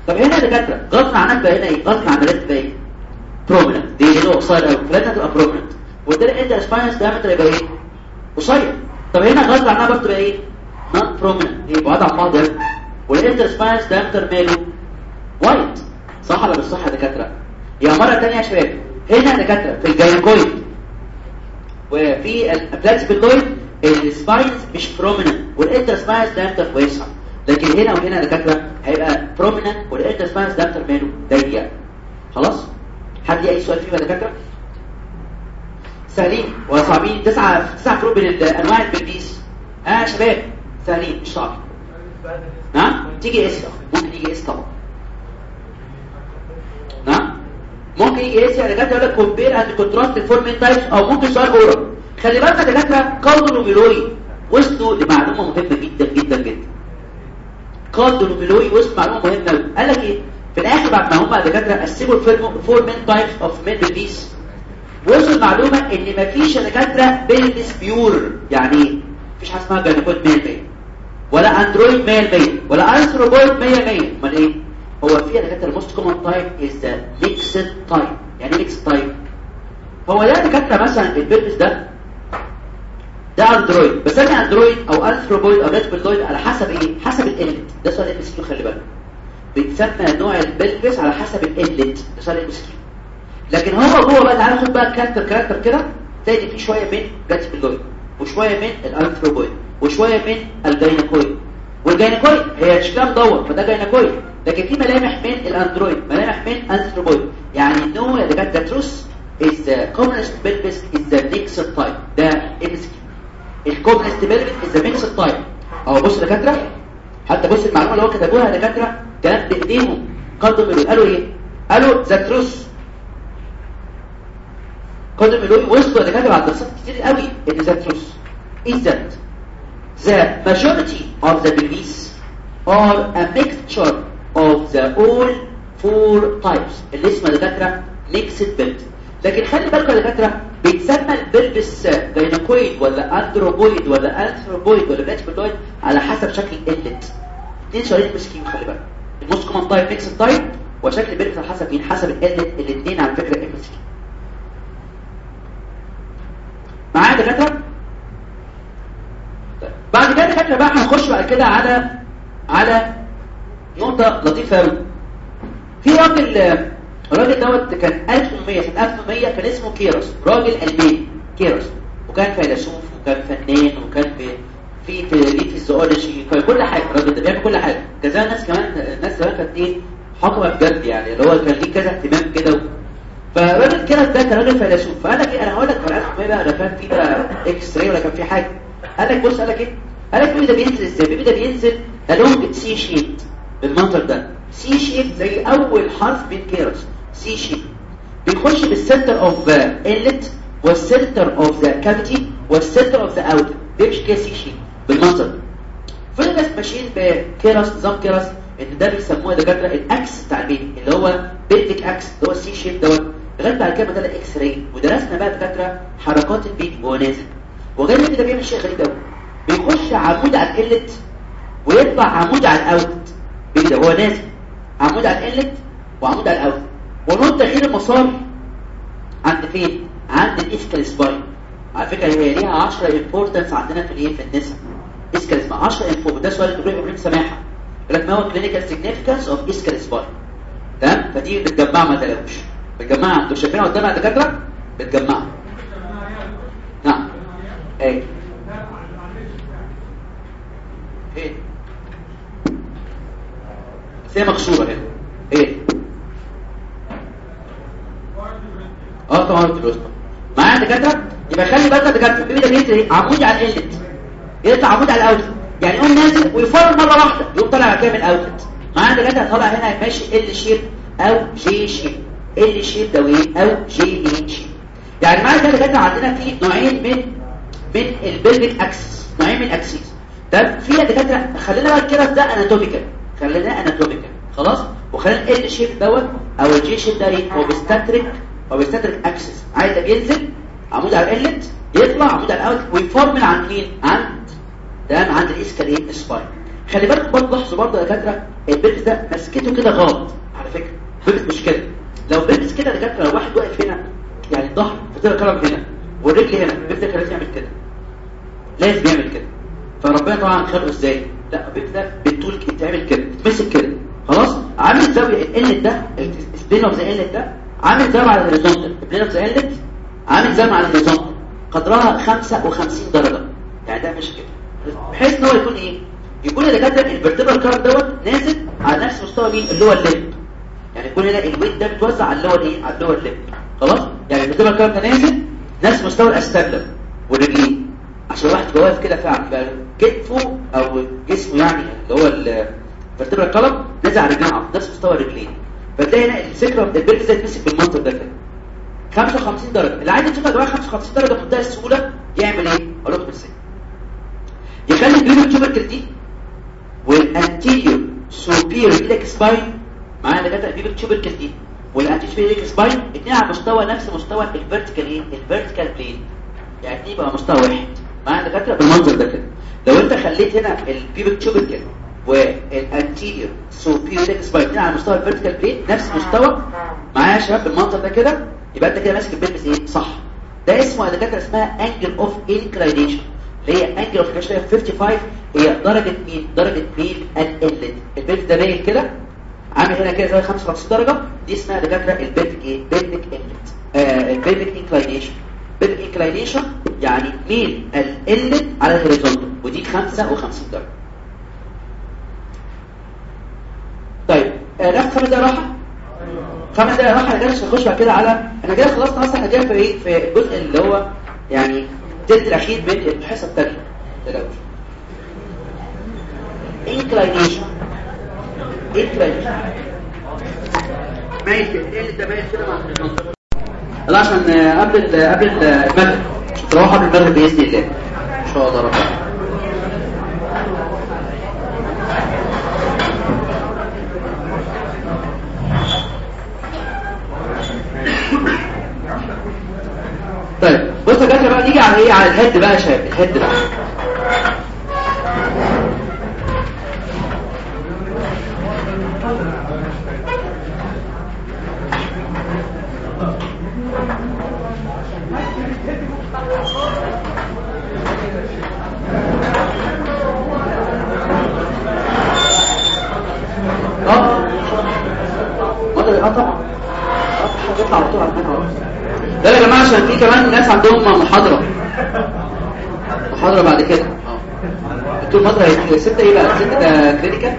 طب هنا دكاترة غصب عنك بقى هنا إيه؟ غصب عن الريت بقى إيه؟ برومننت دي هنا قصير قوي فلازم تبقى وبالتالي انت سباينس دايمتر يبقى إيه قصير طب هنا غصب عنها برضه تبقى إيه نون برومننت إيه بعاد عن وال interspinous diameter ماله. wide صح ولا مش صح يا دكاترة؟ يا مرة ثانية يا شباب. هنا دكاترة في ال gynecoid وفي ال platypelloid ال spines مش prominent وال interspinous diameter واسع لكن هنا وهنا دكاترة هيبقى prominent وال interspinous diameter ماله. ضيق خلاص؟ حد أي سؤال فيه يا دكاترة؟ سهلين ولا صعبين تسعة تسعه فروق بين أنواع ال pelvis آه يا شباب؟ سهلين مش صعب. نعم تيجي essay ممكن يجي essay طبعا. نعم ممكن يجي essay. يعني دكاتره يقول لك compare and contrast ال four main types أو ممكن سؤال oral خلي بالك يا دكاترة Caldwell و Moloy وصلوا لمعلومه مهمة جدا جدا جدا. Caldwell و Moloy وصل معلومة مهمة قال لك إيه؟ في الآخر بعد ما هم دكاترة قسموا ال four main types of female pelvis وصل معلومة إن مفيش دكاتره pelvis pure يعني إيه مفيش حاجة اسمها gynecoid 100% ولا android 100% ولا anthropoid 100% أمال إيه؟ هو في دكاتره ال most common type is the mixed type يعني mixed type هو ده دكاتره مثلا ال pelvis ده. ده android بسمي android أو anthropoid أو platypelloid على حسب إيه؟ حسب الاليمنت ده سؤال ام خلي بالك. بيتسمى نوع ال pelvis على حسب الاليمنت ده سؤال ام لكن هو جوه بقى تعالى خد بقى كاركتر كاركتر كده تلاقي في شوية من ريتبلويد وشوية من الانثروبويد وشوية من الجاينكويد والجاينكويد هي شكلها مدور فده جاينكويد لكن في ملامح من الاندرويد ملامح من انثروبويد يعني نو اللي جت ذا تروس is the commonest pelvis is the type. ده ام اس كيو الكومنست بيلفيت از ميكس تايب أهو بص دكاترة حتى بص المعلومة اللي هو كتبوها دكاترة كلام بايديهم Caldwell Moloy قالوا إيه؟ قالوا ذا Caldwell Moloy وصلوا دكاتره بعد دراسات كتير قوي. ان the truth is that the majority of the pelvis are a mixture of the all four types. اللي اسمها دكاترة mixed type لكن خلي بالكم يا دكاترة بيتسمى ال pelvis gynecoid ولا android ولا anthropoid ولا platypelloid على حسب شكل ال inlet اثنين سؤالين MCQ خلي بالك. ال most common type mixed type وشكل ال pelvis على حسب مين؟ حسب ال inlet الاثنين على فكرة MCQs معايا دكاترة؟ بعد كده دكاترة بقى هنخش بعد كده على على نقطة لطيفة قوي في راجل الراجل دوت كان 1800 سنه 1800 كان اسمه كيروس راجل الماني كيروس. وكان فيلسوف وكان فنان وكان في في في ال zoology كان كل حاجة. الراجل ده بيعمل كل حاجة. كذا ناس كمان الناس زمان كانت إيه حكمه بجد يعني اللي هو كان ليه كذا اهتمام كده. فالراجل كيروس ده كان راجل فيلسوف فقال لك إيه أنا هقول لك 1800 بقى لا كان في بقى X-ray ولا كان في حاجة. قال لك بص قال لك إيه قال لك ال baby ده بينزل إزاي؟ ال baby ده بينزل along C shape بالمنظر ده. C shape زي أول حرف من كيرس C shape بيخش بال center of inlet وال center of the cavity وال center of the outlet بيمشي كده C shape بالمنظر ده فضل ماشيين بكيرس نظام كيرس إن ده بيسموه دكاتره ال axis بتاع ال baby اللي هو pelvic axis اللي هو ال C shape دوت. لغاية بعد كده بدأ X-ray ودرسنا بقى دكاترة حركات ال baby وهو نازل وغير ال baby ده بيعمل شيء غريب قوي بيخش عمود على ال inlet ويطلع عمود على الأوت. ال baby ده وهو نازل. عمود على ال inlet وعمود على الأوت. ونقطه تغيير المسار عند فين؟ عند ال ischial spine على فكرة هي ليها 10 importance عندنا في الإيه؟ في النساء ischial spine 10 importance ده سؤال الدكتور إبراهيم سماحة. لك ما هو clinical significance of ischial spine تمام؟ فدي بتجمعها ما تلاقوش. بتجمعها. أنتوا شايفينها قدامها يا دكاتره بتجمعها. نعم. إيه. إيه. بس هي مكسوره هنا إيه. آه طبعا الوسطى. معايا دكاترة؟ يبقى خلي بالك دكاتره ال baby ده بينزل عمودي على ال inlet يطلع عمودي على ال outlet يعني يقوم نازل ويفرمل مرة واحدة. يقوم طالع كده من ال outlet معايا دكاترة؟ طالع هنا ماشي L shape أو J shape. L shape ده وايه أو J shape يعني معايا كده دكاتره عندنا في نوعين من من ال pelvic axis. نوعين من ال axis طب في يا دكاترة خلينا بقى الكرس ده anatomical خليناه anatomical خلاص؟ وخلينا ال L shape دوت أو ال J shape ده إيه؟ هو obstetric هو obstetric axis عايز بينزل عمود على ال inlet يطلع عمود على الأوت ويفرمل عند مين؟ عند تمام عند ال ischial spine خلي بالك برضه لاحظوا برضه يا دكاترة ال pelvis ده مسكته كده غلط على فكرة. pelvis مش كده. لو pelvis كده دكاتره لو واحد واقف هنا يعني الظهر فتره كلام هنا والرجل هنا ال pelvis ده كان لازم يعمل كده. لازم يعمل كده. فربنا طبعا خلقه إزاي؟ لا ال pelvis ده بالطول بيتعمل كده يتمسك كده. خلاص؟ عامل زاوية ال inlet ده ال plane of the inlet ده عامل زاوية على ال horizontal. ال plane of the inlet عامل زاوية على ال horizontal. قدرها 55 درجة. يعني ده مش كده. بحيث إن هو يكون إيه؟ يكون اللي كاتب ال vertebral cord دوت نازل على نفس مستوى مين؟ اللي هو ال limb يعني يكون هنا الويت ده متوزع على اللي هو الايه على اللي هو الليب خلاص؟ يعني الفيرتيبرال كارد ده نازل نفس مستوى الاستابلر والرجلين. عشان الواحد واقف كده فعلا يبقى كتفه أو جسمه يعني اللي هو الفيرتيبرال كارد نازل على رجلين نفس مستوى الرجلين. فتلاقي هنا السكره البيرك زي تمسك بالمنطق ده كده 55 درجة. اللي عايز يشوفها جواه 55 درجة بمنتهى السهولة يعمل إيه؟ لكم إزاي يخلي البيبي تيوبركل دي وال anterior superior iliac spine معانا دكاتره ال pubic tubercle دي. وال anterior iliac spine الاثنين على مستوى نفس مستوى ال vertical إيه؟ ال vertical plane يعني الاثنين بقى مستوى واحد. معانا دكاتره بالمنظر ده كده. لو أنت خليت هنا ال pubic tubercle وال anterior superior iliac spine على مستوى ال vertical plane نفس مستوى. معايا يا شباب بالمنظر ده كده يبقى أنت كده ماسك ال pelvis إيه؟ صح. ده اسمه يا دكاتره اسمها angle of inclination اللي هي angle of inclination 55 هي درجة مين؟ درجة مين ال inlet ال pelvis ده باين كده؟ عامل هنا كده زي 55 درجة. دي اسمها دكاترة ال pelvic إيه؟ pelvic inlet آه ال pelvic inclination inclination يعني ميل ال inlet على ال horizontal. ودي 55 درجة. طيب آه خمس دقايق راحة؟ خمس دقايق راحة. أنا جاي نخش بعد كده على إحنا كده خلصنا أصلا إحنا جاي في إيه؟ في الجزء اللي هو يعني التلت الأخير من الحصة الثانية تلاقوش inclination inclination ماشي. إيه ده باين كده مع عشان قبل قبل المغرب. تروح قبل المغرب بإذن الله. إن شاء الله ربنا طيب بص يا بقى نيجي على إيه؟ على الهيد بقى يا شباب الهيد بقى آه هتطلع المنهج ده يا جماعة عشان في كمان ناس عندهم محاضرة. محاضرة بعد كده. آه. أنتوا المحاضره هي ستة إيه بقى؟ ستة ده clinical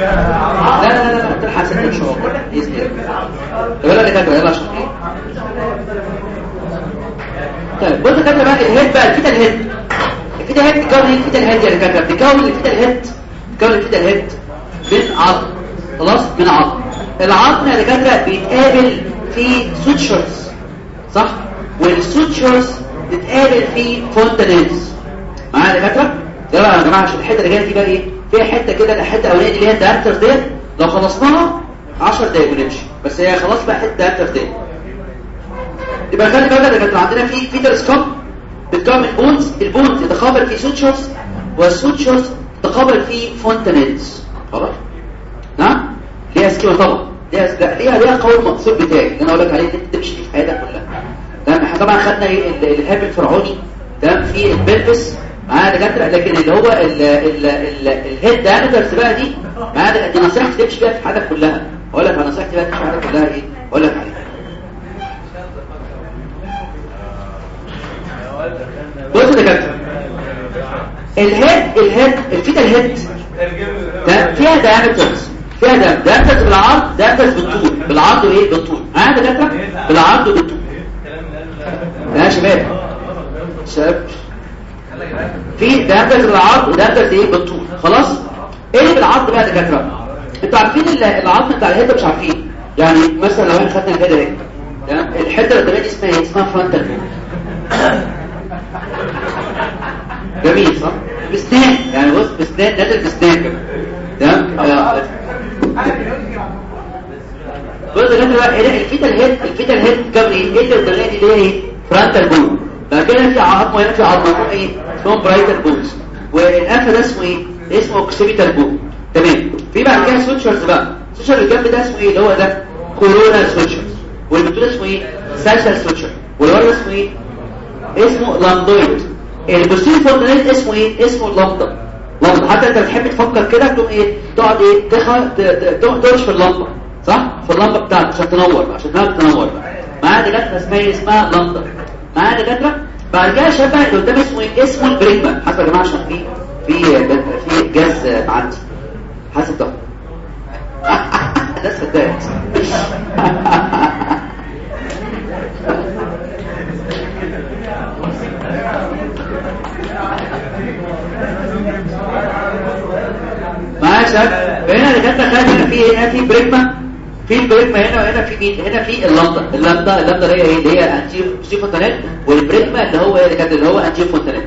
لا لا لا لا تلحق ستة ان شاء الله. بإذن الله. طب يلا دكاتره يلا عشان إيه؟ طيب بص كده بقى ال head بقى ال fetal ال head. ال fetal head بتكون إيه ال fetal head يا دكاتره بتكون ال fetal head بتكون ال fetal head من عظم خلاص؟ من عظم العظم يا دكاتره بيتقابل في sutures صح؟ وال sutures بتتقابل في fontanelles معايا يا دكاترة؟ يلا يا جماعة عشان الحتة اللي جاية دي بقى إيه؟ فيها حتة كده الحتة الأولانية دي اللي هي ال diameters ديت. لو خلصناها 10 دقايق ونمشي بس هي خلاص بقى حتة diameters ديت. يبقى خلي بالك ده كان عندنا في fetal skull بتكون من bones ال bones يتقابل في sutures وال sutures تقابل في fontanelles خلاص؟ ليها schema طبعا. ليها ليها ليها قول المقصود بتاعي. اللي أنا أقول لك عليه ان أنت تمشي في حياتك كلها. تمام؟ إحنا طبعا خدنا إيه؟ ال- الالهاب الفرعوني. تمام؟ في ال pelvis معانا دكاترة. لكن اللي هو ال ال ال ال head diameters بقى دي معانا دي نصيحتي تمشي بيها في حياتك كلها. أقول لك على نصيحتي بقى تمشي في حياتك كلها إيه؟ أقول لك عليها. بص يا دكاترة. ال head ال head ال fetal head ده فيها diameters فيها diameters diameters بالعرض diameters بالطول. بالعرض وايه بالطول. معايا يا دكاتره بالعرض وبالطول. يا شباب. شباب. في diameters بالعرض و diameters إيه؟ بالطول. خلاص؟ إيه بالعرض بقى يا دكاترة؟ أنتوا عارفين ال- العظم بتاع ال head مش عارفين. يعني مثلا لو إحنا خدنا ال head اهي الحته اللي دي اسمها إيه؟ اسمها frontal جميل صح؟ بسنان. يعني بص بسنان نازل بسنان كده. تمام آه. يا جماعة بقى ال fetal head ال fetal head إيه دي اللي هي إيه frontal bone بعد كده في عظم هنا في عظم اسمه إيه؟ اسمه parietal bones والانف ده اسمه إيه؟ اسمه occipital bone تمام. في بعد كده sutures بقى. السوتشر اللي جنب ده اسمه إيه؟ اللي هو ده كورونا واللي بتقول اسمه إيه؟ ساشال سوتشر واللي ورا اسمه إيه؟ اسمه لامدويد البوستيريور فوندنيت اسمه إيه؟ اسمه اللمبه لمبه حتى انت بتحب تفكر كده تقوم إيه؟ تقعد إيه؟ تخ- ت- ت- تقعد ترش في اللمبة صح؟ في اللمبة بتاعتك عشان تنور عشان دماغك تنور معايا دكاتره اسمها اسمها لمبة. معايا دكاتره بعد كده بقى اللي قدام اسمه إيه؟ اسمه البريكما حسب يا جماعة عشان في في في جاز معدي حاسب ده ده صدقت هنا في هنا في بريكما. في البريكما هنا وهنا في مين؟ هنا في اللمبه اللمبه اللي هي إيه اللي هي انتي فونتانيل وال bregma اللي هو اللي اللي هو anterior fontanelle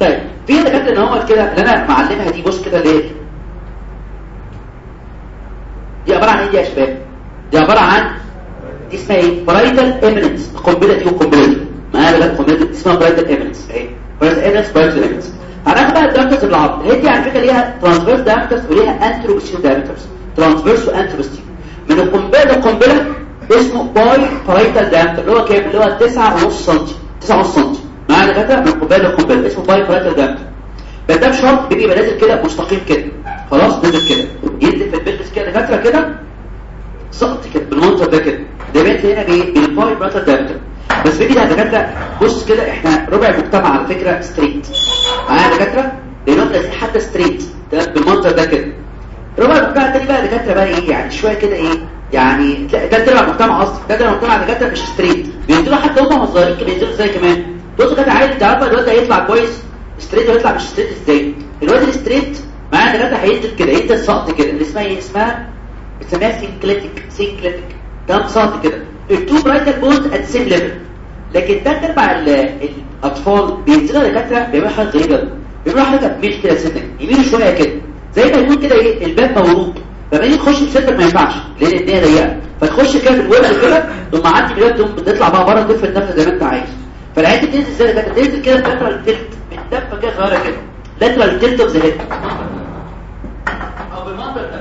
طيب في اللي كانت اللي هو كده اللي أنا معلمها دي بص كده اللي هي دي عبارة عن إيه يا شباب؟ دي عبارة عن دي اسمها إيه؟ parietal eminence القنبله دي والقنبله دي معايا بقى القنبله دي اسمها parietal eminence اهي parietal eminence parietal eminence هناخد بقى ال diameters بالعرض هي دي على فكرة ليها transverse diameters وليها anteroposterior diameters transverse و anteroposterior من القنبلة للقنبلة اسمه biparietal diameter اللي هو كام؟ اللي هو 9.5 سم 9.5 سم معايا دكاتره من القنبلة للقنبلة اسمه biparietal diameter بس ده بشرط بيبقى نازل كده مستقيم كده. خلاص نزل كده. ينزل في ال pelvis كده دكاتره كده سقط كده بالمنظر ده كده. ده بيت هنا بال biparietal diameter بس بيجي ده دكاتره بص كده إحنا ربع المجتمع على فكرة straight معايا يا دكاترة؟ لانهم حتى straight تمام بالمنظر ده كده. ربع المجتمع التاني بقى دكاترة بقى إيه يعني شوية كده إيه يعني ده تربع المجتمع أصلا ده تربع المجتمع دكاترة مش straight. بينزلوا حتى هم صغيرين بينزلوا إزاي كمان؟ بصوا كده عادي أنت عارفة الواد هيطلع كويس straight ويطلع مش straight إزاي؟ الواد ال straight معايا دكاترة هينزل كده ينزل سقط كده اللي اسمها إيه؟ اسمها بتسميها synclitic synclitic ده انبساط كده. ال two parietal bones at same level لكن ده تربع ال- الأطفال. بينزلوا دكاترة بيعملوا حاجة غريبة. بيعملوا حاجة بميل كده سنه يميلوا شوية كده. زي ما يكون كده إيه الباب مورود فما يجي تخش صدرك ما ينفعش لأن الدنيا ضيقة. فتخش كده في الوجه كده ثم معدي بجد تقوم بتطلع بقى بره تلف النفس زي ما انت عايز. فالعين تنزل إزاي دكاتره تنزل كده lateral tilt من دفه كده صغيرة كده. lateral tilt of the head أو بالمنظر ده.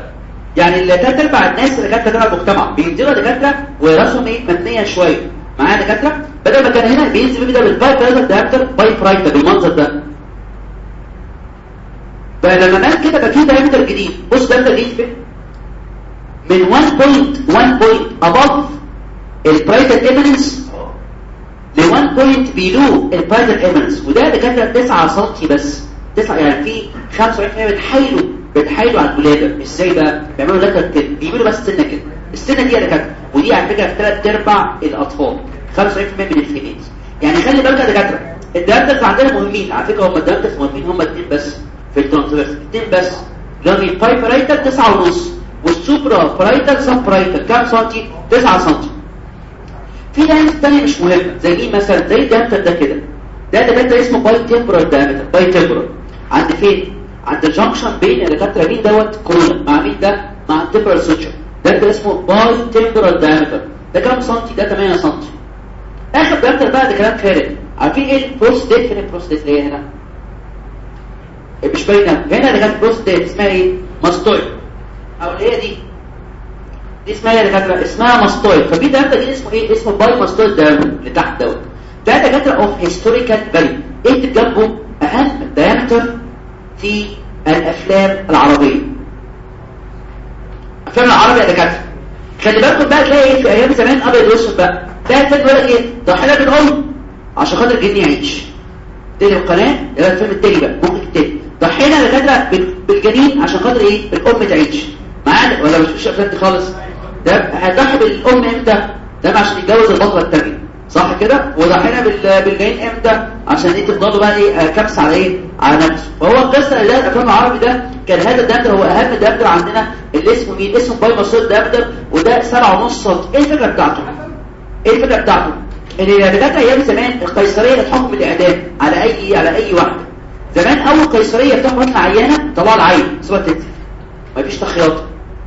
يعني الثلاث أرباع الناس اللي كانت تبع المجتمع بينزلوا دكاترة وراسهم إيه متنيه شوية. معايا دكاترة؟ بدل ما كان هنا بينزل بيبدا بال biparietal diameter biparietal بالمنظر ده. فلما مال كده بقى في جديد. بص diameter جديد فين من 1.1 point above ال parietal eminence ل 1 point below ال parietal eminence وده دكاتره 9 سم بس. 9 يعني في 75% بتحايلوا بتحايلوا على الولادة. إزاي بقى؟ بيعملوا لك بيعملوا بس سنه كده. السنة دي يا دكاترة. ودي على فكرة في ثلاث ارباع الأطفال. 75% من ال females يعني خلي بالك يا دكاترة ال diameters عندنا مهمين. على فكرة هم ال diameters مهمين هم اثنين بس. في ال transverse اثنين بس. ال biparietal 9 ونص وال supra parietal sub parietal كام سنتي؟ 9 سنتي. في diameter تانية مش مهمة. زي مين مثلا؟ زي ال diameter ده كده. ده diameter اسمه bitemporal diameter bitemporal عند فين؟ عند ال junction بين الدكاتره مين دوت coronal مع مين ده؟ مع ال temporal suture ده ده اسمه bitemporal diameter ده كام سنتي؟ ده 8 سنتي. آخر diameter بقى ده كلام فارغ عارفين إيه؟ ال process فين ال process اللي هي هنا؟ مش باينة. هنا اللي كانت process اسمها إيه؟ mastoid أو اللي هي دي. دي اسمها إيه يا دكاترة. اسمها mastoid ففي diameter دي اسمه إيه؟ اسمه bimastoid diameter اللي تحت دوت. ده دكاترة of historical value إيه جنبه اهم diameter في الأفلام العربية. أفلام العربيه يا دكاترة. خلي بالكم بقى تلاقي إيه؟ في أيام زمان أبيض وأسود بقى. ده الفيلم يقول لك إيه؟ ضحيه بالام عشان خاطر الجن يعيش. تاني القناه يبقى الفيلم التاني بقى. ضحينا دكاتره بالجنين عشان خاطر إيه؟ الأم تعيش. معانا؟ ولا مش مش افلام دي خالص؟ ده هتضحي بالأم إمتى؟ ده عشان يتجوز البطله الثانية صح كده؟ وضحينا بالجنين إمتى؟ عشان انت تفضلوا بقى إيه؟ كبس على إيه؟ على نفسه. فهو القصة اللي الأفلام العربي ده كان هذا الدمدر هو أهم دمدر عندنا. اللي اسمه مين؟ اسمه باي مسود دمدر وده 7 ونص سم إيه الفكرة بتاعته؟ إيه الفكرة بتاعته؟ إن الدكاتره أيام زمان القيصرية تحكم الاعدام على اي على أي واحدة زمان أول قيصرية بتاخد مثلا عيانه طلع العين اسمها تنزل مفيش تخيط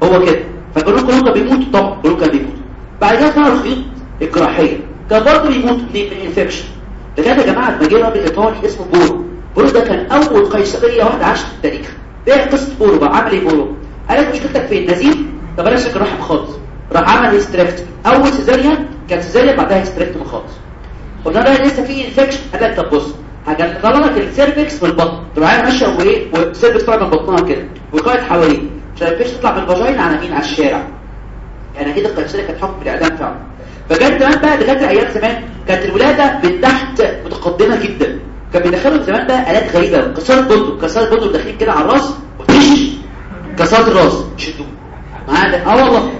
هو كده. فكانوا كلهم كانوا بيموتوا طبعا كلهم كانوا بيموتوا بعد كده ظهر الخيوط الجراحية. كان برضه بيموت من infection ده كان يا جماعة جه راجل إيطالي اسمه بورو. بورو ده كان أول قيصرية واحدة عاشت في التاريخ. إيه قصة بورو بقى عمل إيه بورو؟ قال لك مشكلتك فين؟ نزيف؟ طب بلاش الرحم خالص. راح عمل hysterectomy أول cesarean كانت cesarean بعدها hysterectomy خالص. قلنا له لسه في infection قال لك طب بص لك ال cervix من البطن. تبقى عينها ماشية وإيه؟ وال cervix طالع من بطنها كده وقاعد حواليه. عشان الفيش تطلع من الفاجينا على مين على الشارع. يعني كده القيصريه كانت حكم بالإعدام فعلا. فكان زمان بقى دكاتره أيام زمان كانت الولادة من تحت متقدمة جدا. كان بيدخلوا زمان بقى آلات غريبة كسار بندق. كسار بندق داخلين كده على الراس وتش كسرت الراس شدوه. معانا آه والله.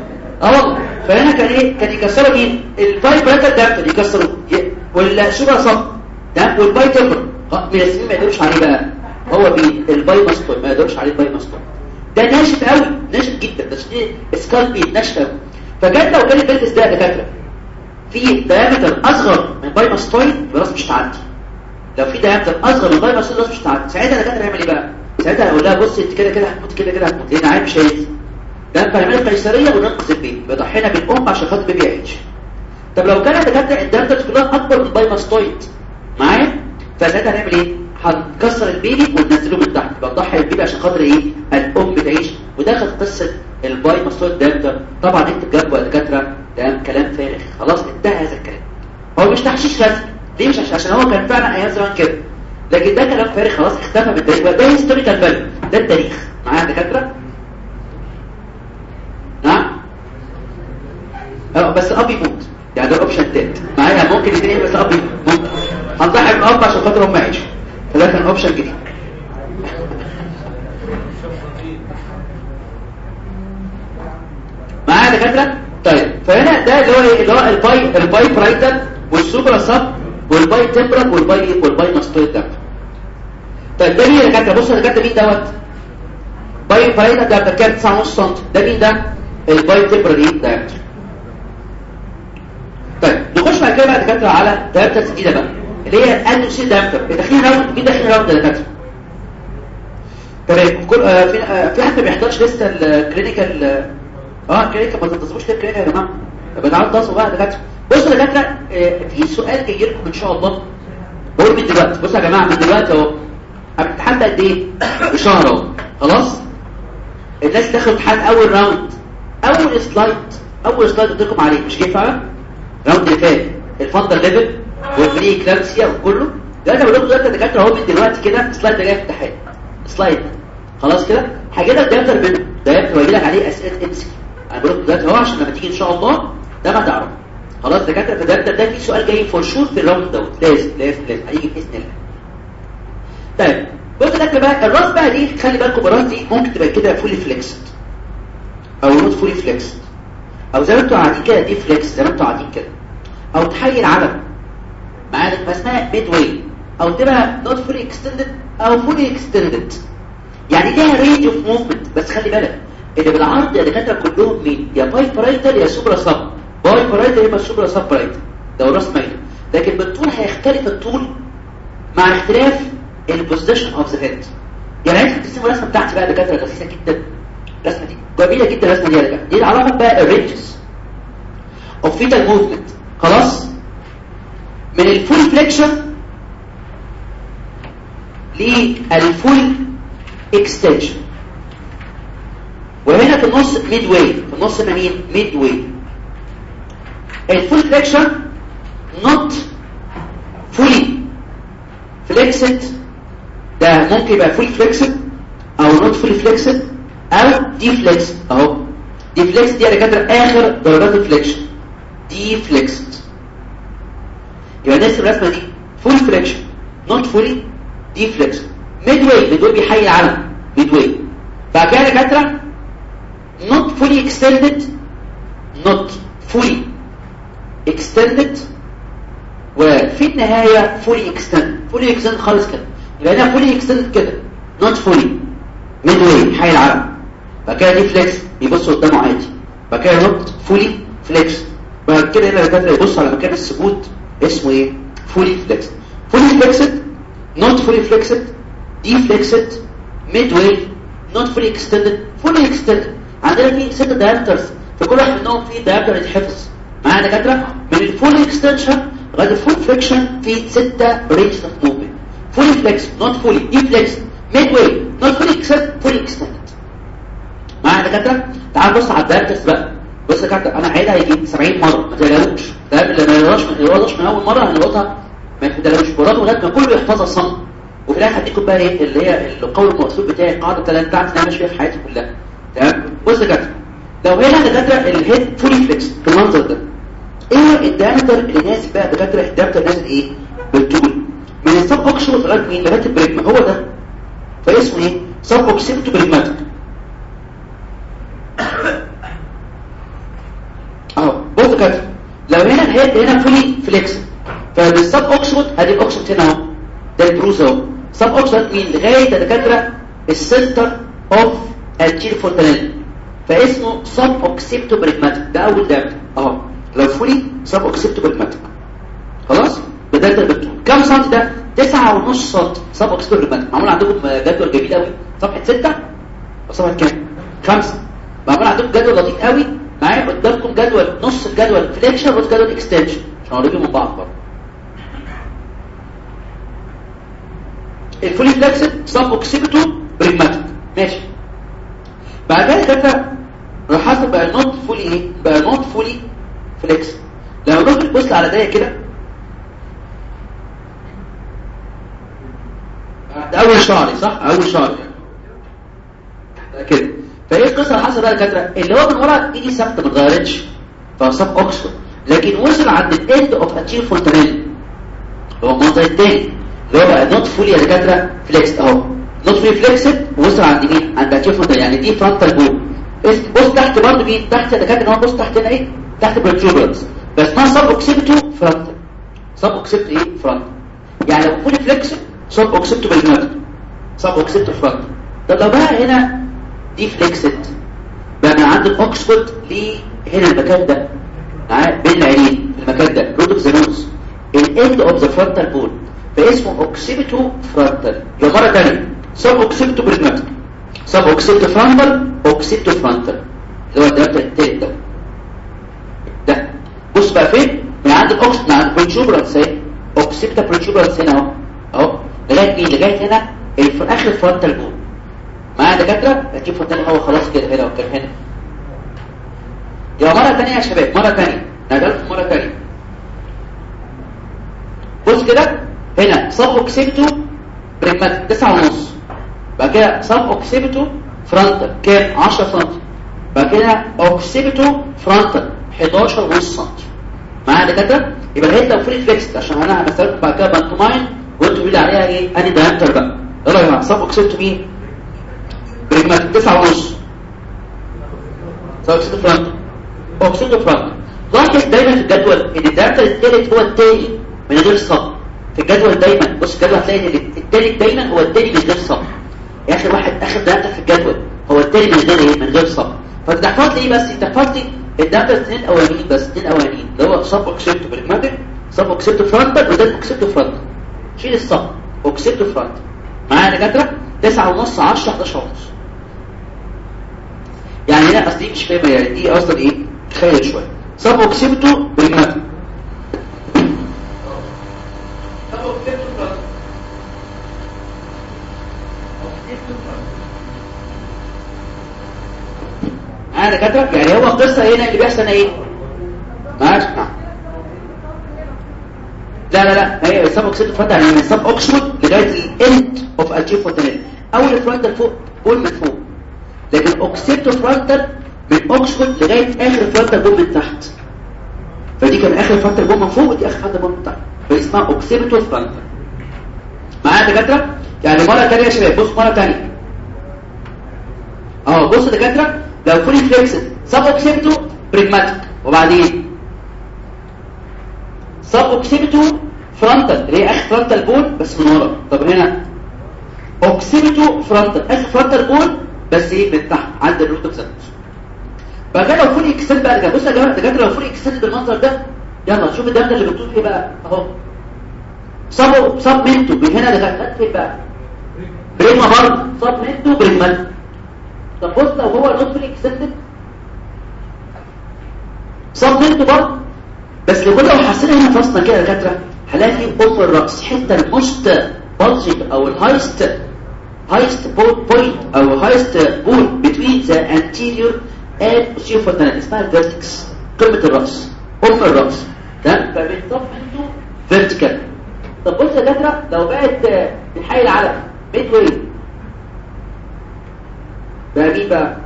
آه والله. فهنا كان إيه؟ كان يكسروا مين؟ الفايبراتال دامتر يكسروه. والشوجر صب تمام والباي تمبر من السنين ما يقدرش عليه بقى هو ال bimastoid ما يقدرش عليه ال bimastoid ده ناشف قوي ناشف جدا ده skull base ناشف قوي فكان لو كان ال pelvis ده دكاترة في diameter أصغر من bimastoid الراس مش تعدي لو في diameter أصغر من bimastoid الراس مش تعدي ساعتها الدكاتره هيعمل إيه بقى؟ ساعتها هيقول لها بص انت كده كده هتموت كده كده هتموت. لأن عيب مش ده انت هنعمل قيصرية وننقذ ال baby بضحينا بالأم عشان خاطر ال baby يعيش طب لو كانت دكاترة ال diameter كلها أكبر من bimastoid معايا؟ فساعتها هنعمل إيه؟ هنكسر ال baby وننزله من تحت. يبقى ال baby عشان خاطر إيه؟ الأم تعيش. ودخلت قصة ال bimastoid diameter طبعا اكتب جنبه يا دكاترة ده كلام فارغ. خلاص انتهى هذا الكلام. هو مش تحشيش رسمي ليه مش عشان هو كان فعلا أيام زمان كده. لكن ده كلام فارغ. خلاص اختفى من التاريخ. ده historical value ده التاريخ. معايا يا دكاترة؟ نعم؟ أه بس اب يموت يعني ده ال option تالت. معايا؟ ممكن يتنقل بس اب يموت هنضحي بالاب عشان خاطر هم يعيشوا فده كان option جديد؟ معايا يا دكاترة؟ طيب فهنا ده اللي هو إيه؟ اللي هو ال bi ال biparietal وال supra-sub وال bitemporal وال bi وال bimastoid ده طيب ده مين يا دكاترة؟ بصوا يا دكاترة مين دوت؟ باي برايتر ده كام 9.5 سم ده مين ده؟ الباي تمبرال ده طيب نخش بعد كده بقى دكاترة على دايركتس جديده بقى. اللي هي الانوسيل دايركتر داخلين راوند مين داخلين راوند يا دكاتره تمام كل آه في آه في حد ما بيحضرش لسه الكلينيكال آه كلينيكال ما تنتصبوش ليه الكلينيكال يا جماعة. طب تعالوا تصوا بقى يا دكاترة. بصوا يا دكاترة آه في سؤال جاي لكم إن شاء الله. بقول من دلوقتي. بصوا يا جماعة من دلوقتي أهو. ده قد إيه؟ بشهر أهو. خلاص؟ الناس تاخد امتحان أول round أول slide أول slide قلت لكم عليه. مش جاي فعلا؟ round اللي فات ال fundal level وال pre-eclampsia وكله ده أنا بقول لكم دلوقتي دكاتره أهو دلوقتي كده ال slide ده جاي في الامتحان slide خلاص كده؟ هجي لك diameter منه diameter هيجي لك عليه أسئلة امسك أنا بقول دلوقتي أهو عشان لما تيجي إن شاء الله ده ما تعرف. خلاص دكاترة ال diameter ده في سؤال جاي for sure في ال round دوت. لازم لازم لازم. هيجي بإذن الله. طيب بص دكاترة بقى الراس بقى دي خلي بالكم الراس دي ممكن تبقى كده fully flexed أو not fully flexed أو زي ما أنتوا قاعدين كده deflexed زي ما أنتوا قاعدين كده. أو تحيي العلم معانا اسمها midway. أو تبقى not fully extended أو fully extended. يعني ليها range of movement بس خلي بالك اللي بالعرض يا دكاتره كلهم مين؟ يا باي بارايتال يا سوبرا سب باي بارايتال يا سوبرا سب بارايتال ده راس ميل لكن بالطول هيختلف الطول مع اختلاف ال position of the head يعني عايز ترسم الرسمة بتاعتي بقى دكاتره لذيذه جدا. الرسمة دي جميلة جدا الرسمة دي يا دكاتره دي العلامة بقى ال ranges of fetal movement خلاص؟ من ال full flexion لل full extension. وهنا في النص midway في النص هنا مين midway ال full flexion not fully flexed. ده ممكن يبقى fully flexed أو not fully flexed أو deflexed أهو. deflexed دي يا دكاترة آخر درجات ال flexion deflexed. يبقى نفس الرسمه دي full flexion not fully deflexed midway بدون بيحيي العلم. midway بعد كده دكاتره not fully extended not fully extended وفي النهاية fully extended fully extended خالص كده. يبقى هنا fully extended كده. not fully midway بيحيي العلم. بعد كده deflexed بيبصوا قدامه عادي. بعد كده not fully flexed بعد كده هنا دكاترة يبصوا على مكان ال spot اسمه إيه؟ fully flexed. fully flexed not fully flexed deflexed midway not fully extended fully extended. عندنا في ست في كل واحد منهم في diameter يتحفظ معايا دكاترة؟ من ال full extension لغاية ال full flexion في ستة range of movement fully flexed not fully deflexed midway not fully extended fully extended معايا دكاترة؟ تعال بص على ال diameters بقى. يا دكاتره أنا عايلها يجي 70 مرة. ما تقلقوش ده اللي ما يقراش ما يقراش من أول مرة هنلقطها ما تقلقوش براحته لغايه ما كله يحفظها صم وفي الآخر هديكم بقى إيه؟ اللي هي القول المأثور بتاعي القاعده الثلاث بتاعتي اللي أنا ماشي فيها في حياتي كلها. تمام؟ بص دكاتره لو هنا دكاتره ال head fully flexed في المنظر ده. إيه ال diameter اللي نازل بقى؟ دكاتره ال diameter نازل إيه؟ بالطول. من ال suboccipit لغايه مين؟ لغايه ال bregma هو ده. فاسمه إيه؟ suboccipito bregmatic بص دكاتره لو هنا ال head هنا fully flexed. فال suboccipit ادي ال occiput هنا أهو. ده البروز اهو suboccipit مين لغايه دكاتره ال center of anterior fontanelle فاسمه suboccipito bregmatic ده أول diameter أهو. لو fully suboccipito bregmatic خلاص بدايه بالطول كام سم ده؟ 9 ونص سم suboccipito bregmatic معمول عندكم جدول جميل قوي صفحة 6 وصفحه كام؟ 5 معمول عندكم جدول لطيف قوي معايا قدامكم جدول نص الجدول flexion ونص جدول extension عشان اوريكم من بعض برضه. ال fully flexed suboccipito bregmatic ماشي. بعدها كده راح حاسب بقى not fully إيه؟ بقى not fully flexed لما نروح نبص على ده كده ده أول شعري صح؟ أول شعري كده. فايه القصة اللي حصل بقى يا دكاتره اللي هو من ورا ايدي ثابته ما اتغيرتش فصاب أوكسفورد. لكن وصل عند الاند اوف اتشير فولتانيل هو المنظر الثاني اللي هو بقى نوت فولي يا دكاترة فليكس أهو. نوت فولي فليكسد ووصل عند مين؟ عند اتشير فولتانيل يعني دي فرونتال بون بص تحت برضه مين تحت يا دكاترة هو بص تحت هنا إيه؟ تحت بروتوبرنس بس ما سب اوكسيبتو فرونتال suboccipito إيه؟ frontal يعني لو fully flexed suboccipito bregmatic suboccipito frontal طب لو بقى هنا deflexed. بقى من عند ال occiput لهنا المكان ده؟ معاه بين العينين المكان ده root of the nose ال end of the frontal bone فاسمه occipito frontal مرة ثانية suboccipito bregmatic suboccipito frontal occipito frontal اللي هو ال diameter التالت ده. ده. بص بقى فين؟ من عند ال occiput من عند ال protuberance اهي occipital protuberance هنا أهو. أهو. لغاية مين؟ لغاية هنا في آخر ال frontal bone معايا دكاتره occipito frontal هو خلاص كده هنا وكده هنا. يبقى مرة ثانية يا شباب مرة ثانية نقلت مرة ثانية بص كده هنا suboccipito bregmatic 9 ونص. بعد كده suboccipito frontal كام؟ 10 سم بعد كده occipito frontal 11 ونص سم معايا دكاتره يبقى ال head لو fully flexed عشان أنا هسألكم بعد كده بانتوماين وأنتوا بيقولوا عليها إيه؟ أني diameter بقى. يلا يا جماعة suboccipito مين؟ bregmatic 9 ونص suboccipito frontal occipito frontal لاحظ دايما في الجدول ان ال diameter الثالث هو الثاني من غير sub في الجدول دايما بص الجدول هتلاقي ان التالت دايما هو التاني من غير sub اخر واحد اخر داتا في الجدول هو التاني من غير إيه من غير sub فانت تحفظ لي بس انت لي الداتا الاثنين الاولانيين بس اثنين اولانيين اللي هو suboccipito bregmatic suboccipito frontal وده occipito frontal شيل ال sub occipito frontal معايا يا دكاتره 9 ونص 10 11 ونص يعني هنا أصل دي مش فاهمة يعني دي أصلا إيه؟ تخيل شوية. suboccipito bregmatic suboccipito frontal معايا يا دكاترة يعني هو القصة هنا اللي بيحصل إيه؟ معاك نعم. لا لا لا هي ال suboccipito frontal يعني ال suboccipit لغاية ال end of anterior fontanelle أول ال frontal فوق bone من فوق occipito frontal من occiput لغاية آخر frontal bone من تحت فدي كان آخر frontal bone من فوق ودي آخر frontal bone من تحت فدي اسمها occipito frontal معايا يا دكاترة؟ يعني مرة ثانية يا شباب. بص مرة ثانية آه بص دكاترة. لو fully flexed suboccipito bregmatic. وبعدين؟ suboccipito frontal. اللي هي آخر frontal bone بس من ورا. طب هنا. occipito frontal. آخر frontal bone بس إيه من تحت عند ال root بعد كده لو fully extended بقى كده بص يا جماعة الدكاتره لو fully extended بالمنظر ده. يلا شوف الدكاتره اللي بتقول إيه بقى. اهو. sub submento من هنا لغايه فين بقى؟ bregma برضه. submento bregmatic طب بص لو هو not fully extended submento برضه. بس لو لو حسينا هنا فصلنا كده يا دكاترة هلاقي في over الراس حتة ال most bulging أو ال highest highest point أو highest bone between the anterior and posterior frontal اسمها ال vertex قمه الراس over الراس تمام فبيت submento vertical طب بص يا دكاتره لو بقت في حي العلم midway بقى مين بقى؟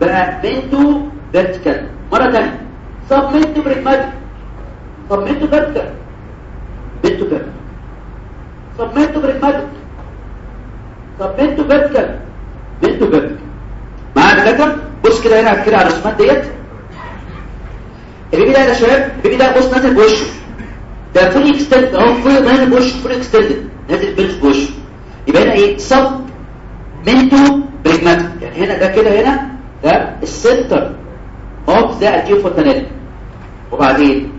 بقى mento vertical مرة ثانية submento bregmatic submento vertical بنتو فيرتيكال سب منتو بريجماتيك سب منتو فيرتيكال بنتو فيرتيكال معايا يا دكاتره بص كده هنا كده على الرسومات ديت. ال baby ده يا شباب ال baby ده بص نازل بوشه. ده fully extended اهو fully نازل بوشه fully extended نازل بيلز بوشه. يبقى هنا إيه؟ submentobregmatic يعني هنا ده كده هنا ده ال center of the anterior fontanelle وبعدين؟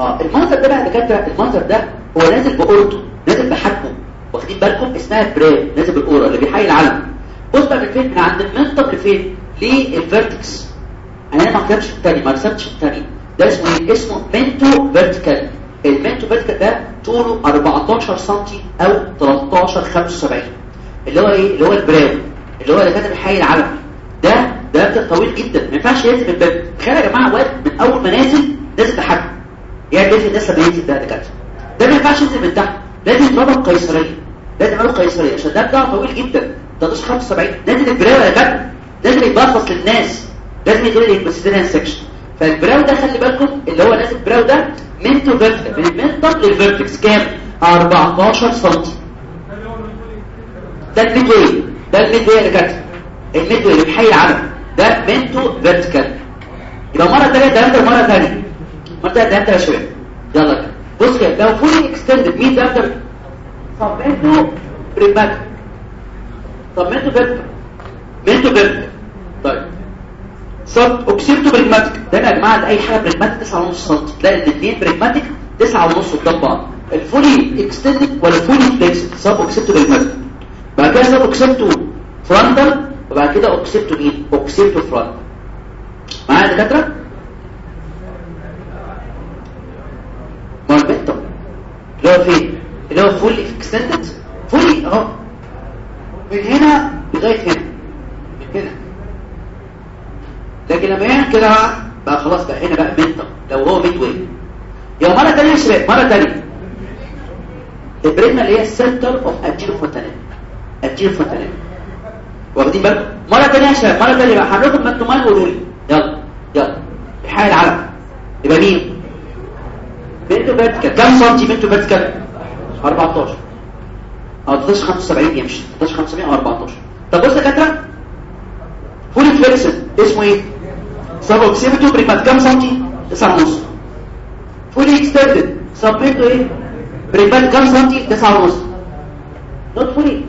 آه المنظر ده بقى يا دكاترة المنظر ده هو نازل بقورته نازل بحاجبه. واخدين بالكم اسمها brow نازل بالقورة اللي بيحيي العلم بص بقى من فين من عند ال mentum لفين لل vertex أنا ما كتبتش الثاني ما رسمتش الثاني ده اسمه إيه؟ اسمه mentovertical ال mentovertical ده طوله 14 سم أو 13 75 اللي هو إيه؟ اللي هو ال brow اللي هو اللي كان بيحيي العلم ده ده طويل جدا ما ينفعش ينزل من باب تخيل يا جماعة واد من أول ما نازل نازل بحاجبه. يعني نازل لسه بينزل ده دكاترة. ده ما ينفعش ينزل من تحت. لازم يتربط قيصرية لازم يعمل قيصرية عشان ده بتاعه طويل جدا 13 75 لازم ال brow يا دكاتره لازم يتبسط للناس لازم يدير ال cesarean section فال brow ده خلي بالكم اللي هو نازل brow ده mentovertical من ال mentum لل vertex كام؟ 14 سم ده ال midway ده ال midway اللي كاتب. ال midway اللي بيحيي العلم ده mentovertical يبقى مرة ثانية ده مرة ثانية مرة ثانية ده يا شباب يلا كده بص كده لو fully extended مين ده أكتر. submentobregmatic submentovertical mentovertical طيب. suboccipitobregmatic ده يا جماعة أي حاجة bregmatic 9.5 سم تلاقي الاثنين bregmatic 9.5 قدام بعض. ال fully extended ولا fully flexed suboccipitobregmatic بعد كده suboccipitofrontal وبعد كده occipito مين؟ occipitofrontal معايا يا دكاترة؟ البنت اللي هو فين اللي هو fully extended fully أهو. من هنا لغاية هنا. من هنا. لكن لما يعمل كده بقى, خلاص بقى هنا بقى منطق لو هو ميد واي يا مرة ثانية يا شباب مرة ثانية البريدنا اللي هي السنتر اوف اتشيل فوتانين اتشيل فوتانين واخدين بالكم؟ مرة ثانية يا شباب مرة ثانية بقى. هناخد مكتومال وقولوا لي يلا يلا. حال العلم يبقى مين؟ بنتو فيرتيكال كام سنتي بنتو فيرتيكال 14 أو 13 75 يمشي. 13 75 أو 14 طب بص يا دكاتره fully flexed اسمه إيه suboccipitobregmatic كام سنتي؟ 9 ونص. fully extended submento إيه؟ bregmatic كام سنتي؟ 9 ونص. not fully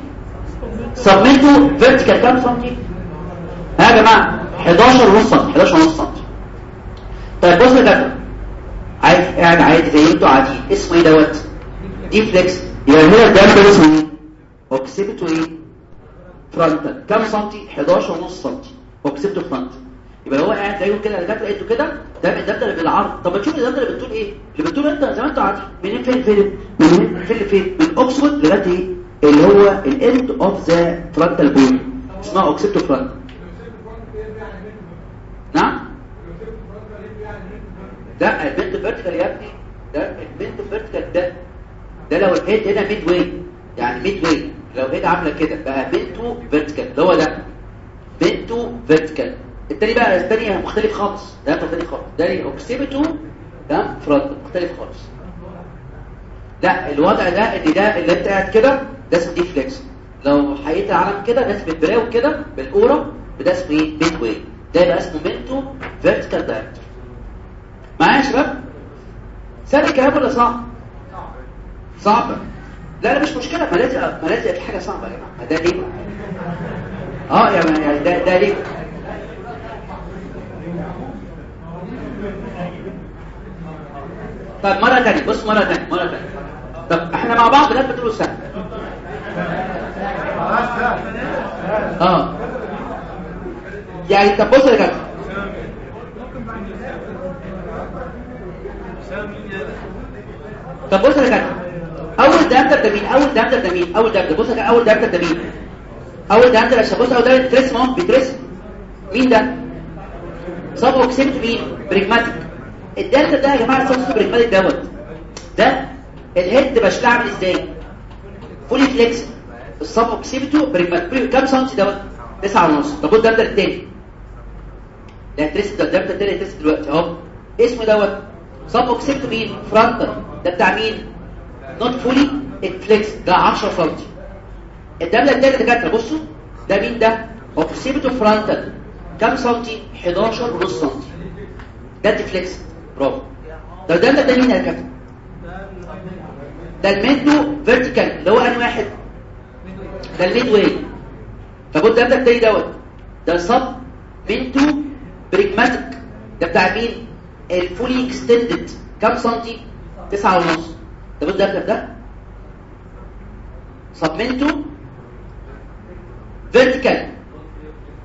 submentovertical كام سنتي؟ ها يا جماعة 11 ونص سنتي. 11 ونص سنتي. طيب بص يا دكتور قاعد عادي زي أنتوا قاعدين اسمه إيه دوت؟ deflexed يبقى هنا ال diameter اسمه إيه؟ occipito إيه؟ frontal. كام سنتي؟ 11 ونص سنتي. occipitofrontal يبقى هو قاعد زيه كده الدكتور لقيته كده ده من الدكتور اللي بالعرض. طب ما تشوف الدكتور اللي بتقول إيه؟ اللي بتقول انت زي ما انت عارف منين فين فين منين فين فين؟ من occiput لغاية إيه؟ اللي هو ال end of the frontal bone اسمها occipitofrontal نعم لا ال mentovertical يا ابني ده ال mentovertical ده ده لو ال head هنا midway يعني midway لو head عاملة كده بقى mentovertical اللي هو ده mentovertical. التاني بقى الثاني مختلف خالص ده مختلف خالص ده occipito ده front مختلف خالص. لا الوضع ده ان ده اللي انت قاعد كده ده اسمه deflexed. لو حيا العلم كده نازل بال brow كده بالقورة ده اسمه إيه؟ midway. ده يبقى اسمه mentovertical diameter معايا يا شباب؟ سهل الكلام ولا صعب صعب. لا لا مش لازم ما لازم في حاجة صعبة يا جماعة. ما ده ليه؟ آه يعني ده ده ليه؟ طب مرة ثانية بص مرة ثانية مرة ثانية طب إحنا مع بعض لا بتقولوا سهل آه. يعني طب بص يا جدع. طب بص يا جدع أول ده مين أول ده مين أول diameter بص يا أول ده مين أول diameter عشان بص أول ده بيترسم اهو بيترسم مين ده؟ suboccipito مين bregmatic ال diameter ده يا جماعة sub bregmatic دوت. ده ال head عامل إزاي؟ fully flexed ال suboccipitobregmatic كام سنتي دوت؟ 9 ونص. طب خد ال diameter التاني ده هترسم ده ال diameter التاني هترسم دلوقتي أهو. اسمه دوت suboccipito مين frontal ده بتاع مين not fully flexed ده 10 سم ال diameter الثانية دكاتره بصوا ده مين ده occipitofrontal كام سنتي 11 ونص سم ده ال deflexed برافو ده ال diameter ده مين يا دكاتره ده ال mentovertical اللي هو انهي واحد ده ال midway طب ال diameter الثاني دوت ده submentobregmatic ده بتاع مين ال fully extended كام سنتي 9 ونص. طب ال diameter ده؟ submentovertical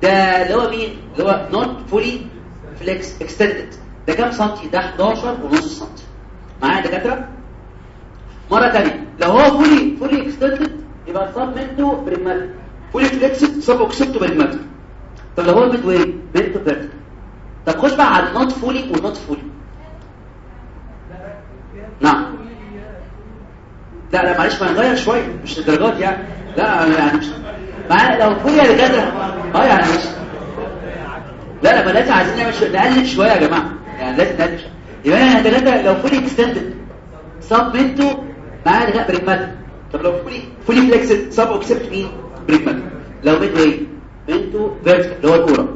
ده اللي هو مين؟ اللي هو not fully flex extended ده كام سنتي ده 11 ونص سنتي معايا يا دكاترة؟ مرة ثانية لو هو fully fully extended يبقى submentobregmatic fully flexed suboccipitobregmatic طب لو هو midway mentovertical طب خش بقى على ال not fully وال not fully نعم. لا لا معلش ما نغير شوية مش الدرجات يعني. لا يعني مش معانا لو fully يا رجالة. آه يعني مش لا لا ما لازم عايزين نعمل شوية نقلل شوية يا جماعة. يعني لازم نقلل شوية. يبقى أنا ثلاثة لو fully extended submento معايا رجاله bregmatic طب لو fully fully flexed suboccipito مين bregmatic لو midway mentovertical اللي هو الأورا.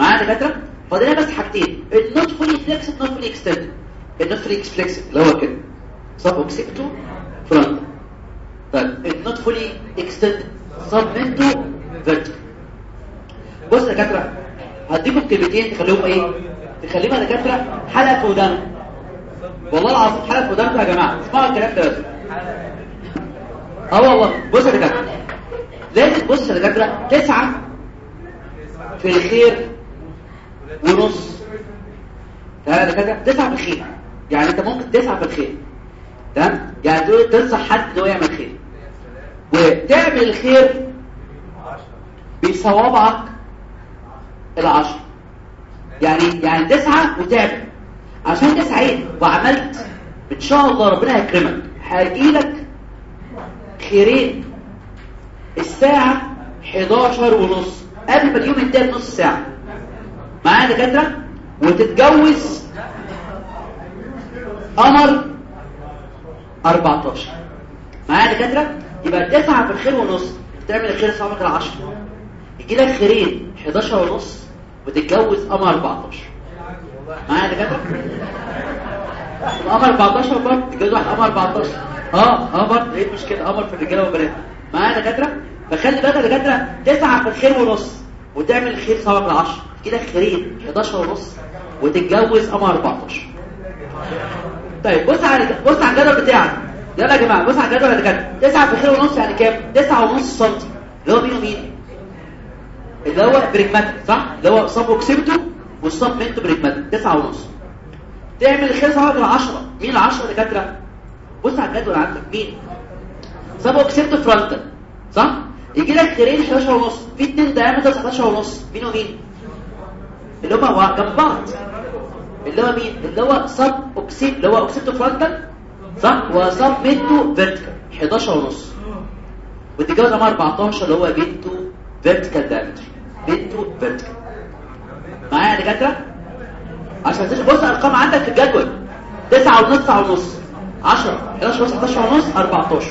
معايا دكاتره فاضل بس حاجتين. ال not fully flexed not fully extended ال not fully flexed اللي هو كده. suboccipitofrontal. طيب النوت فولي اكستند سبمنتو فيرتيكال بص يا دكاترة هديكم كلمتين تخليهم إيه؟ تخليهم يا دكاترة حلقة في والله العظيم حلقة في يا جماعة. اسمعوا الكلام ده بس. آه والله. بص يا دكاترة لازم بص يا دكاترة تسعة في الخير ونص. يا دكاترة؟ تسعة في الخير يعني أنت ممكن تسعة في الخير تمام؟ يعني تقول تنصح حد انه يعمل خير. وتعمل الخير بصوابعك العشر يعني يعني تسعى وتعمل. عشان تسعى وعملت. إن شاء الله ربنا هيكرمك. هيجيلك خيرين. الساعة 11 ونص. قبل ما اليوم ينتهي بنص ساعة. معايا دكاترة؟ وتتجوز قمر 14 معايا دكاترة؟ يبقى تسعة في الخير ونص. تعمل الخير صامك العشر يجي لك خيرين. 11 ونص وتتجوز قمر 14 معايا دكاترة؟ قمر 14 برضه. تتجوز واحد قمر 14 آه آه برضه. إيه المشكلة؟ قمر في الرجالة والبنات. معايا دكاترة؟ فخلي بالك يا دكاترة تسعة في الخير ونص. وتعمل الخير سوا بالعشر كده خيرين 11 ونص وتتجوز قمر 14 طيب بص على بص على الجدول بتاعك. يلا يا جماعة بص على الجدول يا دكاتره 9 في الخير ونص يعني كام؟ 9 ونص سم اللي هو مين ومين؟ اللي هو bregmatic صح؟ اللي هو suboccipito وال submentobregmatic 9 ونص. تعمل الخير سوا بالعشرة مين العشرة دكاتره بص على الجدول عندك. مين؟ suboccipitofrontal صح؟ يجي لك خيرين 11 ونص. في اتنين diameter 19 ونص. مين ومين؟ اللي هم جنب بعض. اللي هو مين؟ اللي هو suboccipit اللي هو occipitofrontal صح و submentovertical 11 ونص. والتجاوز مع 14 اللي هو mentovertical diameter mentovertical معايا يا دكاترة؟ عشان بص الأرقام عندك في الجدول. 9 ونص 9 ونص. 10 11 ونص 11 ونص 14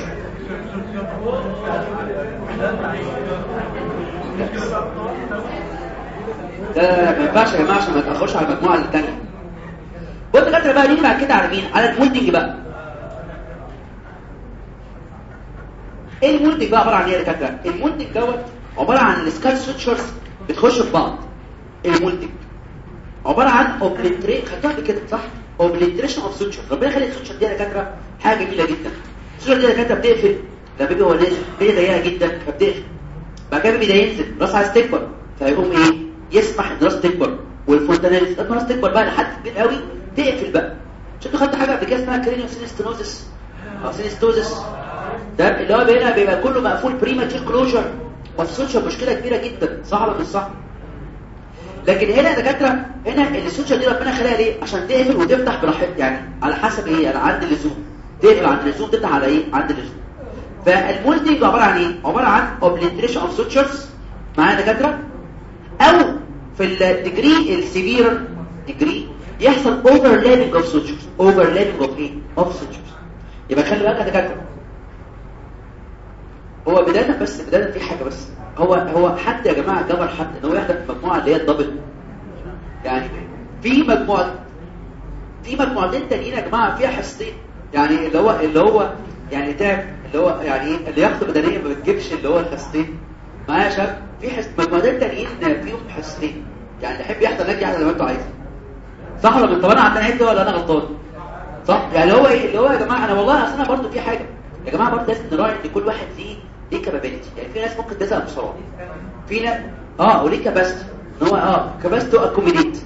ده ما ينفعش يا جماعة عشان ما تاخرش على المجموعة الثانية بص دكاتره بقى بعد كده على مين على ال moulding بقى. إيه ال moulding بقى عبارة عن إيه يا دكاترة؟ ال moulding دوت عبارة عن ال skull sutures بتخش في بعض. ال moulding عبارة عن obliterate خدتوها قبل كده صح؟ obliteration of suture ربنا يخلي ال suture دي يا دكاترة حاجة جميلة جدا. ال suture دي يا دكاترة بتقفل لما بيبقى هو نازل بيبقى ضيقه جدا فبتقفل. بعد كده بيبدأ ينزل. راس عايز تكبر. فيقوم إيه؟ يسمح إن راس تكبر. وال fontanelles لما راس تكبر بقى لحد كبير قوي تقفل بقى. شفتوا خدت حاجة قبل كده اسمها craniosynostosis أو synostosis ده اللي هو بيبقى بيبقى كله مقفول premature closure وال suture مشكلة كبيرة جدا. ولا مش صح لكن هنا يا دكاترة هنا ال suture دي ربنا خلقها ليه؟ عشان تقفل وتفتح براحتك. يعني على حسب إيه؟ على عند اللزوم تقفل عند اللزوم تفتح على إيه؟ عند اللزوم فال moulding عبارة عن إيه؟ عبارة عن obliteration of sutures معايا دكاترة؟ أو في ال degree ال severe degree يحصل overlapping of sutures overlapping of إيه؟ of sutures يبقى خلي بالك يا دكاترة. هو بداية بس بداية في حاجة بس. هو هو حد يا جماعة جبر حد إن هو يحضر في المجموعه اللي هي الدبل يعني في مجموعة في مجموعتين تانيين يا جماعة فيها حصتين. يعني اللي هو اللي هو يعني تعب اللي هو يعني إيه اللياقه البدنيه ما بتجيبش اللي هو الحصتين معايا يا شباب في حص مجموعتين تانيين فيهم حصتين يعني اللي يحب نادي يحضر زي ما أنتوا عايزين. صح ولا طب أنا عندنا عيد ولا أنا غلطان؟ صح؟ يعني هو إيه اللي هو يا جماعة أنا والله أصل أنا برضه في حاجة. يا جماعة برضه لازم نراعي إن كل واحد ليه ليه capability يعني في ناس ممكن تسأل بسرعة. في ناس آه وليه capacity إن هو آه capacity accommodate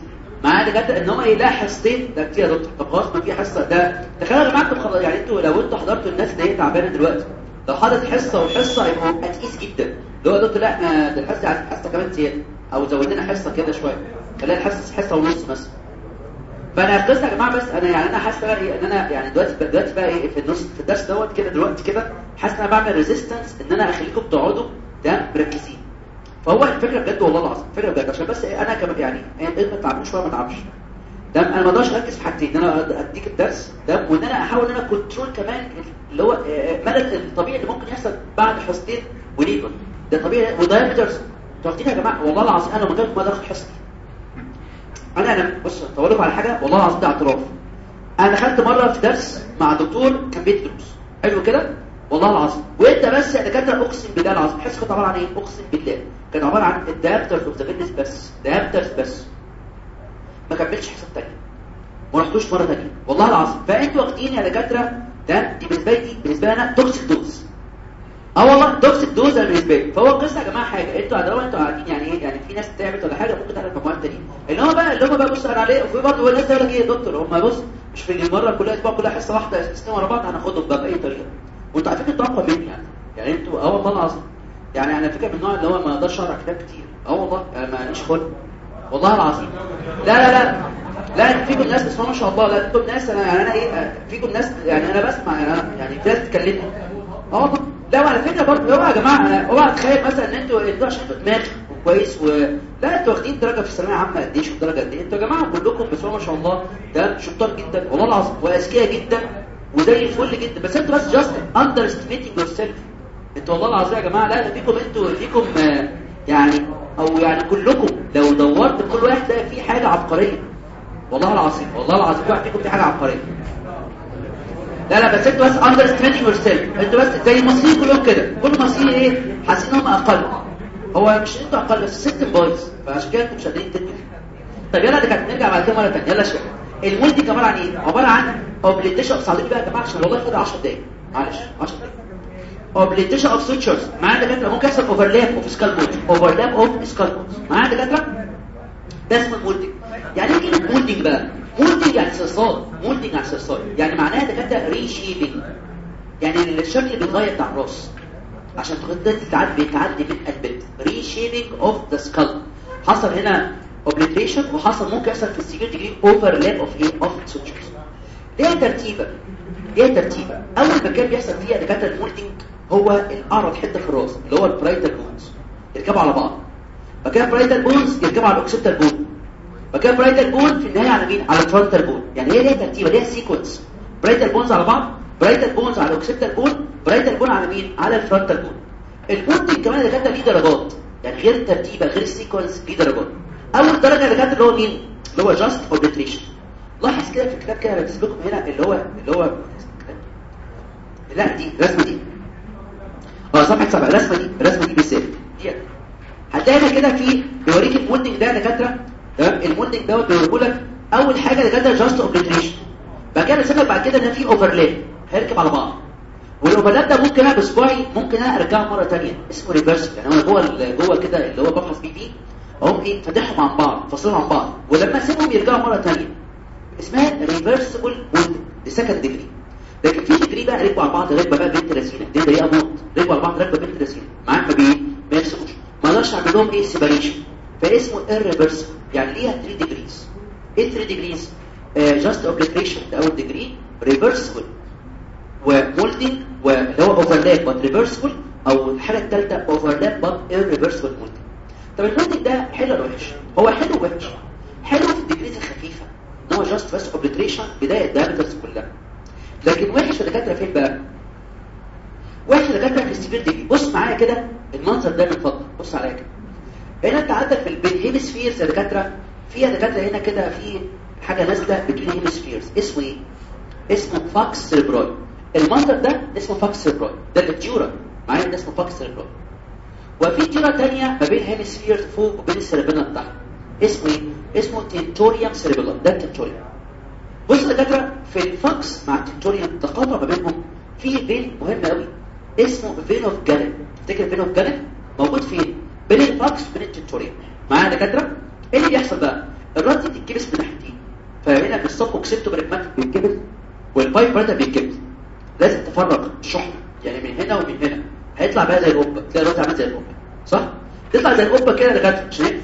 معاه دكاتره أن هم إيه لا حصتين ده كتير يا دكتور. طب خلاص ما في حصة. ده تخيلوا يا جماعة أنتوا يعني أنتوا لو أنتوا حضرتوا الناس اللي هي تعبانة دلوقتي. لو حضرت حصة وحصه يبقوا اتقيس جدا. اللي هو يا دكتور لا إحنا ده الحصة عايز حصة كمان زياده أو زود لنا حصة كده شوية. خلينا الحصه حصة ونص مثلا فأنا قصه يا جماعة بس أنا يعني أنا حاسس بقى إيه؟ إن أنا يعني دلوقتي دلوقتي بقى إيه؟ في النص في الدرس دوت كده دلوقتي كده حاسس إن أنا بعمل resistance إن أنا أخليكم تقعدوا تمام مركزين. فهو الفكرة بجد والله العظيم الفكرة بجد. عشان بس إيه أنا كمان يعني إيه ما تعبوش ولا ما تعبش تمام أنا ما أقدرش أركز في حاجتين إن أنا أديك الدرس تمام وإن أنا أحاول إن أنا control كمان اللي هو مدى الطبيعي اللي ممكن يحصل بعد حصتين وليفر ده طبيعي ودايمترز تعرفين يا جماعة والله العظيم أنا ما ما دخل حصتي. أنا أنا بص لكم على حاجة والله العظيم ده اعتراف. أنا دخلت مرة في درس مع دكتور كان بيدي دروس. حلو كده؟ والله العظيم. وإنت بس يا دكاترة أقسم بالله العظيم كانت عباره عن إيه أقسم بالله. كانت عبارة عن الدايركتورز اوف ذا بس. دايركتورز بس. ما كملتش حصة ثانية ما رحتوش مرة ثانية والله العظيم. فأنتوا واخدين يا دكاترة. ده دي بالنسبة لي بالنسبة لي أنا toxic dose آه والله toxic dose بالنسبة لي. فهو القصة يا جماعة حاجة. أنتوا عدوا أنتوا قاعدين يعني إيه؟ يعني في ناس تعبت ولا حاجة ممكن تعمل مجموعات ثانية اللي هو بقى اللي هم بقى بصوا عليه وفي برضه الناس تقول لك إيه يا دكتور؟ هم بص مش في المرة كلها أسبوع كلها حصة واحدة سنين ورا بعض هناخدهم بقى بأي طريقة. وأنتوا على فكره إنتوا أقوى مني يعني. يعني أنتوا آه والله العظيم. يعني أنا فكرة من النوع اللي هو ما أقدرش أقرأ كتاب كتير. أه والله يعني ما ليش خلق. والله العظيم. لا لا لا. لا فيكم ناس بس ما شاء الله. لا فيكم ناس أنا يعني أنا إيه فيكم ناس يعني أنا بسمع يعني أنا يعني ناس تكلمني أه لا وعلى فكرة برضه اوعى يا جماعة أوعى تخيل مثلا إن أنتوا إنتوا عشان أنتوا دماغ كويس و لا أنتوا واخدين درجة في الثانوية عامه قد إيه؟ شوف درجة قد إيه. أنتوا يا جماعة كلكم بس ما شاء الله ده شطار جدا. والله العظيم وأذكياء جدا وزي الفل جدا. بس أنتوا بس just underestimating yourself أنتوا والله العظيم يا جماعة لا فيكم أنتوا فيكم آه يعني أو يعني كلكم لو دورت كل واحد تلاقي فيه حاجة عبقرية. والله العظيم والله العظيم كل واحد فيكم فيه حاجة عبقرية. لا لا بس أنتوا بس underestimating yourself أنتوا بس زي المصريين كلهم كده. كل المصريين إيه؟ حاسين ان هم أقل. هو مش أنتوا أقل بس ال system بايظ فعشان كده أنتوا مش قادرين تدوا طب يلا ده كانت نرجع بعد كده مرة ثانية يلا شوية ال moulding عبارة عن إيه؟ عبارة عن obliteration صعبين بقى يا جماعة عشان والله فاضل 10 دقايق. معلش 10 دقايق. obliteration of sutures معانا دكاتره ممكن يحصل overlap of skull bones overlap of skull bones معانا دكاتره ده اسمه ال moulding يعني إيه كلمة moulding بقى؟ moulding يعني صلصال moulding يعني صلصال يعني معناها دكاتره reshaping يعني الشكل بيتغير بتاع الراس. عشان تقدر تعدي بتعدي من البيت reshaping of the skull حصل هنا obliteration وحصل ممكن يحصل في ال severe degree overlap of إيه of sutures ليها ترتيبة. ليها ترتيبة. أول مكان بيحصل فيها دكاترة ال moulding هو الأعرض حتة في الرأس اللي هو ال parietal bones يركبوا على بعض. مكان parietal bones يركبوا على ال occipital bone. مكان parietal bone في النهاية على مين؟ على ال frontal bone. يعني هي ليها ترتيبة ليها sequence parietal bones على بعض parietal bones على ال occipital bone parietal bone على مين؟ على ال frontal bone ال moulding كمان دكاتره ليه درجات يعني غير الترتيبه غير ال sequence ليه درجات. أول درجة دكاتره اللي هو مين؟ اللي هو just obliteration لاحظ كده في الكتاب كده بكتب لكم هنا اللي هو اللي هو لا دي الرسمة دي. آه صفحة 7 الرسمة دي الرسمة دي بالذات هتلاقي كده في بيوريك ال moulding ده يا دكاترة. تمام؟ ال moulding دوت بيوريه لك أول حاجة دكاترة just obliteration بعد كده لك بعد كده إن في overlap هيركب على بعض. وال overlap ده ممكن أنا بصباعي ممكن أنا أرجعه مرة ثانية اسمه reverse يعني أنا جوه جوه كده اللي هو بفحص بيه فيه أقوم إيه فاتحهم عن بعض فاصلهم عن بعض. ولما أسيبهم يرجعوا مرة ثانية اسمها ريفرسبل دي سكند ديجري لكن في ديجري بقى ركبوا على بعض ركبه بقى بنت رسيله دي طريقه موت ركبوا على بعض ركبه بنت رسيله معاك ما بي ما يرسموش ما أقدرش اعمل لهم إيه سيبريشن فاسمه irreversible يعني ليها 3 ديجريز إيه 3 ديجريز جاست اوبليتريشن ده اول ديجري ريفرسبل ومولدنج واللي هو اوفرلاب بات ريفرسبل أو الحاله الثالثه overlap but irreversible moulding طب ال moulding ده حلو ولا وحش هو حلو وحش حلو في ال degrees الخفيفه ان هو just بس obliteration بدايه ال diameters كلها لكن وحش الدكاتره فين بقى؟ وحش الدكاتره في ال severe degree بص معايا كده المنظر ده من فضلك. بص عليا كده. هنا انت عندك في ال brain hemispheres يا دكاترة فيها دكاترة هنا كده في حاجة نازلة بين hemispheres اسمه إيه؟ اسمه falx cerebri المنظر ده اسمه falx cerebri ده ال dura معايا ده اسمه falx cerebri وفي dura ثانية ما بين hemispheres فوق وبين ال cerebellum تحت. اسمه إيه؟ اسمه tentorium cerebelli ده ال tentorium بص دكاتره في ال falx مع ال tentorium تقاطع ما بينهم في vein مهم قوي اسمه vein of Galen تفتكر vein of Galen موجود فين؟ بين ال falx وبين ال tentorium معايا دكاترة؟ إيه اللي بيحصل بقى؟ الراس دي بتتكبس من ناحيتين فهنا في الصف اوكسيبتو بريجماتيك بيتكبس والبايب برده بيتكبس لازم تفرغ الشحنه يعني من هنا ومن هنا. هيطلع بقى زي القبة. تلاقي الراس عامل زي القبة. صح؟ تطلع زي القبة كده دكاترة. عشان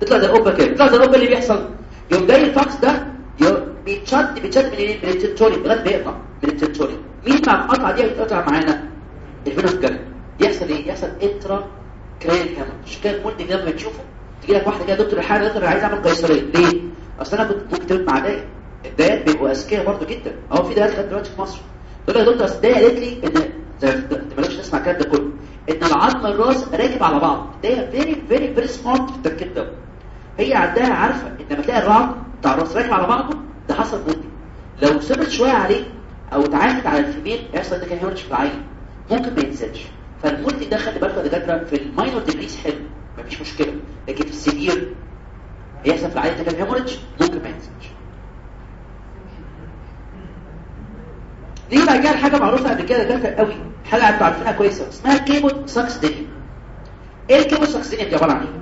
تطلع زي القبة كده. تطلع زي القبة اللي بيحصل. يوم جاي الفاكس ده بيتشد بيتشد من إيه من التنتوريوم لغايه بيقطع من التنتوريوم مين مع القطعه دي هيتقطع معانا الفينوس جالن يحصل إيه يحصل انترا هيموريدج كده المولد ده لما تشوفه تجي لك واحدة كده دكتور الحاله دكتور عايز اعمل قيصريه ليه اصل أنا كنت تبقى مع داية الدايات بيبقوا اذكياء برضه جدا اهو في لغايه دلوقتي في مصر تقول لي يا دكتور اصل قالت لي ان انت مالكش تسمع الكلام ده كله ان العظم الراس راكب على بعض داية فيري فيري فيري سمارت في التركيب ده هي عندها عارفة ان لما تلاقي الرعب بتاع الراس راكب على بعضه؟ ده حصل مولد لو سبت شوية عليه أو اتعاملت على الفيميل يحصل ده كان هيموريدج في العين ممكن ما ينزلش فالمولد ده خلي بالك يا دكاترة في الماينور ديجريز حلو. مفيش مشكلة. لكن في السيفير يحصل في العين ده كان هيموريدج ممكن ما ينزلش دي بقى جاية حاجة معروفة قبل كده دكاترة قوي. حاجة أنتوا عارفينها كويسة اسمها كيبو ساكس دينيا إيه الكيبو ساكس دينيا دي عبارة عن إيه؟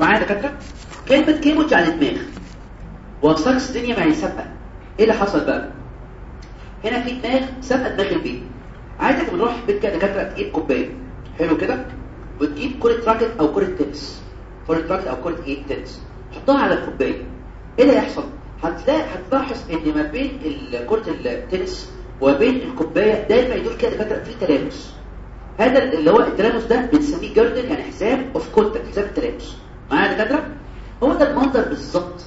معايا دكاتره كلمه caput يعني دماغ و succedaneum يعني سبقه إيه اللي حصل بقى؟ هنا في دماغ سابقه دماغ البيت. عايزك نروح بيت كده دكاترة تجيب كوباية. حلو كده؟ وتجيب كرة racket أو كرة تنس. كرة racket أو كرة إيه؟ تنس. حطها على الكوباية. إيه اللي هيحصل؟ هتلاقي هتلاحظ إن ما بين كرة التنس وبين الكوباية دايما يدور كده دكاترة في تلامس. هذا اللي هو التلامس ده بنسميه جاردن يعني حساب اوف كونتاكت حساب التلامس. معايا دكاتره هو ده المنظر بالظبط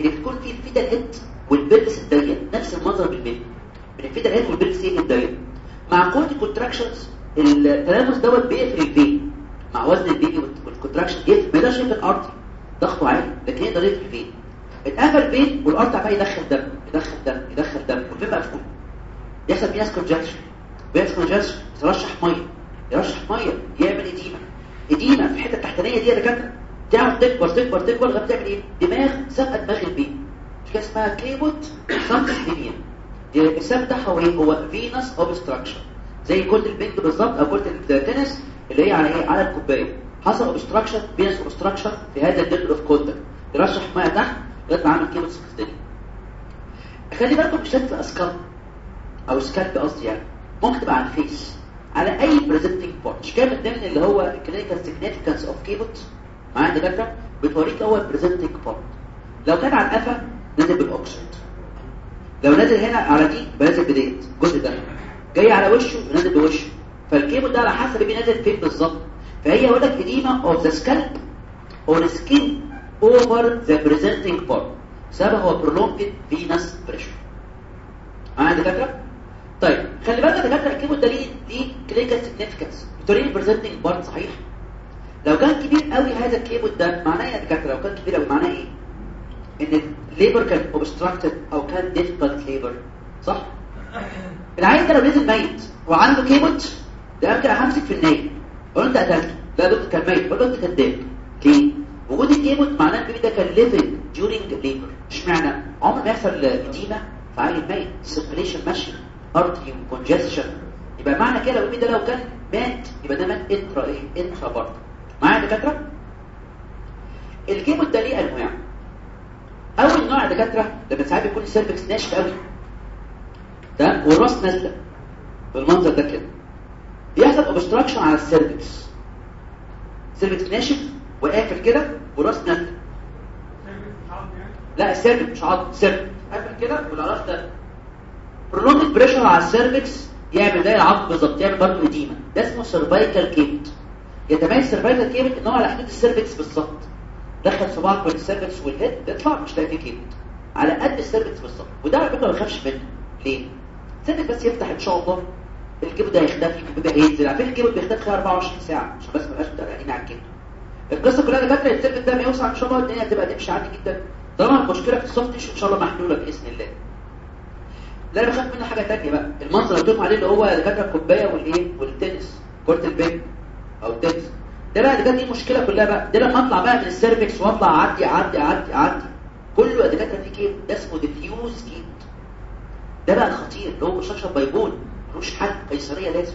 اللي بتكون فيه الفيتا الهيد والبلس الضيق نفس المنظر بالبيت من الفيتا الهيد والبلس إيه الضيق؟ مع قوه الكونتراكشنز التلامس دوت بيقفل الفين مع وزن البيبي والكونتراكشن يقفل ما يقدرش يقفل الارضي ضغطه عالي لكن يقدر يقفل الفين اتقفل بين والأرض عمال يدخل دم يدخل دم يدخل دم. والبين مقفول يحصل venous congestion بيحصل congestion يرشح مية. يرشح مية يعمل edema. edema في الحتة التحتانية دي يا دكاترة؟ تعرف تكبر تكبر تكبر لغايه تعمل إيه دماغ سابقه دماغ البيبي مش كده اسمها caput؟ succedaneum دي الاسم بتاعها هو إيه هو venous obstruction زي كره البنج بالظبط أو كره التنس اللي هي على إيه؟ على الكوباية. حصل obstruction venous obstruction في هذا ال level of contact يرشح ميه تحت يطلع عامل caput succedaneum خلي بالكم بشكل scal أو scalp قصدي يعني. ممكن تبقى على ال face. على أي presenting part مش كده من ضمن اللي هو clinical significance of caput معايا دكاتره بتوريك هو presenting part لو كان على القفا نازل بال occiput لو نازل هنا على دي بنازل بديت. الجزء ده. جاي على وشه ونازل بوشه. فال caput ده على حسب نازل فين بالظبط. فهي يقول لك edema of the scalp or skin over the presenting part سبب هو prolonged venous pressure معايا دكاتره طيب خلي بالك يا دكاترة ال caput ده ليه ليه clinical significance بتوريني presenting part صحيح؟ لو كان كبير قوي هذا ال caput ده معناه يا دكاترة؟ لو كان كبير قوي معناه إيه؟ إن ال labor كان obstructed أو كان difficult labor صح؟ العيل ده لو نزل ميت وعنده caput ده ممكن همسك في النايم أقول أنت قتلته لا دكتور كان ميت. أقول له أنت كذاب ليه؟ وجود ال caput معناه البيبي ده كان living during labor اشمعنى؟ عمر ما يحصل edema في عيل ميت. circulation ماشي. artery congestion يبقى معنى كده لو ده لو كان مات يبقى ده مات intra إيه؟ intrapartum معايا يا دكاترة؟ ال caput ده ليه انواع أول نوع يا دكاترة لما ساعات بيكون ال cervix ناشف قوي. تمام؟ والراس نازلة. بالمنظر ده كده. بيحصل obstruction على ال cervix ال cervix ناشف وقافل كده والراس نازلة. لا ال cervix مش عضل ال cervix قافل كده والراس ده prolonged pressure على ال cervix يعمل زي العظم بالظبط يعمل برضه edema ده اسمه cervical caput يتميز ال cervical caput إن هو على حدود ال cervix بالظبط. دخل صباعك بين ال cervix وال head تطلع مش تلاقي فيه caput على قد ال cervix بالظبط. وده على فكرة ما تخافش منه. ليه؟ ال cervix بس يفتح إن شاء الله. ال caput هيختفي ال caput هينزل. على فكرة ال caput بيختفي خلال 24 ساعة عشان بس ما نبقاش متقلقين على ال caput القصة كلها اللي فاكره ال cervix ده ما يوسع إن شاء الله الدنيا هتبقى تمشي عادي جدا. طالما المشكلة في ال soft إن شاء الله محلولة بإذن الله. لا أنا بخاف منه حاجة ثانية بقى. المنظر اللي قلت عليه اللي هو دكاتره الكوباية والإيه؟ والتنس. كرة البينج أو التنس ده بقى دي مشكلة كلها بقى. ده لما أطلع بقى من ال cervix وأطلع أعدي أعدي أعدي أعدي كله دكاتره في caput ده اسمه diffuse caput ده بقى الخطير اللي هو مشرشر by bone ملوش حل قيصرية لازم.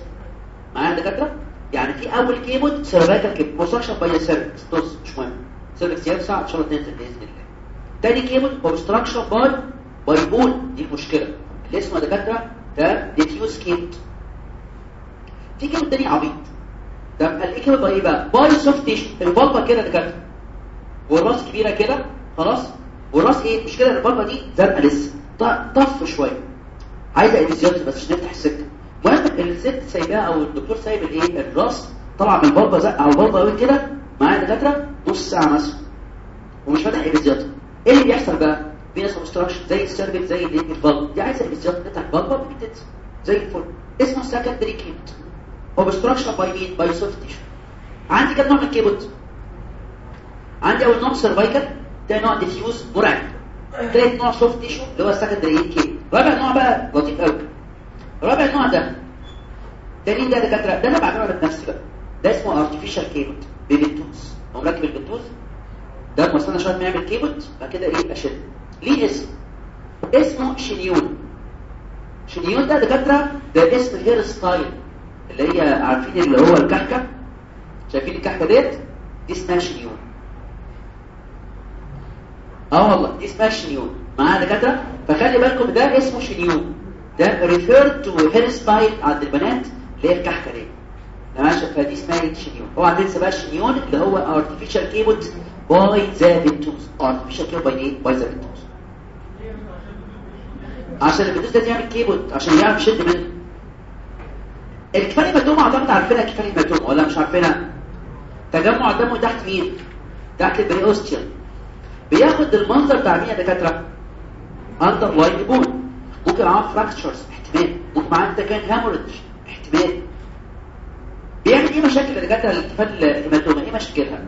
معايا دكاترة؟ يعني في أول caput cervical caput مشرشر by cervix طز مش مهم. cervix يوسع إن شاء الله تنزل بإذن الله. تاني caput obstruction by by bone دي المشكلة اللي اسمه دكاترة ده diffuse caput في caput تاني عبيط. ده الايه كده إيه بقى by soft tissue. ال vulva كده دكاترة. والراس كبيرة كده. خلاص. والراس إيه؟ مش كده ال vulva دي زرقاء لسه. tough شوية. عايزة episiotomy بس عشان نفتح السكة. المهم الست سايباها أو الدكتور سايب الإيه؟ الراس. طلع من ال vulva زق أو ال vulva قوي كده. معايا دكاترة؟ نص ساعة مثلا. ومش فاتح episiotomy إيه اللي بيحصل بقى؟ venous obstruction زي ال cervix زي الايه ال vulva دي عايزة episiotomy نفتح ال vulva بتنزل زي الفل. اسمه secondary caput obstruction by مين by soft tissue عندي كام نوع من ال caput عندي أول نوع cervical تاني نوع diffuse مرعب تالت نوع soft tissue اللي هو ال secondary caput رابع نوع بقى لطيف قوي رابع نوع ده مين ده دكاترة. ده أنا بعمله بنفسي بقى. ده اسمه artificial caput ب ventouse هو مركب ال ventouse ده لما استنى شوية ما يعمل caput بعد كده إيه؟ اشد ليه اسم؟ اسمه chignon. chignon ده دكاترة ده اسم hair style اللي هي عارفين اللي هو الكحكة؟ شايفين الكحكة ديت؟ دي اسمها شنيون. آه والله دي اسمها شنيون. معايا دكاترة؟ فخلي بالكم ده اسمه شنيون. ده refer to hair style عند البنات اللي هي الكحكة دي. ماشي فدي اسمها شنيون. اوعى تنسى بقى الشنيون اللي هو artificial caput by the ventouse artificial caput by إيه by the ventouse عشان ال ventouse ده يعمل caput عشان يعرف يشد منه. ال cephalhematoma اعتقد عارفينها cephalhematoma ولا مش عارفينها تجمع الدم تحت مين؟ تحت ال periosteum بياخد المنظر بتاع مين يا دكاترة؟ underlying bone ممكن معاه fractures احتمال. ممكن معاه intracranial hemorrhage احتمال. بيعمل إيه مشاكل دكاترة؟ ال cephalhematoma إيه مشاكلها؟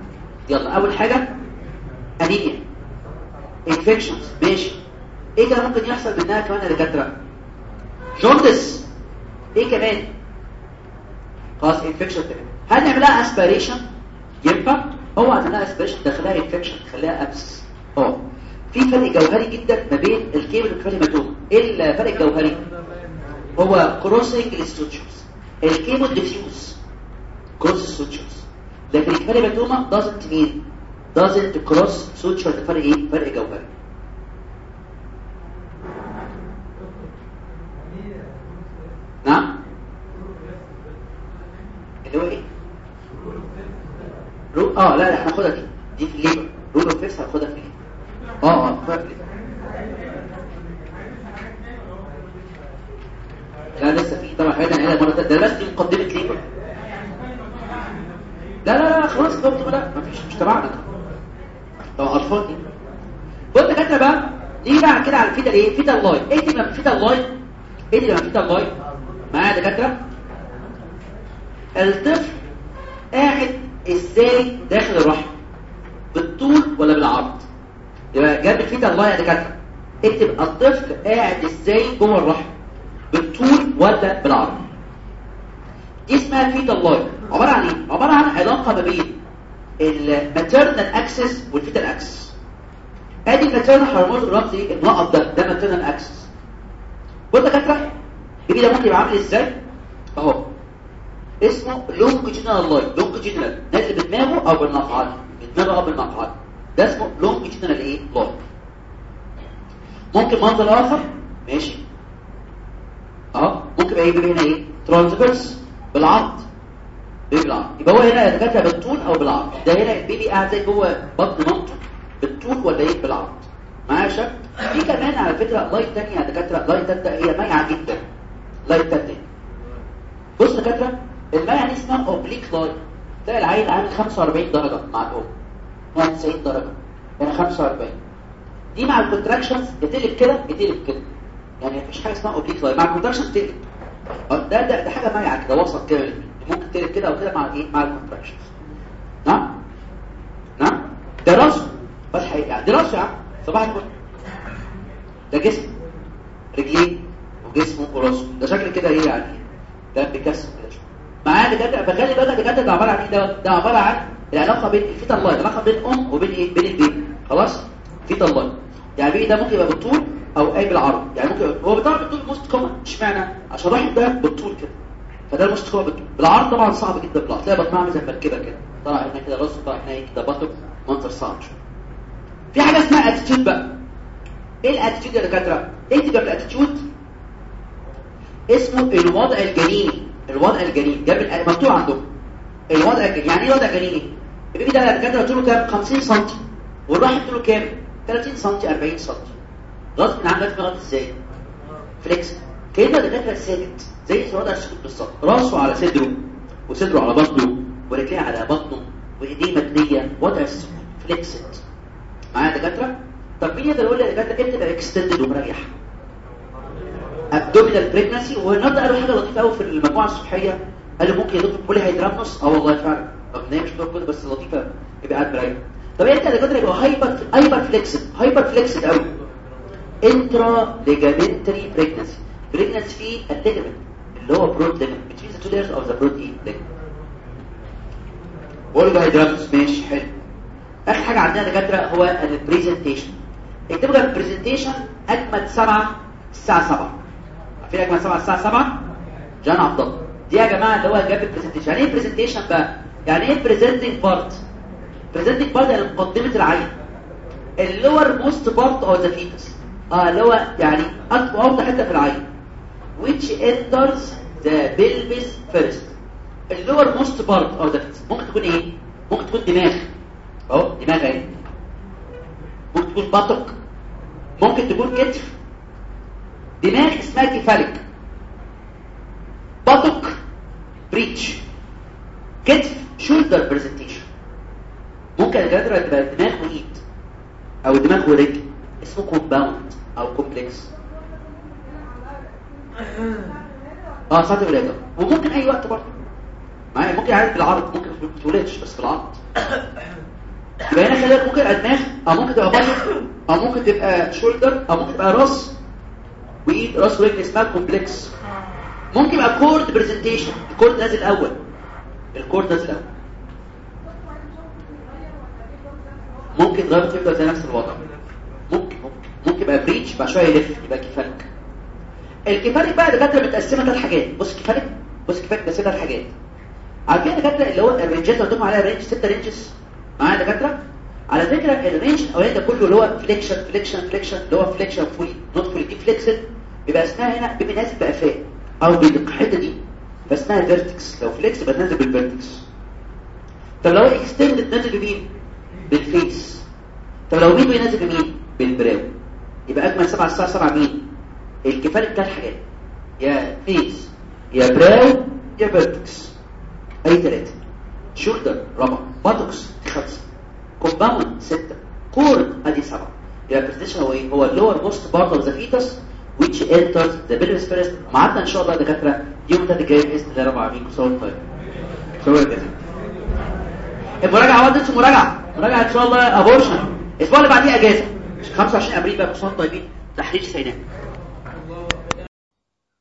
يلا أول حاجة anemia. infections ماشي. إيه كان ممكن يحصل منها كمان يا دكاترة؟ jaundice إيه كمان؟ خلاص infection هل نعملها aspiration ينفع؟ هو عملها aspiration دخلها infection تخليها abscess آه في فرق جوهري جدا ما بين ال caput وال cephalhematoma إيه الفرق الجوهري هو crossing ال sutures ال caput diffuse cross sutures لكن ال cephalhematoma doesn't mean doesn't cross suture ده فرق إيه؟ فرق جوهري. نعم؟ اللي هو إيه؟ رو... آه لا لا هناخدها دي دي في ال labor. rule of fifths هناخدها في آه آه هناخدها في لا لسه في طبعا حاجة هنا مره ده بس دي مقدمة labour. لا لا لا خلاص برضه لا مفيش مش تبعنا طبعا اطفال دي قلت كاتبه بقى نيجي بقى كده على ال fetal إيه؟ fetal lie إيه دي fetal lie إيه دي fetal lie معايا دكاترة؟ الطفل قاعد إزاي داخل الرحم؟ بالطول ولا بالعرض؟ يبقى جنب ال fetal lie يا دكاترة. اكتب الطفل قاعد إزاي جوه الرحم؟ بالطول ولا بالعرض؟ دي اسمها fetal lie عبارة عن إيه؟ عبارة عن علاقة ما بين ال maternal axis وال fetal axis ادي ال maternal هرمون الرمزي النقط ده. ده maternal axis بص يا دكاترة ده ممكن يبقى عامل إزاي؟ اهو. اسمه longitudinal lie longitudinal نازل بدماغه أو بالمقعد بدماغه أو بالمقعد ده اسمه longitudinal إيه؟ lie ممكن منظر آخر؟ ماشي. آه ممكن يبقى هنا إيه؟ transverse بالعرض. بالعرض. يبقى هو هنا يتكتب بالطول أو بالعرض. ده هنا ال baby قاعد زي جوه بطن مامته بالطول ولا إيه؟ بالعرض. معايا شك في كمان على فكرة lie ثانية يا دكاترة. lie ثالثه هي مايعة جدا. lie ثالثه بص يا دكاترة. المايعه دي اسمها oblique lie تلاقي العيل عامل 45 درجة مع الأم. 91 درجة. يعني 45 دي مع ال contractions بتقلب كده بتقلب كده. يعني مفيش حاجة اسمها oblique lie مع ال contractions بتقلب. ده ده ده حاجة مايعة كده وسط كده. ممكن تقلب كده أو كده مع إيه؟ مع ال contractions نعم؟ نعم؟ ده راسه فتح يعني ده راسه يا عم. صباح الفل. ده جسم. رجليه وجسمه وراسه ده شكل كده إيه يعني؟ ده بيكسر كده معايا دكاتره فخلي بالك دكاتره ده عباره عن إيه؟ ده ده عبارة عن العلاقة بين ال fetal lie العلاقه بين الام وبين إيه؟ بين ال baby خلاص؟ fetal lie يعني ال baby ده ممكن يبقى بالطول أو اي بالعرض. يعني ممكن هو بيطلع بالطول most common اشمعنى؟ عشان الواحد ده بالطول كده. فده ال most common بالطول. بالعرض طبعا صعب جدا. بالعرض تلاقي بطنها عامل زي المركبة كده. طلع هنا كده راسه طلع هنا كده بطن. منظر صعب شوية. في حاجة اسمها attitude بقى. إيه ال attitude يا دكاترة؟ اكتب في ال attitude اسمه الوضع الجنيني الوضع الجنيني جنب مكتوب عندهم. الوضع الجنيني يعني إيه وضع جنيني ال baby ده يا دكاتره طوله كام؟ 50 سم والواحد طوله كام؟ 30 سم 40 سم غصب عن لازم يغطي إزاي؟ flexed. كأنه دكاتره ثابت زي وضع السكوت بالظبط. راسه على صدره وصدره على بطنه ورجليه على بطنه وإيديه متنيه وضع السكوت flexed. معايا دكاترة؟ طب مين يقدر يقول لي يا دكاتره تبقى extended ومريح؟ abdominal pregnancy والنهارده قالوا حاجة لطيفة قوي في المجموعة الصبحيه قالوا ممكن يضيف polyhydramnios آه والله فعلا. طب هي مش كده بس لطيفة. يبقى قاعد مريح طب أنت يا دكاتره يبقى hyper hyperflexed hyperflexed قوي intraligamentary pregnancy pregnancy فيه ال ligament اللي هو broad ligament between the two layers of the broad ligament hydramnios ماشي حلو. آخر حاجة عندنا دكاترة هو ال presentation اكتبوا ال presentation اجمل سبعة الساعة 7 عارفين اجمل سبعة الساعة 7 جان عبد الله دي يا جماعة اللي هو جاب ال presentation يعني إيه presentation بقى؟ يعني إيه presenting part presenting part يعني مقدمه العيل. ال lowermost part of the fetus آه اللي هو يعني اكبر حتة في العيل. Which enters the pelvis first. ال lowermost part of the fetus ممكن تكون إيه؟ ممكن تكون دماغ. أهو دماغ أهي. ممكن تكون buttock ممكن تكون كتف. دماغ اسمها cephalic buttock breech. كتف shoulder presentation ممكن الجدرة تبقى دماغ وإيد أو دماغ ورجل. اسمه compound أو complex آه ساعة الولادة. وممكن أي وقت برضه. معايا؟ ممكن عادي بالعرض ممكن ما تولدش بس بالعرض يبقى هنا خلي بالك ممكن تبقى دماغ أو ممكن تبقى buttock أو ممكن تبقى shoulder أو ممكن تبقى راس. وإيد راس ورجل اسمها complex ممكن يبقى cord presentation ال cord نازل الأول الكورد نازل الأول ممكن ضرب تفضل زي نفس الوضع. ممكن. ممكن ممكن يبقى بريتش بعد شوية يلف يبقى كفالك الكفالك بقى دكاترة متقسمه ثلاث حاجات. بص كفالك بص كفالك متقسمه ثلاث حاجات. عارفين دكاترة اللي هو الرينجات اللي عليها رينج 6 رينجز معايا دكاترة؟ على فكرة الرينج الاولاني ده كله اللي هو فليكشن فليكشن فليكشن اللي هو فليكشن فولي نوت فولي دي فليكسد بيبقى اسمها هنا نازل بقفاء أو بالحته دي فاسمها vertex لو flexed يبقى نازل بال vertex طب لو extended نازل بمين؟ بال face. طب لو مين بينزل بمين؟ بال brow. يبقى اجمل 7 الساعة 7 مين؟ ال cephalic ثلاث حاجات يا face يا brow يا vertex أي ثلاثة shoulder رابع. buttocks خمسة. compound ستة. cord أدي سبعة. يبقى هو إيه هو ال lower most part of the fetus which enters the pelvis first معادنا ان شاء الله دكاتره يوم ده الجاي باذن الله رب العالمين صور طيب صور كده المراجعه ودت مراجعه مراجعه ان شاء الله abortion الأسبوع اللي بعديه اجازه 25 ابريل بقى كل طيبين تحرير سيناء